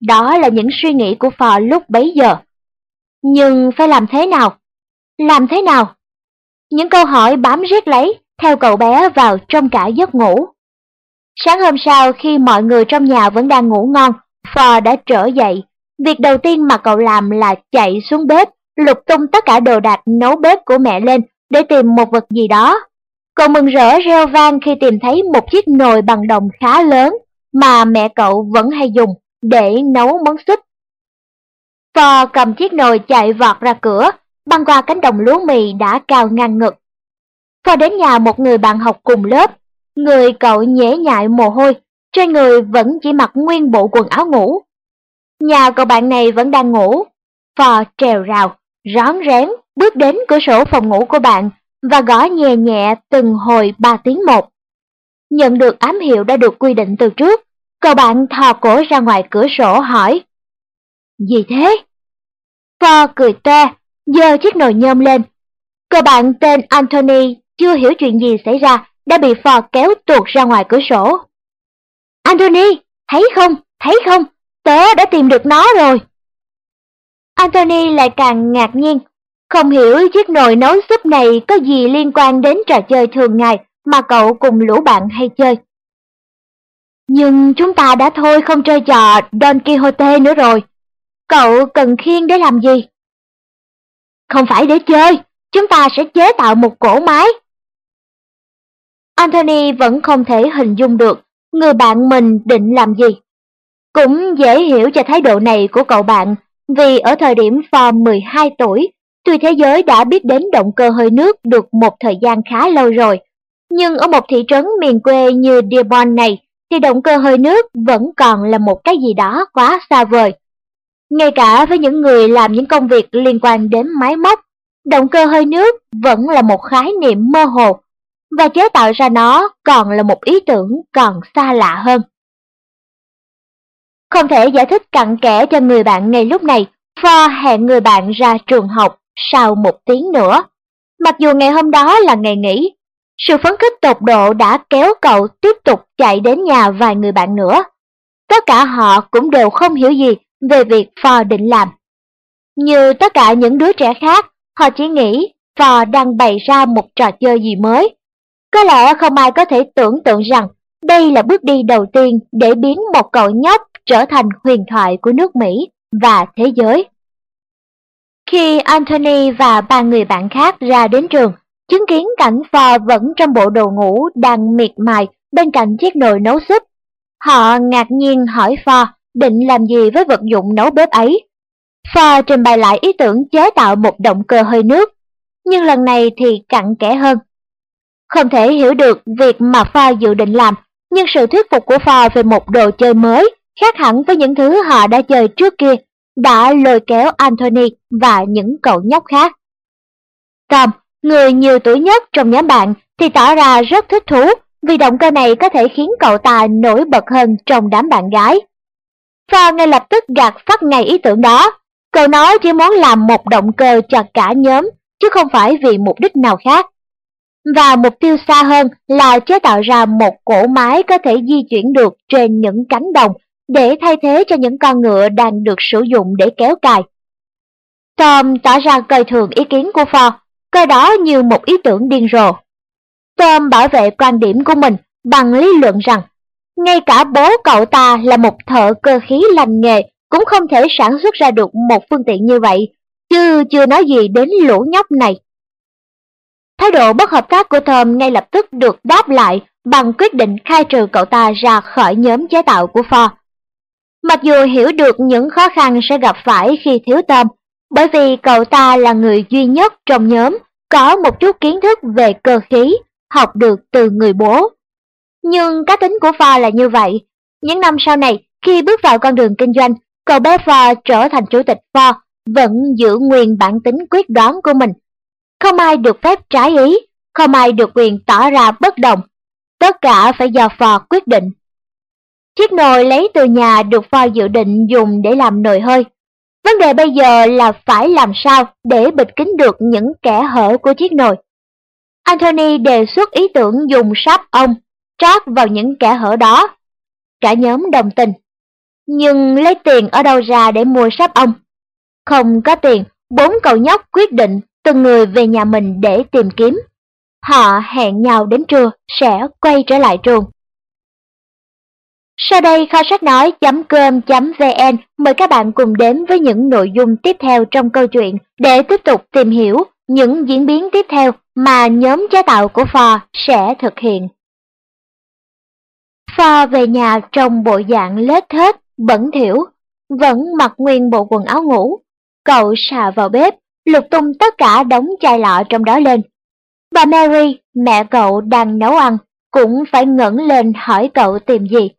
Đó là những suy nghĩ của Phò lúc bấy giờ. Nhưng phải làm thế nào? Làm thế nào? Những câu hỏi bám riết lấy, theo cậu bé vào trong cả giấc ngủ. Sáng hôm sau khi mọi người trong nhà vẫn đang ngủ ngon, Phò đã trở dậy. Việc đầu tiên mà cậu làm là chạy xuống bếp, lục tung tất cả đồ đạc nấu bếp của mẹ lên để tìm một vật gì đó. Cậu mừng rỡ reo vang khi tìm thấy một chiếc nồi bằng đồng khá lớn mà mẹ cậu vẫn hay dùng để nấu món súp. Phò cầm chiếc nồi chạy vọt ra cửa, băng qua cánh đồng lúa mì đã cao ngang ngực. Phò đến nhà một người bạn học cùng lớp, người cậu nhễ nhại mồ hôi, trên người vẫn chỉ mặc nguyên bộ quần áo ngủ. Nhà cậu bạn này vẫn đang ngủ, Phò trèo rào, rón rén bước đến cửa sổ phòng ngủ của bạn và gõ nhẹ nhẹ từng hồi ba tiếng một. Nhận được ám hiệu đã được quy định từ trước, cậu bạn thò cổ ra ngoài cửa sổ hỏi. Gì thế? Phò cười toe, giơ chiếc nồi nhôm lên. Cậu bạn tên Anthony chưa hiểu chuyện gì xảy ra đã bị Phò kéo tuột ra ngoài cửa sổ. Anthony, thấy không, thấy không, tớ đã tìm được nó rồi. Anthony lại càng ngạc nhiên, không hiểu chiếc nồi nấu súp này có gì liên quan đến trò chơi thường ngày mà cậu cùng lũ bạn hay chơi. Nhưng chúng ta đã thôi không chơi trò Don Quixote nữa rồi. Cậu cần khiên để làm gì? Không phải để chơi, chúng ta sẽ chế tạo một cỗ máy. Anthony vẫn không thể hình dung được người bạn mình định làm gì. Cũng dễ hiểu cho thái độ này của cậu bạn vì ở thời điểm Form 12 tuổi, tuy thế giới đã biết đến động cơ hơi nước được một thời gian khá lâu rồi, nhưng ở một thị trấn miền quê như Dearborn này thì động cơ hơi nước vẫn còn là một cái gì đó quá xa vời. Ngay cả với những người làm những công việc liên quan đến máy móc, động cơ hơi nước vẫn là một khái niệm mơ hồ, và chế tạo ra nó còn là một ý tưởng còn xa lạ hơn. Không thể giải thích cặn kẽ cho người bạn ngay lúc này, Ford hẹn người bạn ra trường học sau một tiếng nữa. Mặc dù ngày hôm đó là ngày nghỉ, sự phấn khích tột độ đã kéo cậu tiếp tục chạy đến nhà vài người bạn nữa. Tất cả họ cũng đều không hiểu gì về việc Ford định làm. Như tất cả những đứa trẻ khác, họ chỉ nghĩ Ford đang bày ra một trò chơi gì mới. Có lẽ không ai có thể tưởng tượng rằng đây là bước đi đầu tiên để biến một cậu nhóc trở thành huyền thoại của nước Mỹ và thế giới. Khi Anthony và ba người bạn khác ra đến trường, chứng kiến cảnh phò vẫn trong bộ đồ ngủ đang miệt mài bên cạnh chiếc nồi nấu súp. Họ ngạc nhiên hỏi phò định làm gì với vật dụng nấu bếp ấy. Phò trình bày lại ý tưởng chế tạo một động cơ hơi nước, nhưng lần này thì cặn kẽ hơn. Không thể hiểu được việc mà Pha dự định làm, nhưng sự thuyết phục của Pha về một đồ chơi mới khác hẳn với những thứ họ đã chơi trước kia, đã lôi kéo Anthony và những cậu nhóc khác. Tom, người nhiều tuổi nhất trong nhóm bạn, thì tỏ ra rất thích thú vì động cơ này có thể khiến cậu ta nổi bật hơn trong đám bạn gái. Pha ngay lập tức gạt phát ngay ý tưởng đó. Cậu nói chỉ muốn làm một động cơ cho cả nhóm, chứ không phải vì mục đích nào khác. Và mục tiêu xa hơn là chế tạo ra một cỗ máy có thể di chuyển được trên những cánh đồng để thay thế cho những con ngựa đang được sử dụng để kéo cài. Tom tỏ ra coi thường ý kiến của Ford, coi đó như một ý tưởng điên rồ. Tom bảo vệ quan điểm của mình bằng lý luận rằng, ngay cả bố cậu ta là một thợ cơ khí lành nghề cũng không thể sản xuất ra được một phương tiện như vậy, chứ chưa nói gì đến lũ nhóc này. Thái độ bất hợp tác của Thơm ngay lập tức được đáp lại bằng quyết định khai trừ cậu ta ra khỏi nhóm chế tạo của Ford. Mặc dù hiểu được những khó khăn sẽ gặp phải khi thiếu tâm, bởi vì cậu ta là người duy nhất trong nhóm có một chút kiến thức về cơ khí, học được từ người bố. Nhưng cá tính của Ford là như vậy. Những năm sau này, khi bước vào con đường kinh doanh, cậu bé Ford trở thành chủ tịch Ford vẫn giữ nguyên bản tính quyết đoán của mình. Không ai được phép trái ý, không ai được quyền tỏ ra bất đồng. Tất cả phải do phò quyết định. Chiếc nồi lấy từ nhà được phò dự định dùng để làm nồi hơi. Vấn đề bây giờ là phải làm sao để bịt kín được những kẽ hở của chiếc nồi. Anthony đề xuất ý tưởng dùng sáp ong trát vào những kẽ hở đó. Cả nhóm đồng tình. Nhưng lấy tiền ở đâu ra để mua sáp ong? Không có tiền, bốn cậu nhóc quyết định từng người về nhà mình để tìm kiếm. Họ hẹn nhau đến trưa sẽ quay trở lại trường. Sau đây kho sách nói.com.vn mời các bạn cùng đến với những nội dung tiếp theo trong câu chuyện để tiếp tục tìm hiểu những diễn biến tiếp theo mà nhóm chế tạo của Phò sẽ thực hiện. Phò về nhà trong bộ dạng lết thết, bẩn thỉu, vẫn mặc nguyên bộ quần áo ngủ. Cậu xà vào bếp, lục tung tất cả đống chai lọ trong đó lên. Bà Mary, mẹ cậu đang nấu ăn, cũng phải ngẩng lên hỏi cậu tìm gì.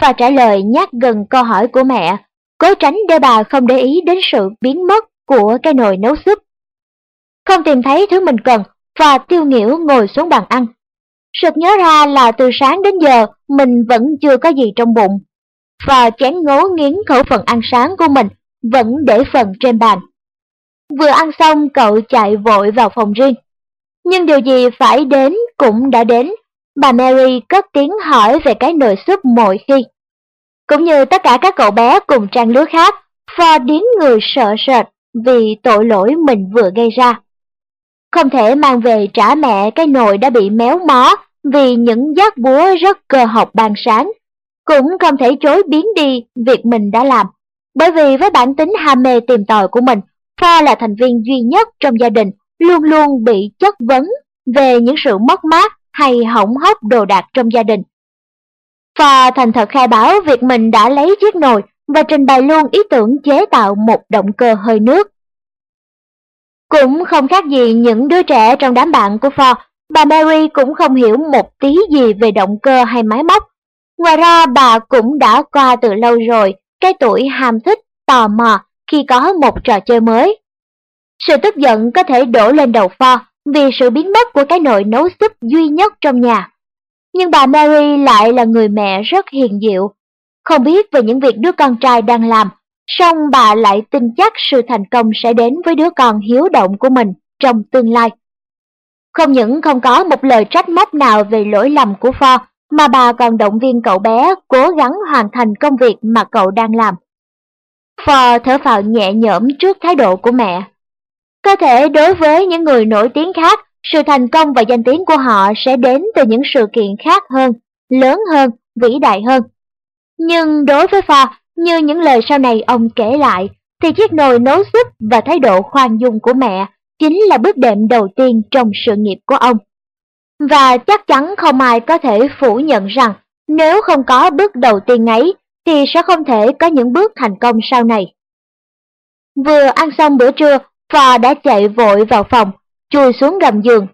Và trả lời nhát gần câu hỏi của mẹ, cố tránh để bà không để ý đến sự biến mất của cái nồi nấu súp. Không tìm thấy thứ mình cần, và tiêu nghỉu ngồi xuống bàn ăn. Sực nhớ ra là từ sáng đến giờ mình vẫn chưa có gì trong bụng, và chén ngố nghiến khẩu phần ăn sáng của mình vẫn để phần trên bàn. Vừa ăn xong cậu chạy vội vào phòng riêng. Nhưng điều gì phải đến cũng đã đến, bà Mary cất tiếng hỏi về cái nồi súp mỗi khi. Cũng như tất cả các cậu bé cùng trang lứa khác, Ford điến người sợ sệt vì tội lỗi mình vừa gây ra. Không thể mang về trả mẹ cái nồi đã bị méo mó vì những giác búa rất cơ học ban sáng. Cũng không thể chối biến đi việc mình đã làm. Bởi vì với bản tính ham mê tìm tòi của mình, Pha là thành viên duy nhất trong gia đình luôn luôn bị chất vấn về những sự mất mát hay hỏng hóc đồ đạc trong gia đình. Pha thành thật khai báo việc mình đã lấy chiếc nồi và trình bày luôn ý tưởng chế tạo một động cơ hơi nước. Cũng không khác gì những đứa trẻ trong đám bạn của Ford, bà Mary cũng không hiểu một tí gì về động cơ hay máy móc. Ngoài ra bà cũng đã qua từ lâu rồi cái tuổi ham thích, tò mò khi có một trò chơi mới. Sự tức giận có thể đổ lên đầu Ford vì sự biến mất của cái nồi nấu súp duy nhất trong nhà. Nhưng bà Mary lại là người mẹ rất hiền diệu, không biết về những việc đứa con trai đang làm song bà lại tin chắc sự thành công sẽ đến với đứa con hiếu động của mình trong tương lai. Không những không có một lời trách móc nào về lỗi lầm của Ford, mà bà còn động viên cậu bé cố gắng hoàn thành công việc mà cậu đang làm. Phò thở phào nhẹ nhõm trước thái độ của mẹ. Có thể đối với những người nổi tiếng khác, sự thành công và danh tiếng của họ sẽ đến từ những sự kiện khác hơn, lớn hơn, vĩ đại hơn. Nhưng đối với Phò, như những lời sau này ông kể lại, thì chiếc nồi nấu súp và thái độ khoan dung của mẹ chính là bước đệm đầu tiên trong sự nghiệp của ông. Và chắc chắn không ai có thể phủ nhận rằng nếu không có bước đầu tiên ấy thì sẽ không thể có những bước thành công sau này. Vừa ăn xong bữa trưa, Phò đã chạy vội vào phòng, chui xuống gầm giường.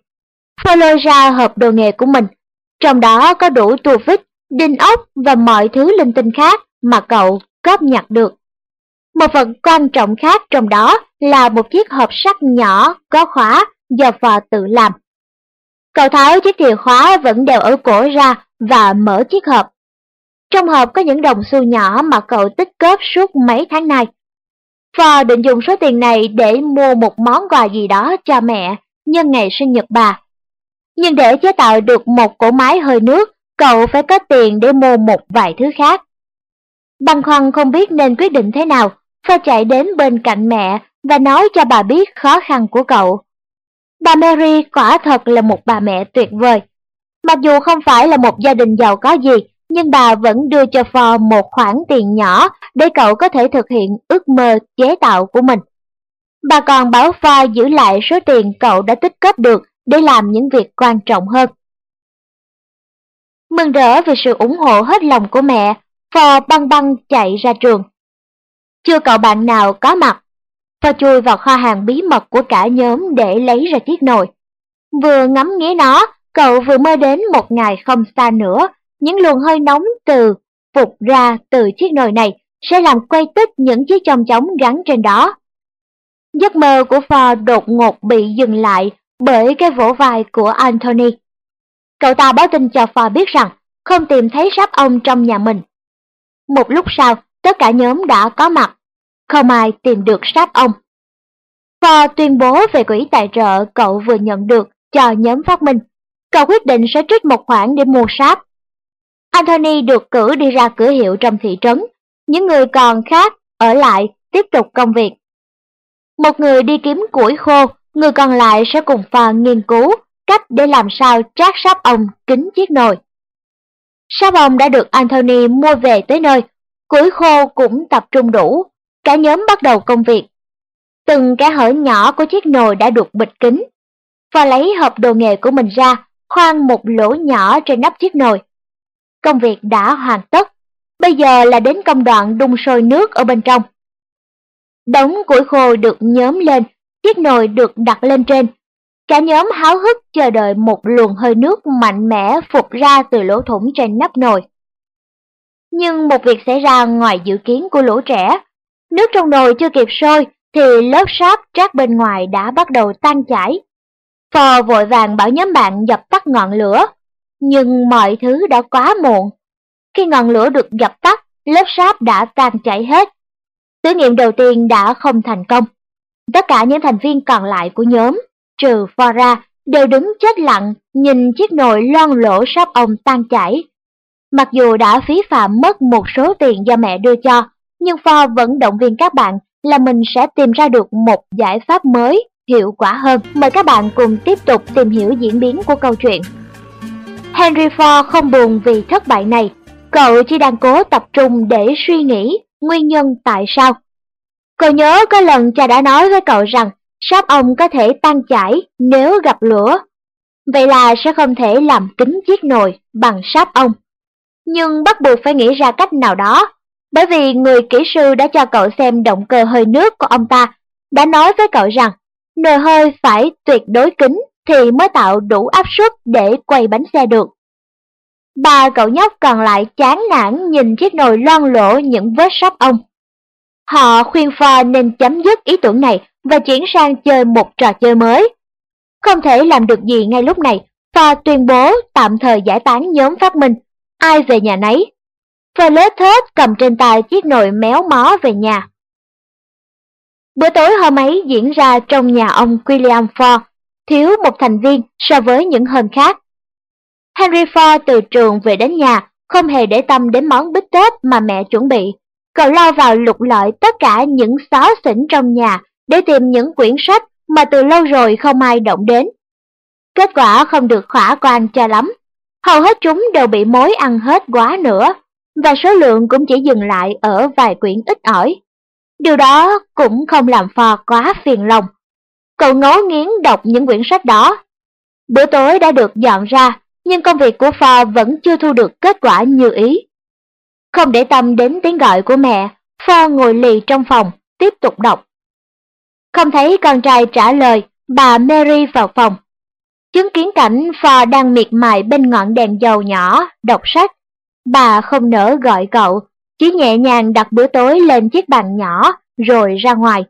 Phò lôi ra hộp đồ nghề của mình, trong đó có đủ tua vít, đinh ốc và mọi thứ linh tinh khác mà cậu cóp nhặt được. Một phần quan trọng khác trong đó là một chiếc hộp sắt nhỏ có khóa do phò tự làm. Cậu tháo chiếc chìa khóa vẫn đeo ở cổ ra và mở chiếc hộp. Trong hộp có những đồng xu nhỏ mà cậu tích góp suốt mấy tháng nay. Phò định dùng số tiền này để mua một món quà gì đó cho mẹ nhân ngày sinh nhật bà. Nhưng để chế tạo được một cỗ máy hơi nước, cậu phải có tiền để mua một vài thứ khác. Băn khoăn không biết nên quyết định thế nào, Phò chạy đến bên cạnh mẹ và nói cho bà biết khó khăn của cậu. Bà Mary quả thật là một bà mẹ tuyệt vời. Mặc dù không phải là một gia đình giàu có gì, nhưng bà vẫn đưa cho Phò một khoản tiền nhỏ để cậu có thể thực hiện ước mơ chế tạo của mình. Bà còn bảo Phò giữ lại số tiền cậu đã tích góp được để làm những việc quan trọng hơn. Mừng rỡ vì sự ủng hộ hết lòng của mẹ, Phò băng băng chạy ra trường. Chưa cậu bạn nào có mặt, Phò chui vào kho hàng bí mật của cả nhóm để lấy ra chiếc nồi. Vừa ngắm nghía nó, cậu vừa mơ đến một ngày không xa nữa, những luồng hơi nóng từ phục ra từ chiếc nồi này sẽ làm quay tích những chiếc chong chóng gắn trên đó. Giấc mơ của Ford đột ngột bị dừng lại bởi cái vỗ vai của Anthony. Cậu ta báo tin cho Ford biết rằng không tìm thấy sáp ông trong nhà mình. Một lúc sau, tất cả nhóm đã có mặt. Không ai tìm được sáp ông. Ford tuyên bố về quỹ tài trợ cậu vừa nhận được cho nhóm phát minh. Cậu quyết định sẽ trích một khoản để mua sáp. Anthony được cử đi ra cửa hiệu trong thị trấn. Những người còn khác ở lại tiếp tục công việc. Một người đi kiếm củi khô, người còn lại sẽ cùng pha nghiên cứu cách để làm sao trát sáp ông kính chiếc nồi. Sáp ông đã được Anthony mua về tới nơi, củi khô cũng tập trung đủ, cả nhóm bắt đầu công việc. Từng cái hở nhỏ của chiếc nồi đã được bịt kính. Và lấy hộp đồ nghề của mình ra, khoan một lỗ nhỏ trên nắp chiếc nồi. Công việc đã hoàn tất, bây giờ là đến công đoạn đun sôi nước ở bên trong. Đống củi khô được nhóm lên, chiếc nồi được đặt lên trên. Cả nhóm háo hức chờ đợi một luồng hơi nước mạnh mẽ phục ra từ lỗ thủng trên nắp nồi. Nhưng một việc xảy ra ngoài dự kiến của lũ trẻ. Nước trong nồi chưa kịp sôi thì lớp sáp trát bên ngoài đã bắt đầu tan chảy. Phò vội vàng bảo nhóm bạn dập tắt ngọn lửa, nhưng mọi thứ đã quá muộn. Khi ngọn lửa được dập tắt, lớp sáp đã tan chảy hết. Thử nghiệm đầu tiên đã không thành công. Tất cả những thành viên còn lại của nhóm, trừ Fora, đều đứng chết lặng nhìn chiếc nồi loan lỗ sáp ông tan chảy. Mặc dù đã phí phạm mất một số tiền do mẹ đưa cho, nhưng For vẫn động viên các bạn là mình sẽ tìm ra được một giải pháp mới, hiệu quả hơn. Mời các bạn cùng tiếp tục tìm hiểu diễn biến của câu chuyện. Henry Ford không buồn vì thất bại này, cậu chỉ đang cố tập trung để suy nghĩ nguyên nhân tại sao. Cậu nhớ có lần cha đã nói với cậu rằng sáp ong có thể tan chảy nếu gặp lửa. Vậy là sẽ không thể làm kính chiếc nồi bằng sáp ong. Nhưng bắt buộc phải nghĩ ra cách nào đó, bởi vì người kỹ sư đã cho cậu xem động cơ hơi nước của ông ta, đã nói với cậu rằng nồi hơi phải tuyệt đối kính thì mới tạo đủ áp suất để quay bánh xe được. Ba cậu nhóc còn lại chán nản nhìn chiếc nồi loang lỗ những vết sáp ông. Họ khuyên pha nên chấm dứt ý tưởng này và chuyển sang chơi một trò chơi mới. Không thể làm được gì ngay lúc này, pha tuyên bố tạm thời giải tán nhóm phát minh, ai về nhà nấy. Pha lết thết cầm trên tay chiếc nồi méo mó về nhà. Bữa tối hôm ấy diễn ra trong nhà ông William Ford, thiếu một thành viên so với những hôm khác. Henry Ford từ trường về đến nhà, không hề để tâm đến món bít tết mà mẹ chuẩn bị. Cậu lao vào lục lọi tất cả những xó xỉnh trong nhà để tìm những quyển sách mà từ lâu rồi không ai động đến. Kết quả không được khả quan cho lắm. Hầu hết chúng đều bị mối ăn hết quá nữa, và số lượng cũng chỉ dừng lại ở vài quyển ít ỏi. Điều đó cũng không làm Ford quá phiền lòng. Cậu ngấu nghiến đọc những quyển sách đó. Bữa tối đã được dọn ra nhưng công việc của Ford vẫn chưa thu được kết quả như ý. Không để tâm đến tiếng gọi của mẹ, Ford ngồi lì trong phòng, tiếp tục đọc. Không thấy con trai trả lời, bà Mary vào phòng. Chứng kiến cảnh Ford đang miệt mài bên ngọn đèn dầu nhỏ, đọc sách. Bà không nỡ gọi cậu, chỉ nhẹ nhàng đặt bữa tối lên chiếc bàn nhỏ, rồi ra ngoài.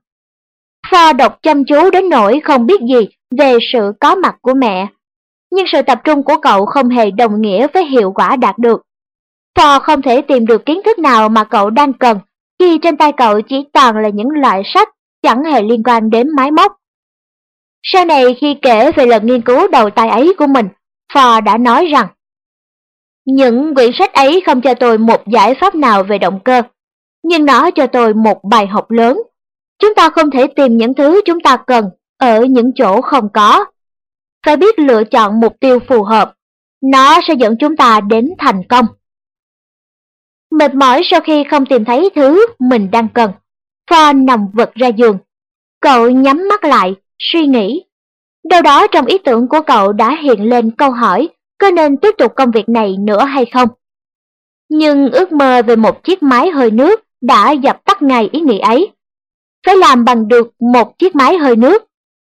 Ford đọc chăm chú đến nỗi không biết gì về sự có mặt của mẹ nhưng sự tập trung của cậu không hề đồng nghĩa với hiệu quả đạt được. Thò không thể tìm được kiến thức nào mà cậu đang cần khi trên tay cậu chỉ toàn là những loại sách chẳng hề liên quan đến máy móc. Sau này khi kể về lần nghiên cứu đầu tay ấy của mình, Phò đã nói rằng Những quyển sách ấy không cho tôi một giải pháp nào về động cơ, nhưng nó cho tôi một bài học lớn. Chúng ta không thể tìm những thứ chúng ta cần ở những chỗ không có phải biết lựa chọn mục tiêu phù hợp. Nó sẽ dẫn chúng ta đến thành công. Mệt mỏi sau khi không tìm thấy thứ mình đang cần, Ford nằm vật ra giường. Cậu nhắm mắt lại, suy nghĩ. Đâu đó trong ý tưởng của cậu đã hiện lên câu hỏi có nên tiếp tục công việc này nữa hay không. Nhưng ước mơ về một chiếc máy hơi nước đã dập tắt ngay ý nghĩ ấy. Phải làm bằng được một chiếc máy hơi nước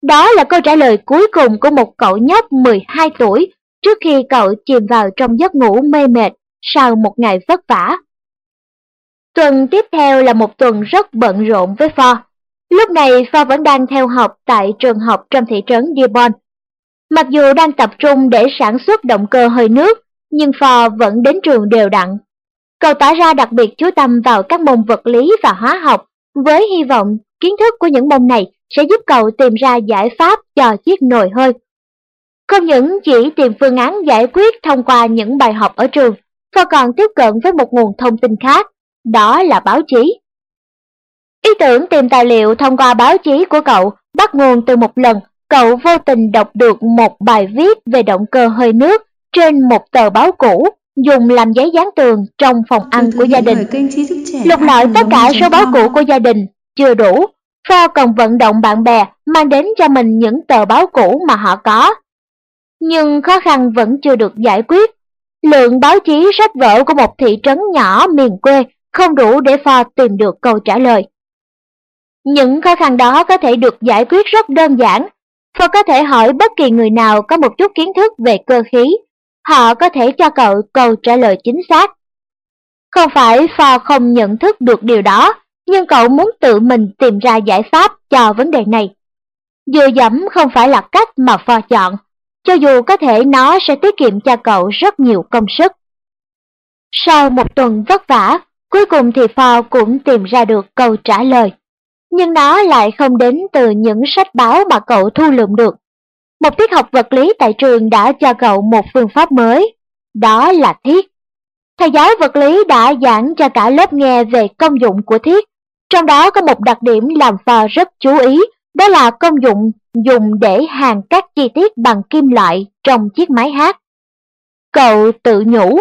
đó là câu trả lời cuối cùng của một cậu nhóc 12 tuổi trước khi cậu chìm vào trong giấc ngủ mê mệt sau một ngày vất vả. Tuần tiếp theo là một tuần rất bận rộn với Ford. Lúc này Ford vẫn đang theo học tại trường học trong thị trấn Dearborn. Mặc dù đang tập trung để sản xuất động cơ hơi nước, nhưng Ford vẫn đến trường đều đặn. Cậu tỏ ra đặc biệt chú tâm vào các môn vật lý và hóa học, với hy vọng kiến thức của những môn này sẽ giúp cậu tìm ra giải pháp cho chiếc nồi hơi. Không những chỉ tìm phương án giải quyết thông qua những bài học ở trường, Ford còn tiếp cận với một nguồn thông tin khác, đó là báo chí. Ý tưởng tìm tài liệu thông qua báo chí của cậu bắt nguồn từ một lần cậu vô tình đọc được một bài viết về động cơ hơi nước trên một tờ báo cũ dùng làm giấy dán tường trong phòng ăn của gia đình. Lục lọi tất cả số báo cũ của gia đình chưa đủ, Phao còn vận động bạn bè mang đến cho mình những tờ báo cũ mà họ có. Nhưng khó khăn vẫn chưa được giải quyết. Lượng báo chí sách vở của một thị trấn nhỏ miền quê không đủ để Pha tìm được câu trả lời. Những khó khăn đó có thể được giải quyết rất đơn giản. Pha có thể hỏi bất kỳ người nào có một chút kiến thức về cơ khí. Họ có thể cho cậu câu trả lời chính xác. Không phải Phò không nhận thức được điều đó, nhưng cậu muốn tự mình tìm ra giải pháp cho vấn đề này. Dựa dẫm không phải là cách mà Phò chọn, cho dù có thể nó sẽ tiết kiệm cho cậu rất nhiều công sức. Sau một tuần vất vả, cuối cùng thì Phò cũng tìm ra được câu trả lời nhưng nó lại không đến từ những sách báo mà cậu thu lượm được. Một tiết học vật lý tại trường đã cho cậu một phương pháp mới, đó là thiết. Thầy giáo vật lý đã giảng cho cả lớp nghe về công dụng của thiết, trong đó có một đặc điểm làm phò rất chú ý, đó là công dụng dùng để hàn các chi tiết bằng kim loại trong chiếc máy hát. Cậu tự nhủ,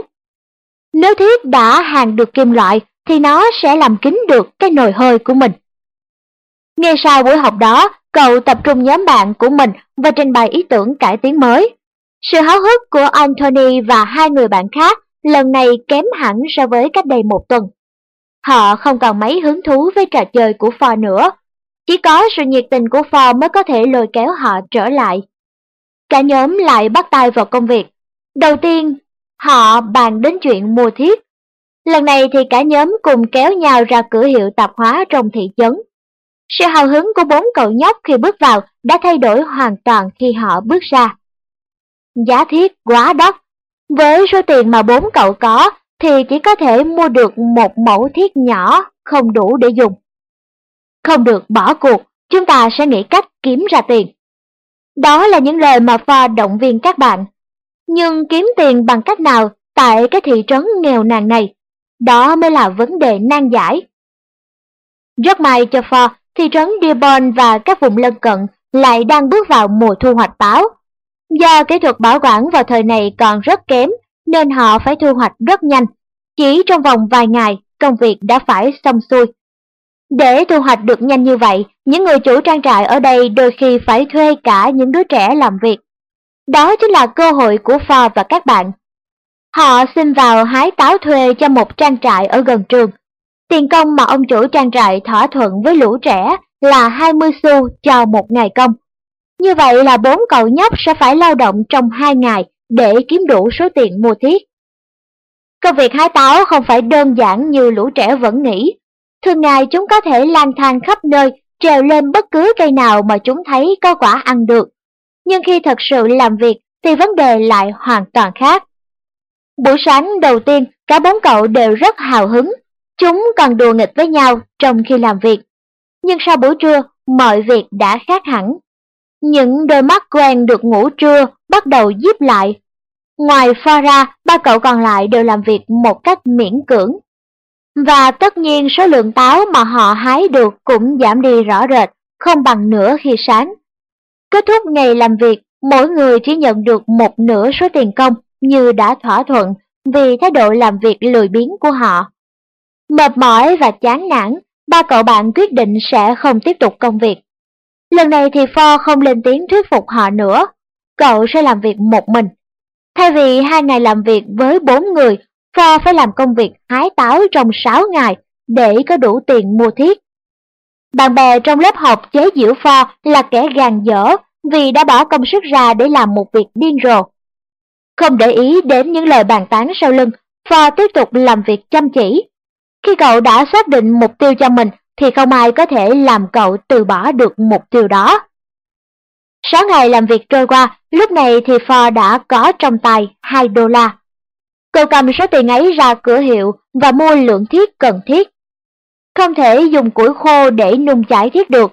nếu thiết đã hàn được kim loại thì nó sẽ làm kín được cái nồi hơi của mình. Ngay sau buổi học đó, cậu tập trung nhóm bạn của mình và trình bày ý tưởng cải tiến mới. Sự háo hức của Anthony và hai người bạn khác lần này kém hẳn so với cách đây một tuần. Họ không còn mấy hứng thú với trò chơi của Ford nữa. Chỉ có sự nhiệt tình của Ford mới có thể lôi kéo họ trở lại. Cả nhóm lại bắt tay vào công việc. Đầu tiên, họ bàn đến chuyện mua thiết. Lần này thì cả nhóm cùng kéo nhau ra cửa hiệu tạp hóa trong thị trấn. Sự hào hứng của bốn cậu nhóc khi bước vào đã thay đổi hoàn toàn khi họ bước ra. Giá thiết quá đắt. Với số tiền mà bốn cậu có thì chỉ có thể mua được một mẫu thiết nhỏ không đủ để dùng. Không được bỏ cuộc, chúng ta sẽ nghĩ cách kiếm ra tiền. Đó là những lời mà Ford động viên các bạn. Nhưng kiếm tiền bằng cách nào tại cái thị trấn nghèo nàn này? Đó mới là vấn đề nan giải. Rất may cho Ford thị trấn Dearborn và các vùng lân cận lại đang bước vào mùa thu hoạch táo. Do kỹ thuật bảo quản vào thời này còn rất kém, nên họ phải thu hoạch rất nhanh. Chỉ trong vòng vài ngày, công việc đã phải xong xuôi. Để thu hoạch được nhanh như vậy, những người chủ trang trại ở đây đôi khi phải thuê cả những đứa trẻ làm việc. Đó chính là cơ hội của Ford và các bạn. Họ xin vào hái táo thuê cho một trang trại ở gần trường. Tiền công mà ông chủ trang trại thỏa thuận với lũ trẻ là 20 xu cho một ngày công. Như vậy là bốn cậu nhóc sẽ phải lao động trong hai ngày để kiếm đủ số tiền mua thiết. Công việc hái táo không phải đơn giản như lũ trẻ vẫn nghĩ. Thường ngày chúng có thể lang thang khắp nơi, trèo lên bất cứ cây nào mà chúng thấy có quả ăn được. Nhưng khi thật sự làm việc thì vấn đề lại hoàn toàn khác. Buổi sáng đầu tiên, cả bốn cậu đều rất hào hứng Chúng còn đùa nghịch với nhau trong khi làm việc. Nhưng sau buổi trưa, mọi việc đã khác hẳn. Những đôi mắt quen được ngủ trưa bắt đầu díp lại. Ngoài pha ra, ba cậu còn lại đều làm việc một cách miễn cưỡng. Và tất nhiên số lượng táo mà họ hái được cũng giảm đi rõ rệt, không bằng nửa khi sáng. Kết thúc ngày làm việc, mỗi người chỉ nhận được một nửa số tiền công như đã thỏa thuận vì thái độ làm việc lười biếng của họ. Mệt mỏi và chán nản, ba cậu bạn quyết định sẽ không tiếp tục công việc. Lần này thì Ford không lên tiếng thuyết phục họ nữa, cậu sẽ làm việc một mình. Thay vì hai ngày làm việc với bốn người, Ford phải làm công việc hái táo trong sáu ngày để có đủ tiền mua thiết. Bạn bè trong lớp học chế giễu Ford là kẻ gàn dở vì đã bỏ công sức ra để làm một việc điên rồ. Không để ý đến những lời bàn tán sau lưng, Ford tiếp tục làm việc chăm chỉ. Khi cậu đã xác định mục tiêu cho mình thì không ai có thể làm cậu từ bỏ được mục tiêu đó. Sáu ngày làm việc trôi qua, lúc này thì Ford đã có trong tay 2 đô la. Cậu cầm số tiền ấy ra cửa hiệu và mua lượng thiết cần thiết. Không thể dùng củi khô để nung chải thiết được,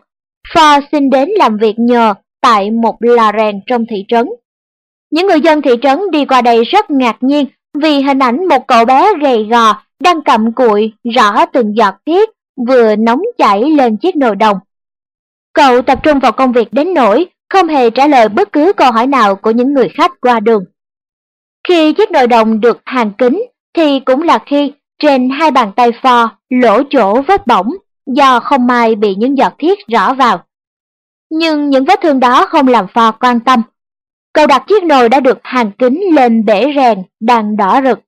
Ford xin đến làm việc nhờ tại một lò rèn trong thị trấn. Những người dân thị trấn đi qua đây rất ngạc nhiên vì hình ảnh một cậu bé gầy gò đang cầm cụi rõ từng giọt tiết vừa nóng chảy lên chiếc nồi đồng. Cậu tập trung vào công việc đến nỗi không hề trả lời bất cứ câu hỏi nào của những người khách qua đường. Khi chiếc nồi đồng được hàng kính thì cũng là khi trên hai bàn tay pho lỗ chỗ vết bỏng do không may bị những giọt thiết rõ vào. Nhưng những vết thương đó không làm pho quan tâm. Cậu đặt chiếc nồi đã được hàng kính lên bể rèn đang đỏ rực,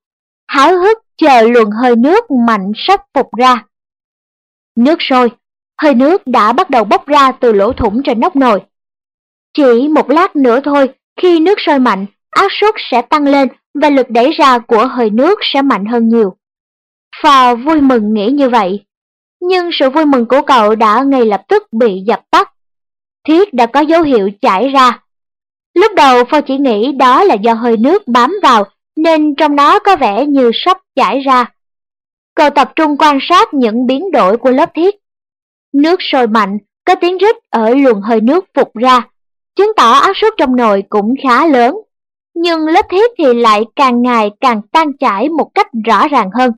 háo hức chờ luồng hơi nước mạnh sắp phục ra. Nước sôi, hơi nước đã bắt đầu bốc ra từ lỗ thủng trên nóc nồi. Chỉ một lát nữa thôi, khi nước sôi mạnh, áp suất sẽ tăng lên và lực đẩy ra của hơi nước sẽ mạnh hơn nhiều. Phò vui mừng nghĩ như vậy. Nhưng sự vui mừng của cậu đã ngay lập tức bị dập tắt. Thiết đã có dấu hiệu chảy ra. Lúc đầu Phò chỉ nghĩ đó là do hơi nước bám vào nên trong nó có vẻ như sắp chảy ra. Cậu tập trung quan sát những biến đổi của lớp thiết. Nước sôi mạnh, có tiếng rít ở luồng hơi nước phục ra, chứng tỏ áp suất trong nồi cũng khá lớn. Nhưng lớp thiết thì lại càng ngày càng tan chảy một cách rõ ràng hơn.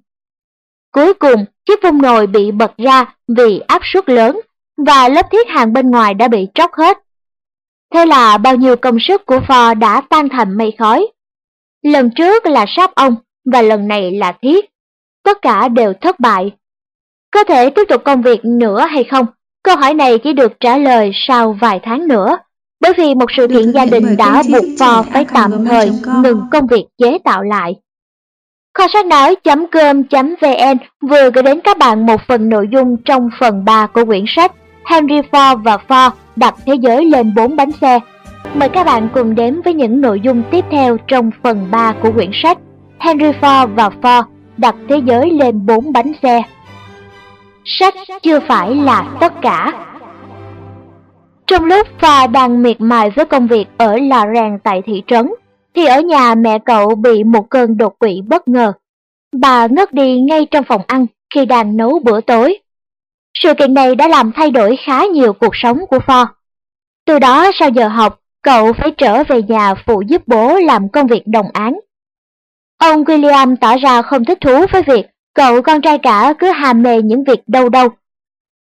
Cuối cùng, chiếc vung nồi bị bật ra vì áp suất lớn và lớp thiết hàng bên ngoài đã bị tróc hết. Thế là bao nhiêu công sức của Phò đã tan thành mây khói. Lần trước là sáp ong và lần này là thiết. Tất cả đều thất bại. Có thể tiếp tục công việc nữa hay không? Câu hỏi này chỉ được trả lời sau vài tháng nữa, bởi vì một sự kiện gia đình đã buộc Ford phải tạm thời ngừng công việc chế tạo lại. Kho sách nói.com.vn vừa gửi đến các bạn một phần nội dung trong phần 3 của quyển sách Henry Ford và Ford đặt thế giới lên bốn bánh xe. Mời các bạn cùng đến với những nội dung tiếp theo trong phần 3 của quyển sách Henry Ford và Ford đặt thế giới lên bốn bánh xe. Sách chưa phải là tất cả. Trong lúc Ford đang miệt mài với công việc ở lò rèn tại thị trấn, thì ở nhà mẹ cậu bị một cơn đột quỵ bất ngờ. Bà ngất đi ngay trong phòng ăn khi đang nấu bữa tối. Sự kiện này đã làm thay đổi khá nhiều cuộc sống của Ford. Từ đó sau giờ học, cậu phải trở về nhà phụ giúp bố làm công việc đồng án. Ông William tỏ ra không thích thú với việc cậu con trai cả cứ hàm mê những việc đâu đâu.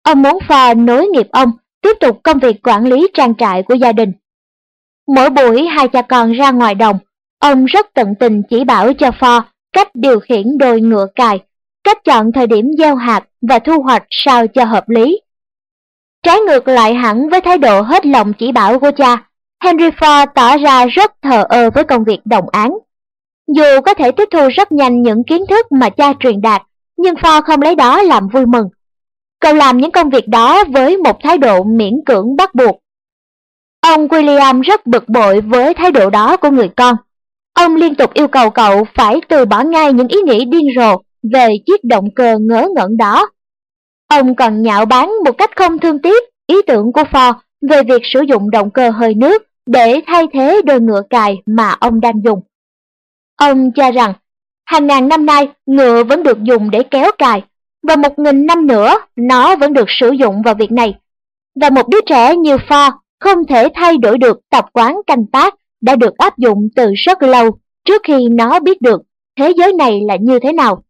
Ông muốn pha nối nghiệp ông, tiếp tục công việc quản lý trang trại của gia đình. Mỗi buổi hai cha con ra ngoài đồng, ông rất tận tình chỉ bảo cho pho cách điều khiển đôi ngựa cài, cách chọn thời điểm gieo hạt và thu hoạch sao cho hợp lý. Trái ngược lại hẳn với thái độ hết lòng chỉ bảo của cha, Henry Ford tỏ ra rất thờ ơ với công việc đồng án. Dù có thể tiếp thu rất nhanh những kiến thức mà cha truyền đạt, nhưng Ford không lấy đó làm vui mừng. Cậu làm những công việc đó với một thái độ miễn cưỡng bắt buộc. Ông William rất bực bội với thái độ đó của người con. Ông liên tục yêu cầu cậu phải từ bỏ ngay những ý nghĩ điên rồ về chiếc động cơ ngớ ngẩn đó. Ông còn nhạo báng một cách không thương tiếc ý tưởng của Ford về việc sử dụng động cơ hơi nước để thay thế đôi ngựa cài mà ông đang dùng. Ông cho rằng, hàng ngàn năm nay ngựa vẫn được dùng để kéo cài, và một nghìn năm nữa nó vẫn được sử dụng vào việc này. Và một đứa trẻ như Ford không thể thay đổi được tập quán canh tác đã được áp dụng từ rất lâu trước khi nó biết được thế giới này là như thế nào.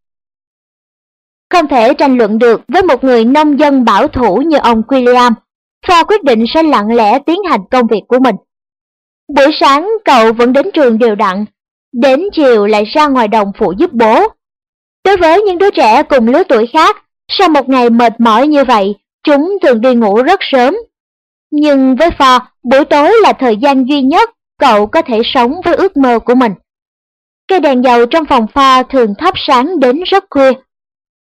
Không thể tranh luận được với một người nông dân bảo thủ như ông William, Ford quyết định sẽ lặng lẽ tiến hành công việc của mình. Buổi sáng cậu vẫn đến trường đều đặn, đến chiều lại ra ngoài đồng phụ giúp bố. Đối với những đứa trẻ cùng lứa tuổi khác, sau một ngày mệt mỏi như vậy, chúng thường đi ngủ rất sớm nhưng với Ford, buổi tối là thời gian duy nhất cậu có thể sống với ước mơ của mình. Cây đèn dầu trong phòng Pha thường thắp sáng đến rất khuya.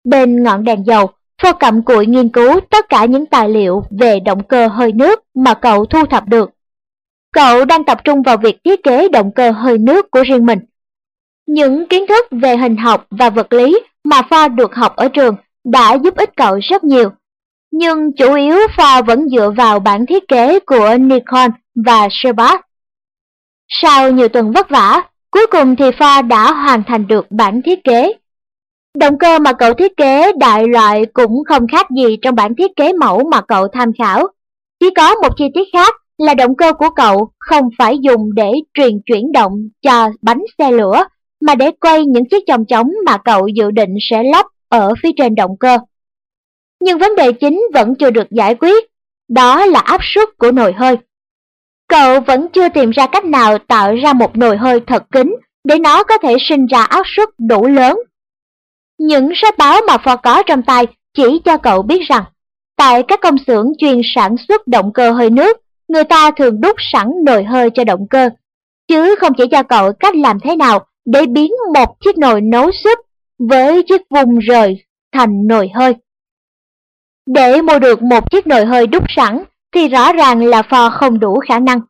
Bên ngọn đèn dầu, Phô cầm cụi nghiên cứu tất cả những tài liệu về động cơ hơi nước mà cậu thu thập được. Cậu đang tập trung vào việc thiết kế động cơ hơi nước của riêng mình. Những kiến thức về hình học và vật lý mà Pho được học ở trường đã giúp ích cậu rất nhiều nhưng chủ yếu Pho vẫn dựa vào bản thiết kế của Nikon và Shepard. Sau nhiều tuần vất vả, cuối cùng thì Pho đã hoàn thành được bản thiết kế. Động cơ mà cậu thiết kế đại loại cũng không khác gì trong bản thiết kế mẫu mà cậu tham khảo. Chỉ có một chi tiết khác là động cơ của cậu không phải dùng để truyền chuyển động cho bánh xe lửa, mà để quay những chiếc chồng chóng mà cậu dự định sẽ lắp ở phía trên động cơ. Nhưng vấn đề chính vẫn chưa được giải quyết, đó là áp suất của nồi hơi. Cậu vẫn chưa tìm ra cách nào tạo ra một nồi hơi thật kín để nó có thể sinh ra áp suất đủ lớn. Những sách báo mà Ford có trong tay chỉ cho cậu biết rằng, tại các công xưởng chuyên sản xuất động cơ hơi nước, người ta thường đúc sẵn nồi hơi cho động cơ, chứ không chỉ cho cậu cách làm thế nào để biến một chiếc nồi nấu súp với chiếc vùng rời thành nồi hơi. Để mua được một chiếc nồi hơi đúc sẵn thì rõ ràng là Ford không đủ khả năng.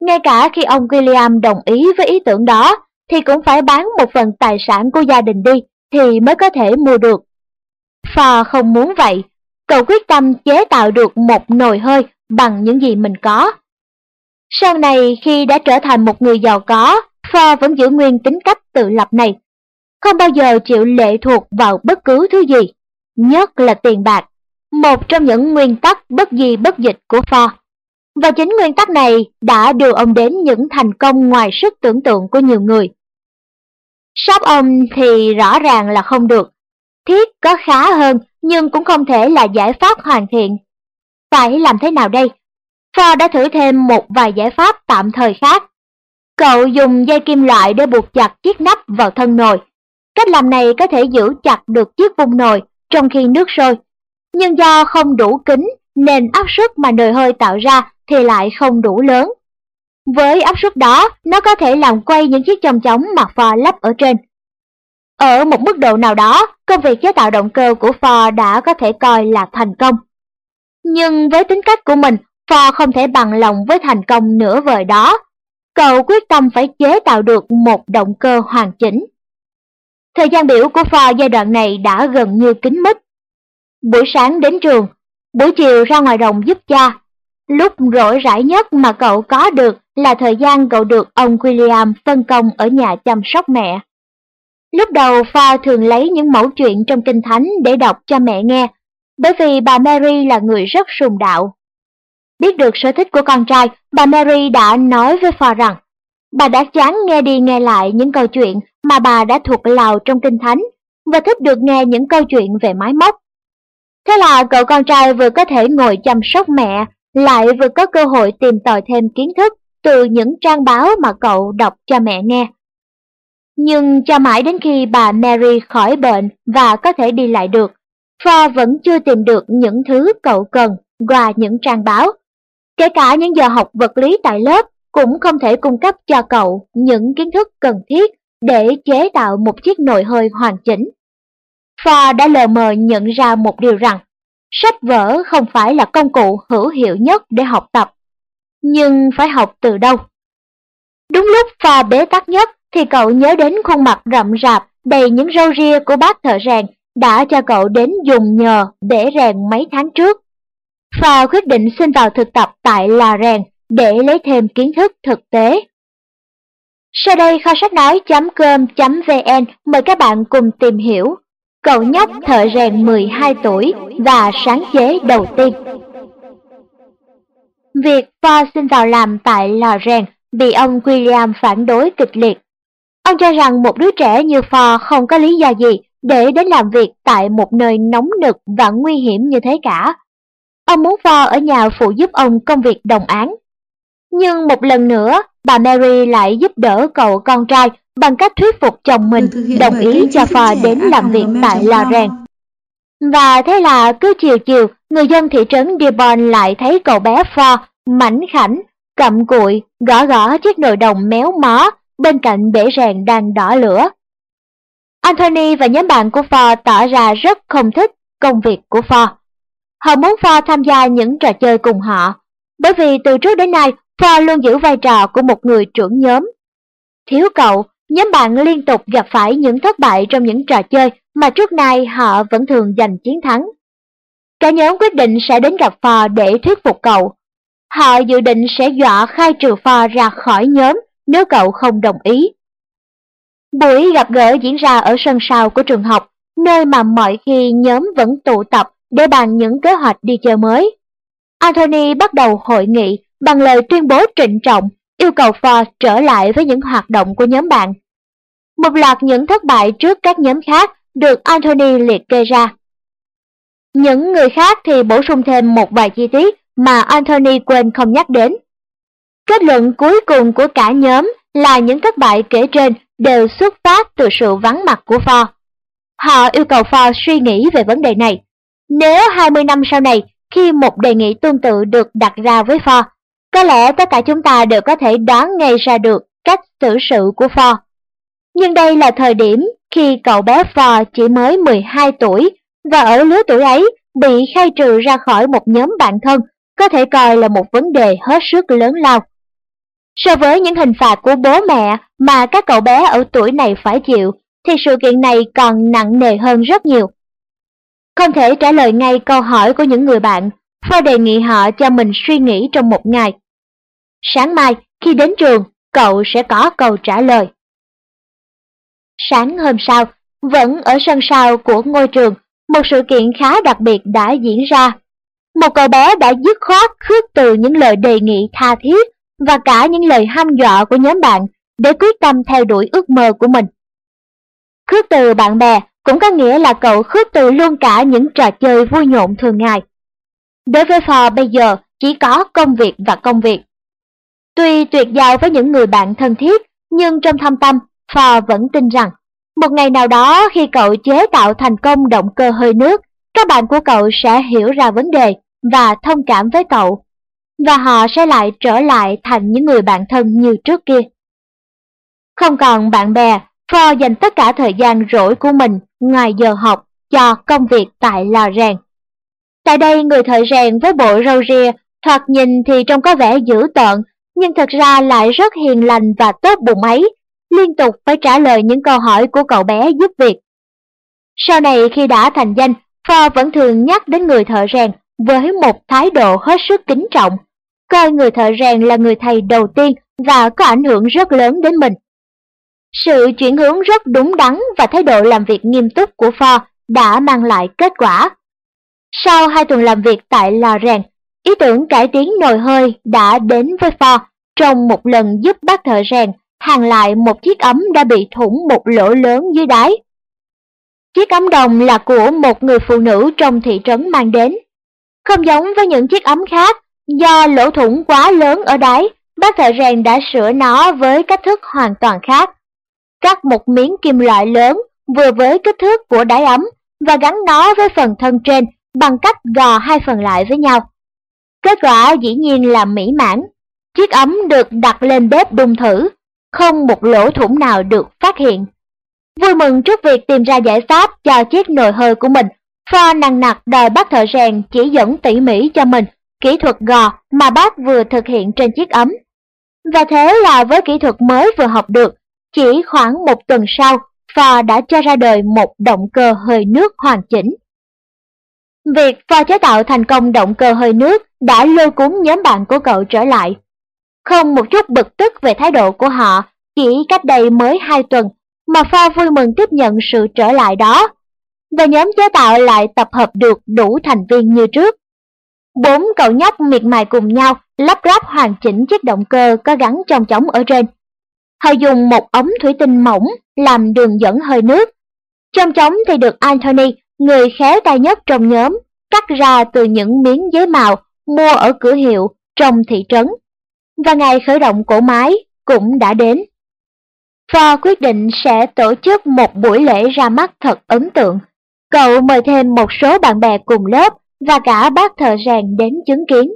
Ngay cả khi ông William đồng ý với ý tưởng đó thì cũng phải bán một phần tài sản của gia đình đi thì mới có thể mua được. Ford không muốn vậy, cậu quyết tâm chế tạo được một nồi hơi bằng những gì mình có. Sau này khi đã trở thành một người giàu có, Ford vẫn giữ nguyên tính cách tự lập này, không bao giờ chịu lệ thuộc vào bất cứ thứ gì, nhất là tiền bạc, một trong những nguyên tắc bất di bất dịch của Ford. Và chính nguyên tắc này đã đưa ông đến những thành công ngoài sức tưởng tượng của nhiều người. Shop ông thì rõ ràng là không được. Thiết có khá hơn, nhưng cũng không thể là giải pháp hoàn thiện. Phải làm thế nào đây? Ford đã thử thêm một vài giải pháp tạm thời khác. Cậu dùng dây kim loại để buộc chặt chiếc nắp vào thân nồi. Cách làm này có thể giữ chặt được chiếc vung nồi trong khi nước sôi. Nhưng do không đủ kính, nên áp suất mà nồi hơi tạo ra thì lại không đủ lớn. Với áp suất đó, nó có thể làm quay những chiếc chồng chóng mặt Ford lắp ở trên. Ở một mức độ nào đó, công việc chế tạo động cơ của Ford đã có thể coi là thành công. Nhưng với tính cách của mình, Ford không thể bằng lòng với thành công nửa vời đó. Cậu quyết tâm phải chế tạo được một động cơ hoàn chỉnh. Thời gian biểu của Ford giai đoạn này đã gần như kín mít. Buổi sáng đến trường, buổi chiều ra ngoài đồng giúp cha. Lúc rỗi rãi nhất mà cậu có được là thời gian cậu được ông William phân công ở nhà chăm sóc mẹ. Lúc đầu Pha thường lấy những mẫu chuyện trong Kinh Thánh để đọc cho mẹ nghe, bởi vì bà Mary là người rất sùng đạo. Biết được sở thích của con trai, bà Mary đã nói với Pha rằng, bà đã chán nghe đi nghe lại những câu chuyện mà bà đã thuộc lào trong Kinh Thánh và thích được nghe những câu chuyện về máy móc. Thế là cậu con trai vừa có thể ngồi chăm sóc mẹ, lại vừa có cơ hội tìm tòi thêm kiến thức từ những trang báo mà cậu đọc cho mẹ nghe. Nhưng cho mãi đến khi bà Mary khỏi bệnh và có thể đi lại được, Ford vẫn chưa tìm được những thứ cậu cần qua những trang báo. Kể cả những giờ học vật lý tại lớp cũng không thể cung cấp cho cậu những kiến thức cần thiết để chế tạo một chiếc nồi hơi hoàn chỉnh. Ford đã lờ mờ nhận ra một điều rằng, sách vở không phải là công cụ hữu hiệu nhất để học tập, nhưng phải học từ đâu? Đúng lúc pha bế tắc nhất thì cậu nhớ đến khuôn mặt rậm rạp đầy những râu ria của bác thợ rèn đã cho cậu đến dùng nhờ để rèn mấy tháng trước. Pha quyết định xin vào thực tập tại là rèn để lấy thêm kiến thức thực tế. Sau đây kho sách nói.com.vn mời các bạn cùng tìm hiểu Cậu nhóc thợ rèn 12 tuổi và sáng chế đầu tiên. Việc Ford xin vào làm tại lò rèn bị ông William phản đối kịch liệt. Ông cho rằng một đứa trẻ như Ford không có lý do gì để đến làm việc tại một nơi nóng nực và nguy hiểm như thế cả. Ông muốn Ford ở nhà phụ giúp ông công việc đồng án. Nhưng một lần nữa, bà Mary lại giúp đỡ cậu con trai bằng cách thuyết phục chồng mình đồng ý cho Ford đến làm việc tại lò rèn. Và thế là cứ chiều chiều, người dân thị trấn Dearborn lại thấy cậu bé Ford mảnh khảnh, cặm cụi, gõ gõ chiếc nồi đồng méo mó bên cạnh bể rèn đang đỏ lửa. Anthony và nhóm bạn của Ford tỏ ra rất không thích công việc của Ford. Họ muốn Ford tham gia những trò chơi cùng họ, bởi vì từ trước đến nay Ford luôn giữ vai trò của một người trưởng nhóm. Thiếu cậu, nhóm bạn liên tục gặp phải những thất bại trong những trò chơi mà trước nay họ vẫn thường giành chiến thắng. cả nhóm quyết định sẽ đến gặp Phò để thuyết phục cậu. Họ dự định sẽ dọa khai trừ Phò ra khỏi nhóm nếu cậu không đồng ý. Buổi gặp gỡ diễn ra ở sân sau của trường học, nơi mà mọi khi nhóm vẫn tụ tập để bàn những kế hoạch đi chơi mới. Anthony bắt đầu hội nghị bằng lời tuyên bố trịnh trọng yêu cầu Ford trở lại với những hoạt động của nhóm bạn. Một loạt những thất bại trước các nhóm khác được Anthony liệt kê ra. Những người khác thì bổ sung thêm một vài chi tiết mà Anthony quên không nhắc đến. Kết luận cuối cùng của cả nhóm là những thất bại kể trên đều xuất phát từ sự vắng mặt của Ford. Họ yêu cầu Ford suy nghĩ về vấn đề này. Nếu 20 năm sau này, khi một đề nghị tương tự được đặt ra với Ford, có lẽ tất cả chúng ta đều có thể đoán ngay ra được cách xử sự của Ford. Nhưng đây là thời điểm khi cậu bé Ford chỉ mới 12 tuổi và ở lứa tuổi ấy bị khai trừ ra khỏi một nhóm bạn thân có thể coi là một vấn đề hết sức lớn lao. So với những hình phạt của bố mẹ mà các cậu bé ở tuổi này phải chịu, thì sự kiện này còn nặng nề hơn rất nhiều. Không thể trả lời ngay câu hỏi của những người bạn, Phao đề nghị họ cho mình suy nghĩ trong một ngày. Sáng mai, khi đến trường, cậu sẽ có câu trả lời. Sáng hôm sau, vẫn ở sân sau của ngôi trường, một sự kiện khá đặc biệt đã diễn ra. Một cậu bé đã dứt khoát khước từ những lời đề nghị tha thiết và cả những lời hăm dọa của nhóm bạn để quyết tâm theo đuổi ước mơ của mình. Khước từ bạn bè cũng có nghĩa là cậu khước từ luôn cả những trò chơi vui nhộn thường ngày. Đối với Phò bây giờ chỉ có công việc và công việc. Tuy tuyệt giao với những người bạn thân thiết, nhưng trong thâm tâm, Phò vẫn tin rằng một ngày nào đó khi cậu chế tạo thành công động cơ hơi nước, các bạn của cậu sẽ hiểu ra vấn đề và thông cảm với cậu, và họ sẽ lại trở lại thành những người bạn thân như trước kia. Không còn bạn bè, Ford dành tất cả thời gian rỗi của mình ngoài giờ học cho công việc tại lò rèn. Tại đây người thợ rèn với bộ râu ria, thoạt nhìn thì trông có vẻ dữ tợn, nhưng thật ra lại rất hiền lành và tốt bụng ấy, liên tục phải trả lời những câu hỏi của cậu bé giúp việc. Sau này khi đã thành danh, Pho vẫn thường nhắc đến người thợ rèn với một thái độ hết sức kính trọng, coi người thợ rèn là người thầy đầu tiên và có ảnh hưởng rất lớn đến mình. Sự chuyển hướng rất đúng đắn và thái độ làm việc nghiêm túc của Pho đã mang lại kết quả. Sau hai tuần làm việc tại lò rèn, ý tưởng cải tiến nồi hơi đã đến với Ford trong một lần giúp bác thợ rèn hàng lại một chiếc ấm đã bị thủng một lỗ lớn dưới đáy. Chiếc ấm đồng là của một người phụ nữ trong thị trấn mang đến. Không giống với những chiếc ấm khác, do lỗ thủng quá lớn ở đáy, bác thợ rèn đã sửa nó với cách thức hoàn toàn khác cắt một miếng kim loại lớn vừa với kích thước của đáy ấm và gắn nó với phần thân trên bằng cách gò hai phần lại với nhau. Kết quả dĩ nhiên là mỹ mãn. Chiếc ấm được đặt lên bếp đun thử, không một lỗ thủng nào được phát hiện. Vui mừng trước việc tìm ra giải pháp cho chiếc nồi hơi của mình, Pho nặng nặc đòi bác thợ rèn chỉ dẫn tỉ mỉ cho mình kỹ thuật gò mà bác vừa thực hiện trên chiếc ấm. Và thế là với kỹ thuật mới vừa học được, chỉ khoảng một tuần sau, Ford đã cho ra đời một động cơ hơi nước hoàn chỉnh. Việc Ford chế tạo thành công động cơ hơi nước đã lôi cuốn nhóm bạn của cậu trở lại. Không một chút bực tức về thái độ của họ, chỉ cách đây mới hai tuần mà pha vui mừng tiếp nhận sự trở lại đó. Và nhóm chế tạo lại tập hợp được đủ thành viên như trước. Bốn cậu nhóc miệt mài cùng nhau lắp ráp hoàn chỉnh chiếc động cơ có gắn trong chóng ở trên. Họ dùng một ống thủy tinh mỏng làm đường dẫn hơi nước. Trong trống thì được Anthony, người khéo tay nhất trong nhóm, cắt ra từ những miếng giấy màu mua ở cửa hiệu trong thị trấn. Và ngày khởi động cổ máy cũng đã đến. Ford quyết định sẽ tổ chức một buổi lễ ra mắt thật ấn tượng. Cậu mời thêm một số bạn bè cùng lớp và cả bác thợ rèn đến chứng kiến.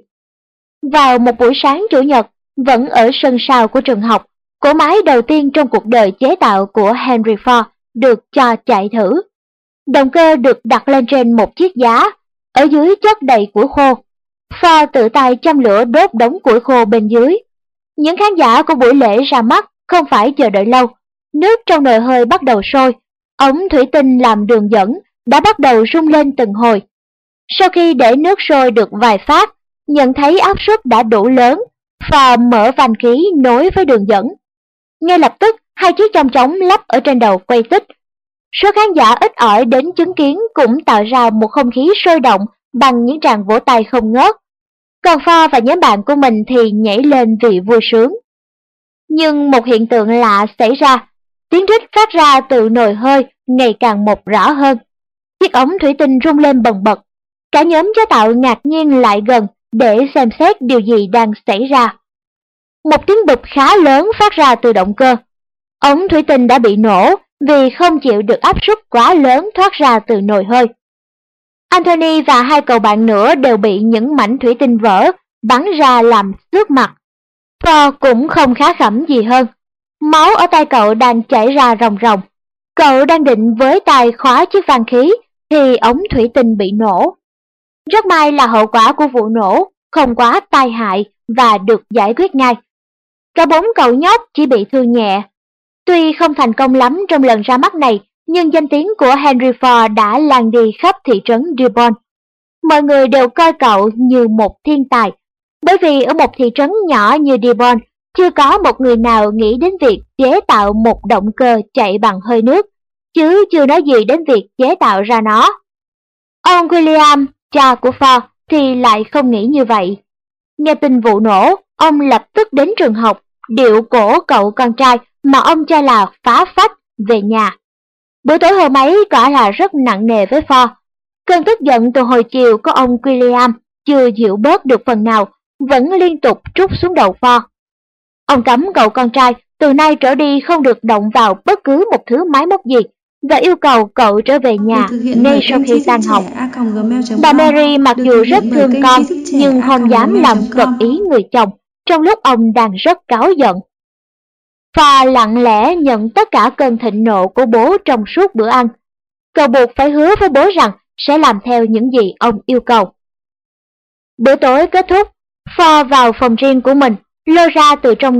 Vào một buổi sáng chủ nhật, vẫn ở sân sau của trường học, Cỗ máy đầu tiên trong cuộc đời chế tạo của Henry Ford được cho chạy thử. Động cơ được đặt lên trên một chiếc giá, ở dưới chất đầy củi khô. Ford tự tay châm lửa đốt đống củi khô bên dưới. Những khán giả của buổi lễ ra mắt không phải chờ đợi lâu. Nước trong nồi hơi bắt đầu sôi, ống thủy tinh làm đường dẫn đã bắt đầu rung lên từng hồi. Sau khi để nước sôi được vài phát, nhận thấy áp suất đã đủ lớn, và mở van khí nối với đường dẫn. Ngay lập tức, hai chiếc chong chóng lắp ở trên đầu quay tích. Số khán giả ít ỏi đến chứng kiến cũng tạo ra một không khí sôi động bằng những tràng vỗ tay không ngớt. Còn Pho và nhóm bạn của mình thì nhảy lên vì vui sướng. Nhưng một hiện tượng lạ xảy ra, tiếng rít phát ra từ nồi hơi ngày càng một rõ hơn. Chiếc ống thủy tinh rung lên bần bật. Cả nhóm chế tạo ngạc nhiên lại gần để xem xét điều gì đang xảy ra. Một tiếng bụp khá lớn phát ra từ động cơ. Ống thủy tinh đã bị nổ vì không chịu được áp suất quá lớn thoát ra từ nồi hơi. Anthony và hai cậu bạn nữa đều bị những mảnh thủy tinh vỡ bắn ra làm xước mặt. Thor cũng không khá khẩm gì hơn. Máu ở tay cậu đang chảy ra ròng ròng. Cậu đang định với tay khóa chiếc van khí thì ống thủy tinh bị nổ. Rất may là hậu quả của vụ nổ không quá tai hại và được giải quyết ngay. Cả bốn cậu nhóc chỉ bị thương nhẹ. Tuy không thành công lắm trong lần ra mắt này, nhưng danh tiếng của Henry Ford đã lan đi khắp thị trấn Dearborn. Mọi người đều coi cậu như một thiên tài, bởi vì ở một thị trấn nhỏ như Dearborn, chưa có một người nào nghĩ đến việc chế tạo một động cơ chạy bằng hơi nước, chứ chưa nói gì đến việc chế tạo ra nó. Ông William, cha của Ford, thì lại không nghĩ như vậy. Nghe tin vụ nổ, ông lập tức đến trường học, điệu cổ cậu con trai mà ông cho là phá phách về nhà. Bữa tối hôm ấy quả là rất nặng nề với Ford. Cơn tức giận từ hồi chiều của ông William chưa dịu bớt được phần nào, vẫn liên tục trút xuống đầu Ford. Ông cấm cậu con trai từ nay trở đi không được động vào bất cứ một thứ máy móc gì và yêu cầu cậu trở về nhà ngay sau khi tan học. Bà Mary mặc dù rất thương con nhưng không dám làm vật ý người chồng trong lúc ông đang rất cáu giận. Và lặng lẽ nhận tất cả cơn thịnh nộ của bố trong suốt bữa ăn. Cậu buộc phải hứa với bố rằng sẽ làm theo những gì ông yêu cầu. Bữa tối kết thúc, Pho vào phòng riêng của mình, lôi ra từ trong